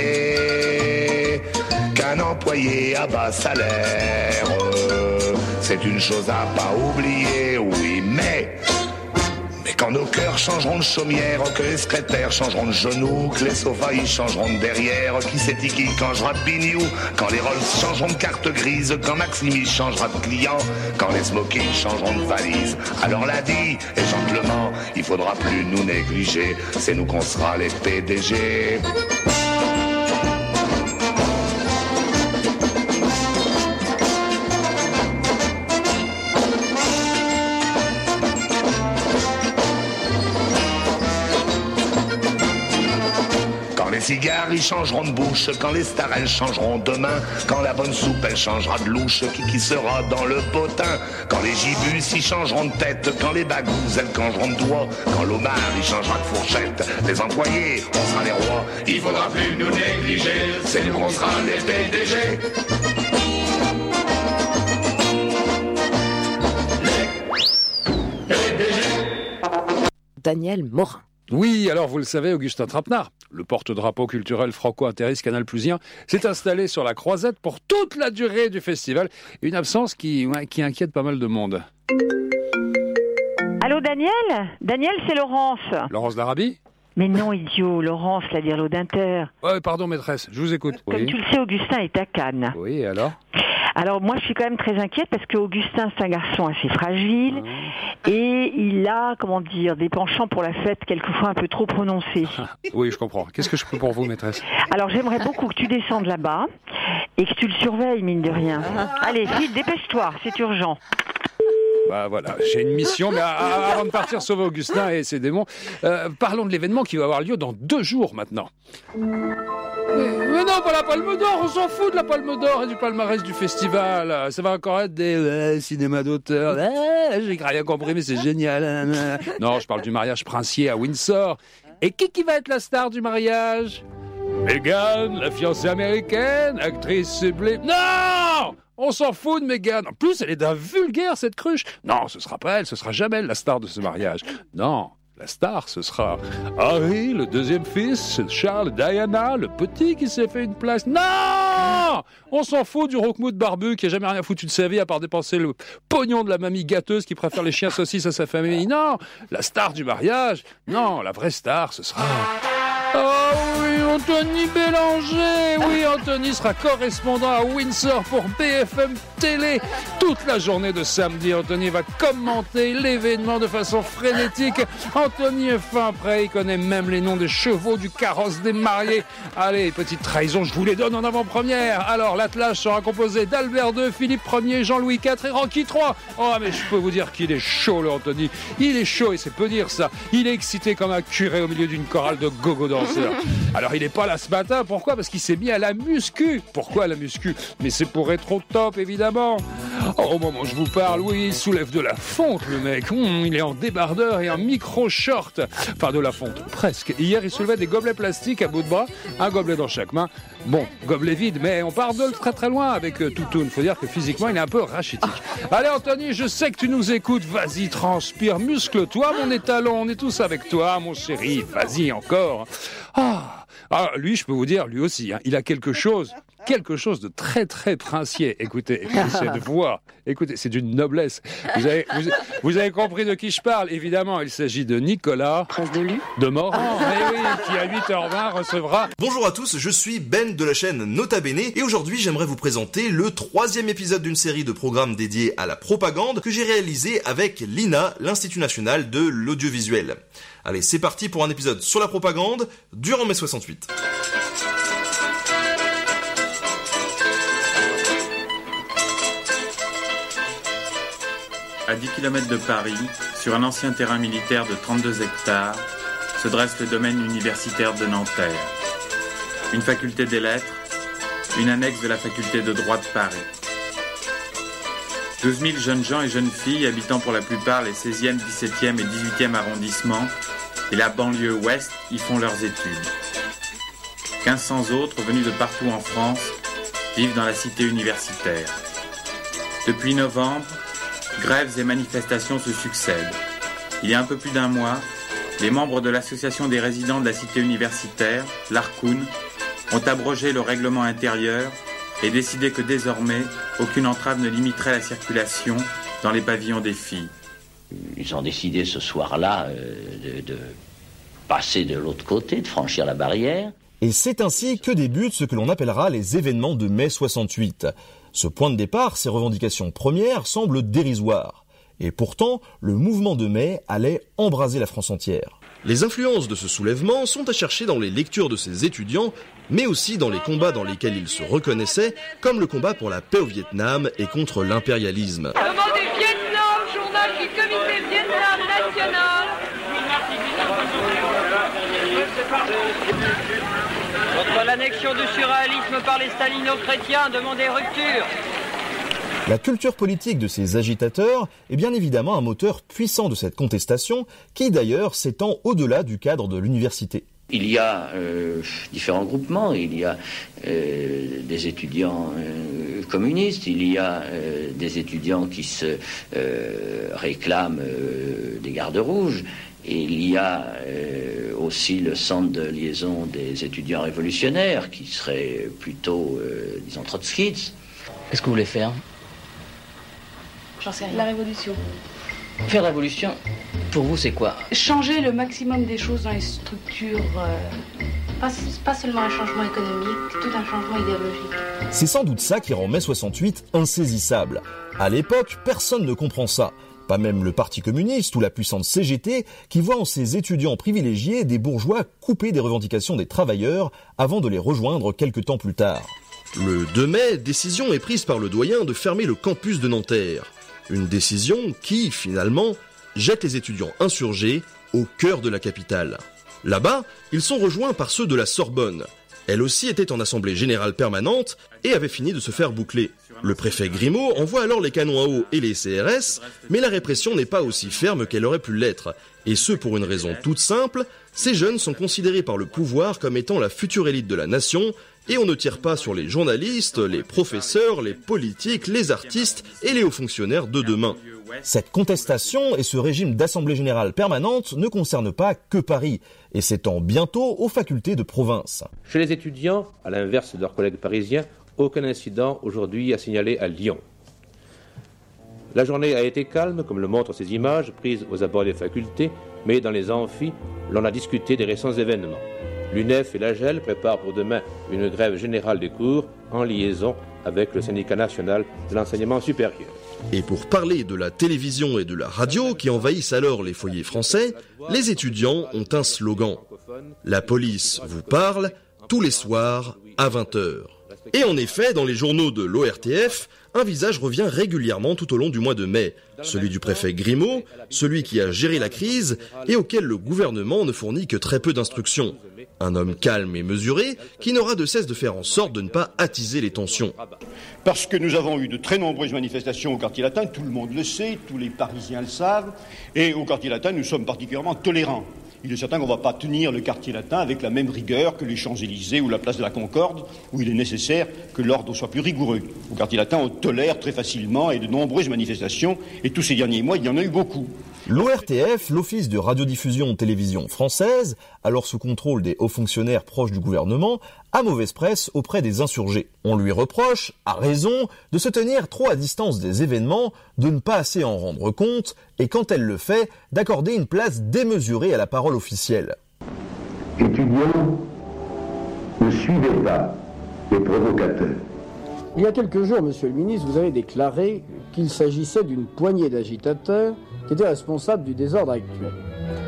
qu'un employé à bas salaire. C'est une chose à pas oublier, oui, mais mais quand nos cœurs changeront de chaumière, que les secrétaires changeront de genoux, que les sofas changeront de derrière, qui c'est qui changera de bignou, quand les Rolls changeront de carte grise, quand Maximis changera de client, quand les smokings changeront de valise, alors l'a dit, et gentlement, il faudra plus nous négliger, c'est nous qu'on sera les PDG. Les cigares ils changeront de bouche, quand les stars elles changeront de main, quand la bonne soupe elle changera de louche, qui qui sera dans le potin, quand les gibus ils changeront de tête, quand les bagous elles changeront de doigts, quand l'omar il changera de fourchette, les employés on sera les rois, il faudra plus nous négliger, c'est nous qu'on sera les PDG. Daniel Morin. Oui, alors vous le savez, Augustin Trapenard, le porte-drapeau culturel franco-interiste Canal Plusien, s'est installé sur la croisette pour toute la durée du festival. Une absence qui, qui inquiète pas mal de monde. Allô Daniel? Daniel, c'est Laurence. Laurence d'Arabie mais non, idiot, Laurence, la dirlo d'Inter. Ouais, pardon, maîtresse, je vous écoute. Comme tu le sais, Augustin est à Cannes. Oui, alors? Alors moi, je suis quand même très inquiète parce que Augustin, c'est un garçon assez fragile ah. et il a, comment dire, des penchants pour la fête quelquefois un peu trop prononcés. oui, je comprends. Qu'est-ce que je peux pour vous, maîtresse? Alors j'aimerais beaucoup que tu descendes là-bas et que tu le surveilles, mine de rien. Allez, vite, dépêche-toi, c'est urgent. Bah voilà, j'ai une mission, mais avant de partir sauver Augustin et ses démons, euh, parlons de l'événement qui va avoir lieu dans deux jours maintenant. Mais, non, pas la Palme d'Or, on s'en fout de la Palme d'Or et du palmarès du festival. Ça va encore être des cinémas d'auteur. j'ai rien compris, mais c'est génial. non, je parle du mariage princier à Windsor. Et qui qui va être la star du mariage? Meghan, la fiancée américaine, actrice sublime. Non on s'en fout de Meghan. En plus, elle est d'un vulgaire, cette cruche. Non, ce sera pas elle, ce sera jamais la star de ce mariage. Non, la star, ce sera Harry, le deuxième fils, Charles, Diana, le petit qui s'est fait une place. Non On s'en fout du Rockmout barbu qui a jamais rien foutu de sa vie à part dépenser le pognon de la mamie gâteuse qui préfère les chiens saucisses à sa famille. Non La star du mariage Non, la vraie star, ce sera Oh oui, Anthony Bélanger Oui, Anthony sera correspondant à Windsor pour BFM Télé. Toute la journée de samedi, Anthony va commenter l'événement de façon frénétique. Anthony est fin prêt, il connaît même les noms des chevaux du carrosse des mariés. Allez, petite trahison, je vous les donne en avant-première. Alors, l'attelage sera composé d'Albert II, Philippe Ier, Jean-Louis IV et Rocky III. Oh, mais je peux vous dire qu'il est chaud, le Anthony. Il est chaud et c'est peu dire ça. Il est excité comme un curé au milieu d'une chorale de gogo Alors, il n'est pas là ce matin. Pourquoi? Parce qu'il s'est mis à la muscu. Pourquoi la muscu? Mais c'est pour être au top, évidemment. Oh, au moment où je vous parle, oui, il soulève de la fonte, le mec. Hum, il est en débardeur et en micro-short. Enfin, de la fonte, presque. Hier, il soulevait des gobelets plastiques à bout de bras, un gobelet dans chaque main. Bon, gobelet vide, mais on part de très très loin avec euh, Toutoun. Faut dire que physiquement, il est un peu rachitique. Allez, Anthony, je sais que tu nous écoutes. Vas-y, transpire, muscle-toi, mon étalon. On est tous avec toi, mon chéri. Vas-y, encore. Ah, ah, lui, je peux vous dire, lui aussi, hein, il a quelque chose quelque chose de très très princier. Écoutez, écoutez cette voix, écoutez, c'est d'une noblesse. Vous avez, vous, avez, compris de qui je parle? Évidemment, il s'agit de Nicolas. Prince de De Morand, oui, qui à 8h20 recevra... Bonjour à tous, je suis Ben de la chaîne Nota Bene et aujourd'hui j'aimerais vous présenter le troisième épisode d'une série de programmes dédiés à la propagande que j'ai réalisé avec l'INA, l'Institut National de l'Audiovisuel. Allez, c'est parti pour un épisode sur la propagande durant mai 68. À 10 km de Paris, sur un ancien terrain militaire de 32 hectares, se dresse le domaine universitaire de Nanterre. Une faculté des lettres, une annexe de la faculté de droit de Paris. 12 000 jeunes gens et jeunes filles habitant pour la plupart les 16e, 17e et 18e arrondissements et la banlieue ouest y font leurs études. 1500 autres venus de partout en France vivent dans la cité universitaire. Depuis novembre, grèves et manifestations se succèdent. Il y a un peu plus d'un mois, les membres de l'association des résidents de la cité universitaire, l'ARCUN, ont abrogé le règlement intérieur et décidé que désormais, aucune entrave ne limiterait la circulation dans les pavillons des filles. Ils ont décidé ce soir-là euh, de, de passer de l'autre côté, de franchir la barrière. Et c'est ainsi que débutent ce que l'on appellera les événements de mai 68. Ce point de départ, ces revendications premières, semblent dérisoires. Et pourtant, le mouvement de mai allait embraser la France entière. Les influences de ce soulèvement sont à chercher dans les lectures de ces étudiants, mais aussi dans les combats dans lesquels ils se reconnaissaient, comme le combat pour la paix au Vietnam et contre l'impérialisme. l'annexion du surréalisme par les demandez rupture. La culture politique de ces agitateurs est bien évidemment un moteur puissant de cette contestation, qui d'ailleurs s'étend au-delà du cadre de l'université. Il y a euh, différents groupements, il y a euh, des étudiants euh, communistes, il y a des étudiants qui se réclament des gardes rouges, et il y a euh, aussi le centre de liaison des étudiants révolutionnaires, qui serait plutôt, euh, disons, trotskistes. Qu'est-ce que vous voulez faire? J'en sais rien. La révolution. Faire la révolution, pour vous, c'est quoi? Changer le maximum des choses dans les structures. Euh, pas, pas, seulement un changement économique, tout un changement idéologique. C'est sans doute ça qui rend mai 68 insaisissable. À l'époque, personne ne comprend ça pas même le Parti communiste ou la puissante CGT, qui voit en ses étudiants privilégiés des bourgeois coupés des revendications des travailleurs avant de les rejoindre quelques temps plus tard. Le 2 mai, décision est prise par le doyen de fermer le campus de Nanterre. Une décision qui, finalement, jette les étudiants insurgés au cœur de la capitale. Là-bas, ils sont rejoints par ceux de la Sorbonne. Elle aussi était en assemblée générale permanente et avait fini de se faire boucler. Le préfet Grimaud envoie alors les canons à eau et les CRS, mais la répression n'est pas aussi ferme qu'elle aurait pu l'être. Et ce pour une raison toute simple, ces jeunes sont considérés par le pouvoir comme étant la future élite de la nation, et on ne tire pas sur les journalistes, les professeurs, les politiques, les artistes et les hauts fonctionnaires de demain. Cette contestation et ce régime d'assemblée générale permanente ne concernent pas que Paris, et s'étend bientôt aux facultés de province. Chez les étudiants, à l'inverse de leurs collègues parisiens, aucun incident aujourd'hui à signaler à Lyon. La journée a été calme, comme le montrent ces images prises aux abords des facultés, mais dans les amphis, l'on a discuté des récents événements. L'UNEF et l'AGEL préparent pour demain une grève générale des cours en liaison avec le syndicat national de l'enseignement supérieur. Et pour parler de la télévision et de la radio qui envahissent alors les foyers français, les étudiants ont un slogan. La police vous parle tous les soirs à 20h. Et en effet, dans les journaux de l'ORTF, un visage revient régulièrement tout au long du mois de mai, celui du préfet Grimaud, celui qui a géré la crise et auquel le gouvernement ne fournit que très peu d'instructions. Un homme calme et mesuré qui n'aura de cesse de faire en sorte de ne pas attiser les tensions. Parce que nous avons eu de très nombreuses manifestations au quartier latin, tout le monde le sait, tous les Parisiens le savent, et au quartier latin, nous sommes particulièrement tolérants. Il est certain qu'on ne va pas tenir le quartier latin avec la même rigueur que les Champs-Élysées ou la place de la Concorde, où il est nécessaire que l'ordre soit plus rigoureux. Au quartier latin, on tolère très facilement et de nombreuses manifestations, et tous ces derniers mois, il y en a eu beaucoup. L'ORTF, l'Office de radiodiffusion télévision française, alors sous contrôle des hauts fonctionnaires proches du gouvernement, a mauvaise presse auprès des insurgés. On lui reproche, à raison, de se tenir trop à distance des événements, de ne pas assez en rendre compte, et quand elle le fait, d'accorder une place démesurée à la parole officielle. Étudiants, ne suivez pas les provocateurs. Il y a quelques jours, Monsieur le ministre, vous avez déclaré qu'il s'agissait d'une poignée d'agitateurs qui étaient responsables du désordre actuel.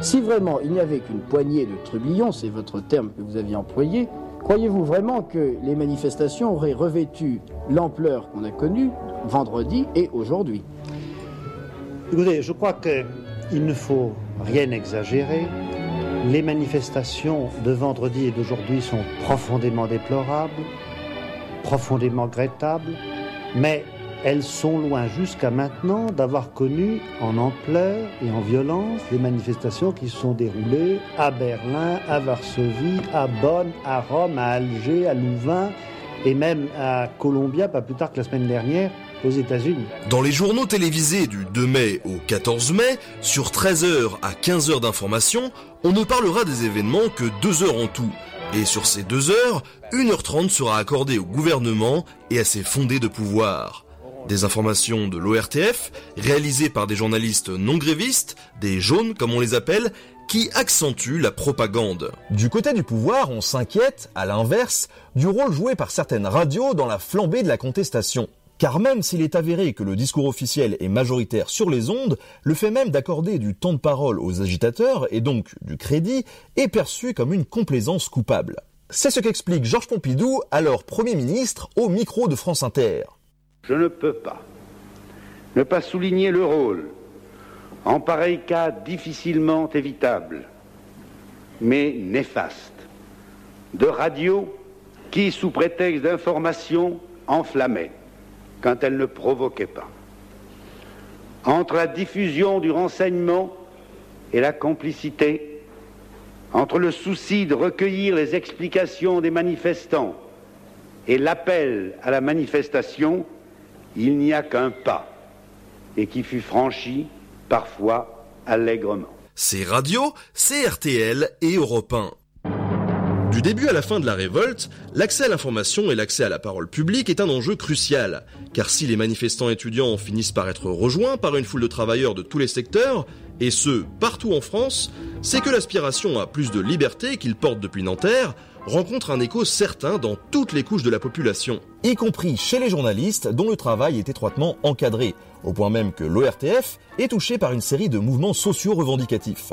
Si vraiment il n'y avait qu'une poignée de trublions, c'est votre terme que vous aviez employé, croyez-vous vraiment que les manifestations auraient revêtu l'ampleur qu'on a connue vendredi et aujourd'hui? Écoutez, je crois qu'il ne faut rien exagérer. Les manifestations de vendredi et d'aujourd'hui sont profondément déplorables, profondément regrettables, mais elles sont loin jusqu'à maintenant d'avoir connu en ampleur et en violence les manifestations qui se sont déroulées à Berlin, à Varsovie, à Bonn, à Rome, à Alger, à Louvain et même à Columbia, pas plus tard que la semaine dernière, aux États-Unis. Dans les journaux télévisés du 2 mai au 14 mai, sur 13h à 15h d'information, on ne parlera des événements que 2 heures en tout. Et sur ces 2 heures, 1h30 sera accordée au gouvernement et à ses fondés de pouvoir. Des informations de l'ORTF, réalisées par des journalistes non grévistes, des jaunes comme on les appelle, qui accentuent la propagande. Du côté du pouvoir, on s'inquiète, à l'inverse, du rôle joué par certaines radios dans la flambée de la contestation. Car même s'il est avéré que le discours officiel est majoritaire sur les ondes, le fait même d'accorder du temps de parole aux agitateurs, et donc du crédit, est perçu comme une complaisance coupable. C'est ce qu'explique Georges Pompidou, alors Premier ministre, au micro de France Inter. Je ne peux pas ne pas souligner le rôle, en pareil cas difficilement évitable, mais néfaste, de radios qui, sous prétexte d'information, enflammaient quand elles ne provoquaient pas. Entre la diffusion du renseignement et la complicité, entre le souci de recueillir les explications des manifestants et l'appel à la manifestation, il n'y a qu'un pas, et qui fut franchi parfois allègrement. C'est RTL et Europe 1. Du début à la fin de la révolte, l'accès à l'information et l'accès à la parole publique est un enjeu crucial, car si les manifestants étudiants finissent par être rejoints par une foule de travailleurs de tous les secteurs, et ce, partout en France, c'est que l'aspiration à plus de liberté qu'ils portent depuis Nanterre rencontre un écho certain dans toutes les couches de la population. Y compris chez les journalistes dont le travail est étroitement encadré, au point même que l'ORTF est touché par une série de mouvements sociaux revendicatifs.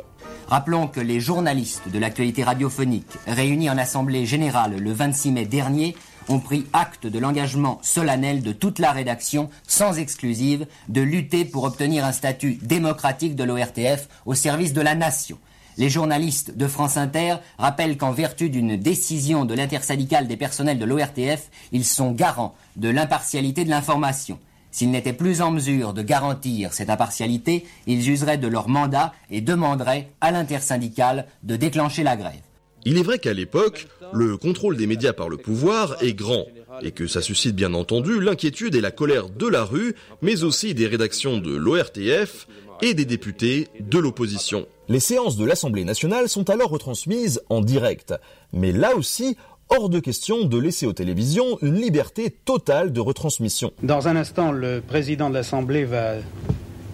Rappelons que les journalistes de l'actualité radiophonique, réunis en Assemblée générale le 26 mai dernier, ont pris acte de l'engagement solennel de toute la rédaction, sans exclusive, de lutter pour obtenir un statut démocratique de l'ORTF au service de la nation. Les journalistes de France Inter rappellent qu'en vertu d'une décision de l'intersyndicale des personnels de l'ORTF, ils sont garants de l'impartialité de l'information. S'ils n'étaient plus en mesure de garantir cette impartialité, ils useraient de leur mandat et demanderaient à l'intersyndicale de déclencher la grève. Il est vrai qu'à l'époque, le contrôle des médias par le pouvoir est grand, et que ça suscite bien entendu l'inquiétude et la colère de la rue, mais aussi des rédactions de l'ORTF et des députés de l'opposition. Les séances de l'Assemblée nationale sont alors retransmises en direct, mais là aussi, hors de question de laisser aux télévisions une liberté totale de retransmission. Dans un instant, le président de l'Assemblée va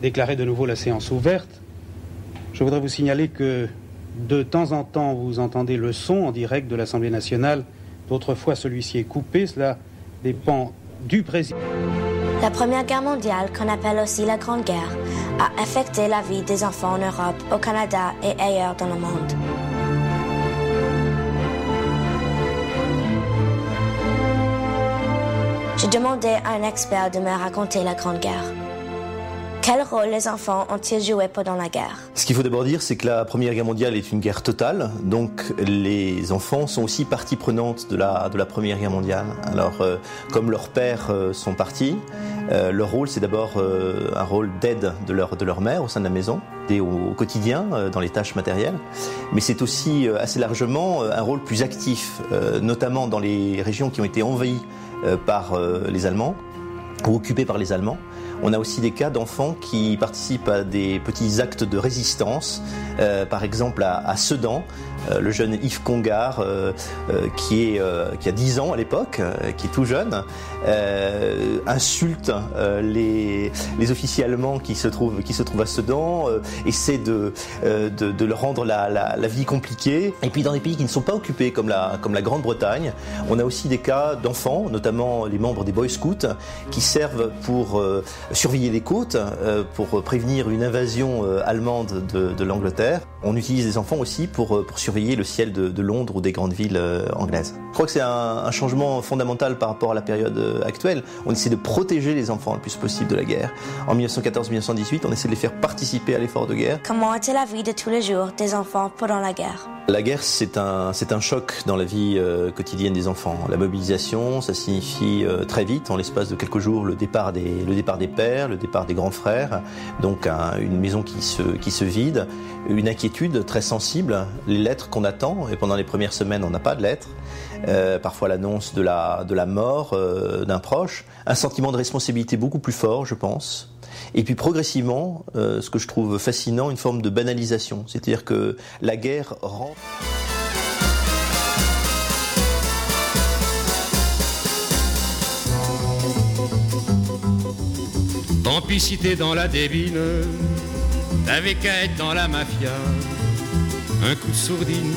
déclarer de nouveau la séance ouverte. Je voudrais vous signaler que De temps en temps, vous entendez le son en direct de l'Assemblée nationale. D'autres fois, celui-ci est coupé. Cela dépend du président. La Première Guerre mondiale, qu'on appelle aussi la Grande Guerre, a affecté la vie des enfants en Europe, au Canada et ailleurs dans le monde. J'ai demandé à un expert de me raconter la Grande Guerre. Quel rôle les enfants ont-ils joué pendant la guerre? Ce qu'il faut d'abord dire, c'est que la Première Guerre mondiale est une guerre totale, donc les enfants sont aussi partie prenante de la, de la Première Guerre mondiale. Alors, euh, comme leurs pères euh, sont partis, euh, leur rôle, c'est d'abord un rôle d'aide de leur, de leur mère au sein de la maison, et au, quotidien, dans les tâches matérielles, mais c'est aussi assez largement un rôle plus actif, notamment dans les régions qui ont été envahies par les Allemands, ou occupées par les Allemands. On a aussi des cas d'enfants qui participent à des petits actes de résistance, euh, par exemple à, à Sedan, le jeune Yves Congar, euh, euh, qui, euh, a 10 ans à l'époque, euh, qui est tout jeune, euh, insulte euh, les, officiers allemands qui se trouvent, à Sedan, euh, essaie de, euh, leur rendre la, vie compliquée. Et puis dans des pays qui ne sont pas occupés, comme la, Grande-Bretagne, on a aussi des cas d'enfants, notamment les membres des Boy Scouts, qui servent pour euh, surveiller les côtes, euh, pour prévenir une invasion euh, allemande de, l'Angleterre. On utilise les enfants aussi pour, euh, pour surveiller le ciel de, de Londres ou des grandes villes euh, anglaises. Je crois que c'est un, un changement fondamental par rapport à la période euh, actuelle. On essaie de protéger les enfants le plus possible de la guerre. En 1914-1918, on essaie de les faire participer à l'effort de guerre. Comment était la vie de tous les jours des enfants pendant la guerre? La guerre, c'est un, c'est un choc dans la vie euh, quotidienne des enfants. La mobilisation, ça signifie euh, très vite, en l'espace de quelques jours, le départ des, le départ des pères, le départ des grands frères, donc un- une maison qui se, qui se vide, une inquiétude très sensible, les lettres qu'on attend, et pendant les premières semaines, on n'a pas de lettres, euh, parfois l'annonce de la, de la mort euh, d'un proche, un sentiment de responsabilité beaucoup plus fort, je pense. Et puis progressivement, euh, ce que je trouve fascinant, une forme de banalisation. C'est-à-dire que la guerre rend... Tant pis si t'es dans la débine, t'avais qu'à être dans la mafia. Un coup de sourdine,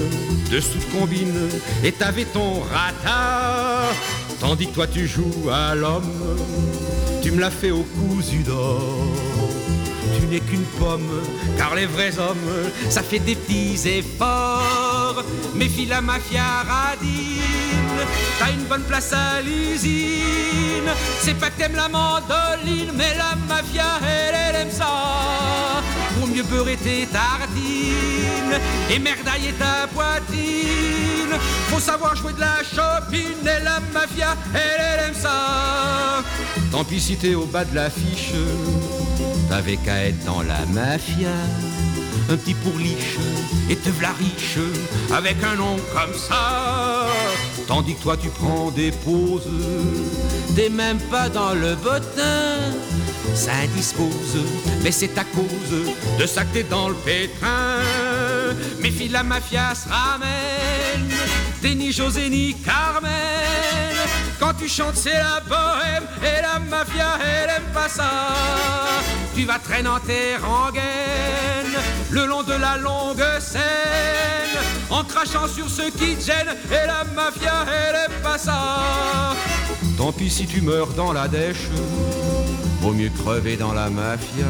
deux sous de combine, et t'avais ton rata. Tandis que toi tu joues à l'homme, tu me l'as fait au cousu d'or. Tu n'es qu'une pomme, car les vrais hommes, ça fait des petits efforts. Méfie la mafia radine, t'as une bonne place à l'usine. C'est pas que t'aimes la mandoline, mais la mafia, elle, elle aime ça. Pour mieux beurrer tes tartines et merdailler ta poitrine. Faut savoir jouer de la chopine et la mafia, elle, elle aime ça. Tant pis si t'es au bas de l'affiche, t'avais qu'à être dans la mafia. Un petit pourliche et te v'la riche avec un nom comme ça. Tandis que toi tu prends des pauses, t'es même pas dans le bottin. Ça indispose, mais c'est à cause de ça que t'es dans le pétrin. Méfie la mafia se ramène, t'es ni José ni Carmen. Quand tu chantes, c'est la bohème et la mafia, elle aime pas ça. Tu vas traîner en terre en gaine le long de la longue scène en crachant sur ceux qui te gênent et la mafia, elle aime pas ça. Tant pis si tu meurs dans la dèche, vaut mieux crever dans la mafia.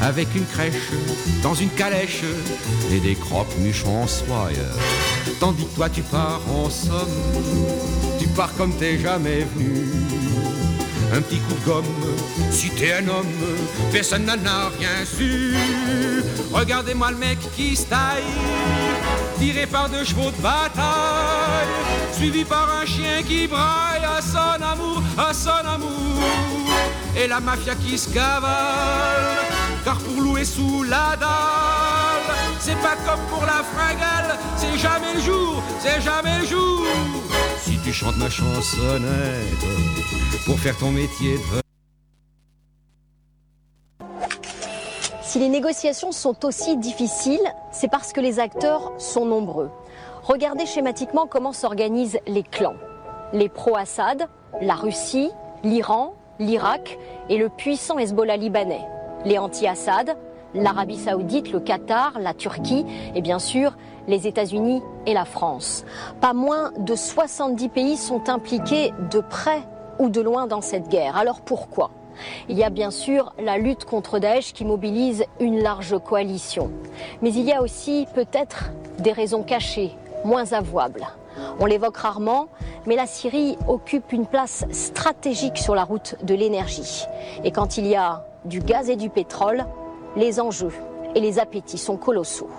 Avec une crèche, dans une calèche et des croque-muches en soie. Tandis que toi tu pars en somme, tu pars comme t'es jamais venu. Un petit coup de gomme, si t'es un homme, personne n'en a rien su. Regardez-moi le mec qui se taille, tiré par deux chevaux de bataille, suivi par un chien qui braille à son amour, à son amour. Et la mafia qui se cavale, car pour louer sous la dalle, c'est pas comme pour la fringale, c'est jamais le jour, c'est jamais le jour. Si tu chantes ma chansonnette pour faire ton métier de Si les négociations sont aussi difficiles, c'est parce que les acteurs sont nombreux. Regardez schématiquement comment s'organisent les clans. Les pro-Assad, la Russie, l'Iran, l'Irak et le puissant Hezbollah libanais. Les anti-Assad, l'Arabie saoudite, le Qatar, la Turquie et bien sûr les États-Unis et la France. Pas moins de 70 pays sont impliqués de près ou de loin dans cette guerre. Alors pourquoi? Il y a bien sûr la lutte contre Daesh qui mobilise une large coalition. Mais il y a aussi peut-être des raisons cachées, moins avouables. On l'évoque rarement, mais la Syrie occupe une place stratégique sur la route de l'énergie. Et quand il y a du gaz et du pétrole, les enjeux et les appétits sont colossaux.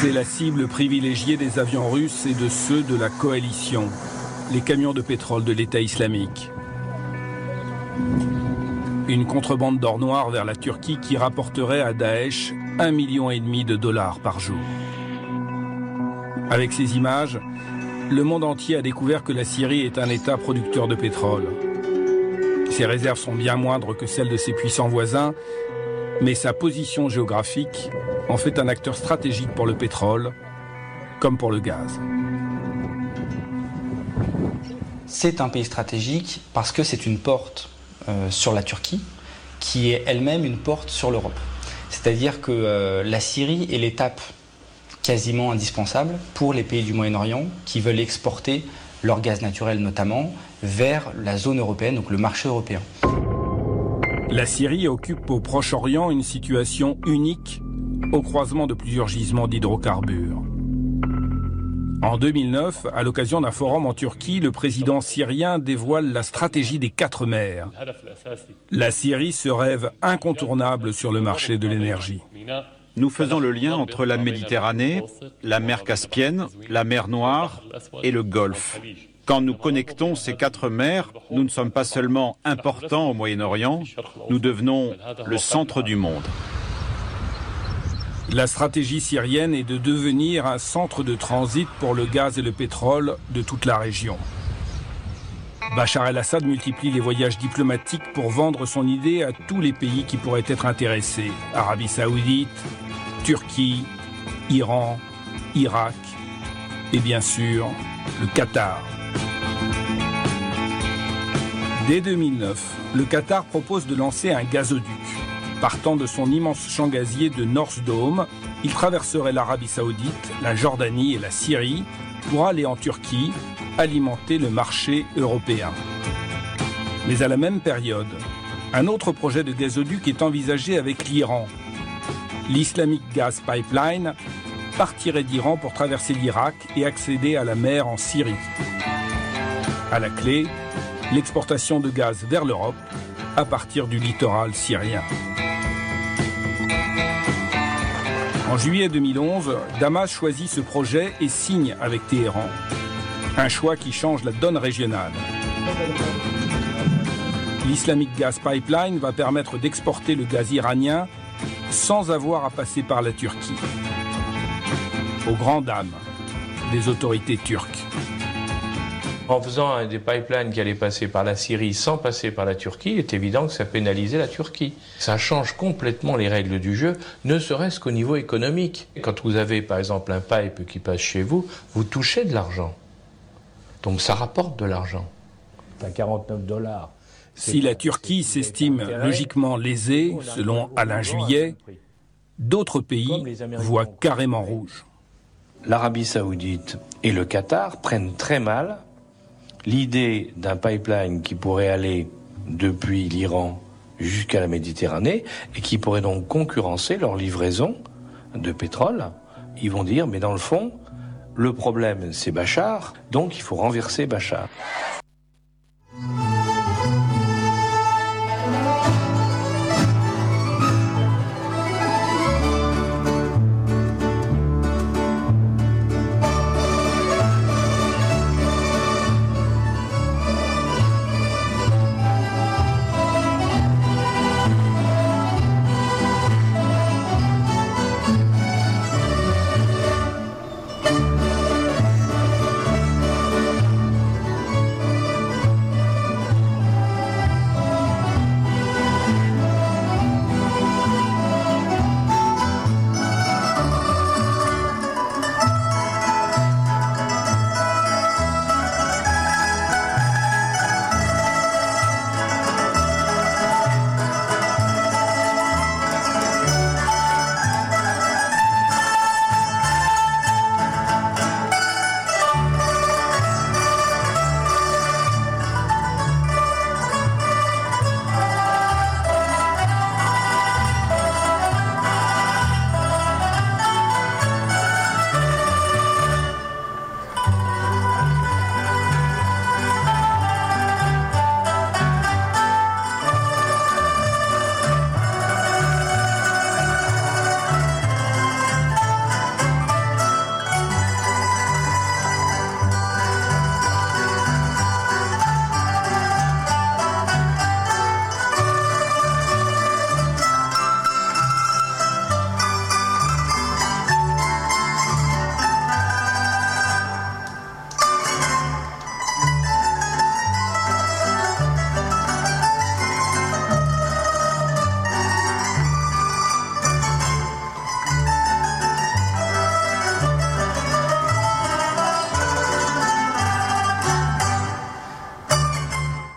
C'est la cible privilégiée des avions russes et de ceux de la coalition, les camions de pétrole de l'État islamique. Une contrebande d'or noir vers la Turquie qui rapporterait à Daesh un million et demi de dollars par jour. Avec ces images, le monde entier a découvert que la Syrie est un État producteur de pétrole. Ses réserves sont bien moindres que celles de ses puissants voisins, mais sa position géographique en fait un acteur stratégique pour le pétrole, comme pour le gaz. C'est un pays stratégique parce que c'est une porte euh, sur la Turquie qui est elle-même une porte sur l'Europe. C'est-à-dire que euh, la Syrie est l'étape quasiment indispensable pour les pays du Moyen-Orient qui veulent exporter leur gaz naturel notamment vers la zone européenne, donc le marché européen. La Syrie occupe au Proche-Orient une situation unique au croisement de plusieurs gisements d'hydrocarbures. En 2009, à l'occasion d'un forum en Turquie, le président syrien dévoile la stratégie des quatre mers. La Syrie se rêve incontournable sur le marché de l'énergie. Nous faisons le lien entre la Méditerranée, la mer Caspienne, la mer Noire et le Golfe. Quand nous connectons ces quatre mers, nous ne sommes pas seulement importants au Moyen-Orient, nous devenons le centre du monde. La stratégie syrienne est de devenir un centre de transit pour le gaz et le pétrole de toute la région. Bachar el-Assad multiplie les voyages diplomatiques pour vendre son idée à tous les pays qui pourraient être intéressés. Arabie saoudite, Turquie, Iran, Irak et bien sûr le Qatar. Dès 2009, le Qatar propose de lancer un gazoduc. Partant de son immense champ gazier de North Dome, il traverserait l'Arabie saoudite, la Jordanie et la Syrie pour aller en Turquie alimenter le marché européen. Mais à la même période, un autre projet de gazoduc est envisagé avec l'Iran. L'Islamic Gas Pipeline partirait d'Iran pour traverser l'Irak et accéder à la mer en Syrie. À la clé, l'exportation de gaz vers l'Europe à partir du littoral syrien. En juillet 2011, Damas choisit ce projet et signe avec Téhéran. Un choix qui change la donne régionale. L'Islamic Gas Pipeline va permettre d'exporter le gaz iranien sans avoir à passer par la Turquie. Aux grandes dames des autorités turques. En faisant des pipelines qui allaient passer par la Syrie sans passer par la Turquie, il est évident que ça pénalisait la Turquie. Ça change complètement les règles du jeu, ne serait-ce qu'au niveau économique. Quand vous avez par exemple un pipe qui passe chez vous, vous touchez de l'argent. Donc ça rapporte de l'argent. À 49 dollars. Si la Turquie s'estime logiquement lésée, selon Alain Juillet, d'autres pays voient carrément rouge. L'Arabie saoudite et le Qatar prennent très mal l'idée d'un pipeline qui pourrait aller depuis l'Iran jusqu'à la Méditerranée et qui pourrait donc concurrencer leur livraison de pétrole. Ils vont dire, mais dans le fond, le problème c'est Bachar, donc il faut renverser Bachar.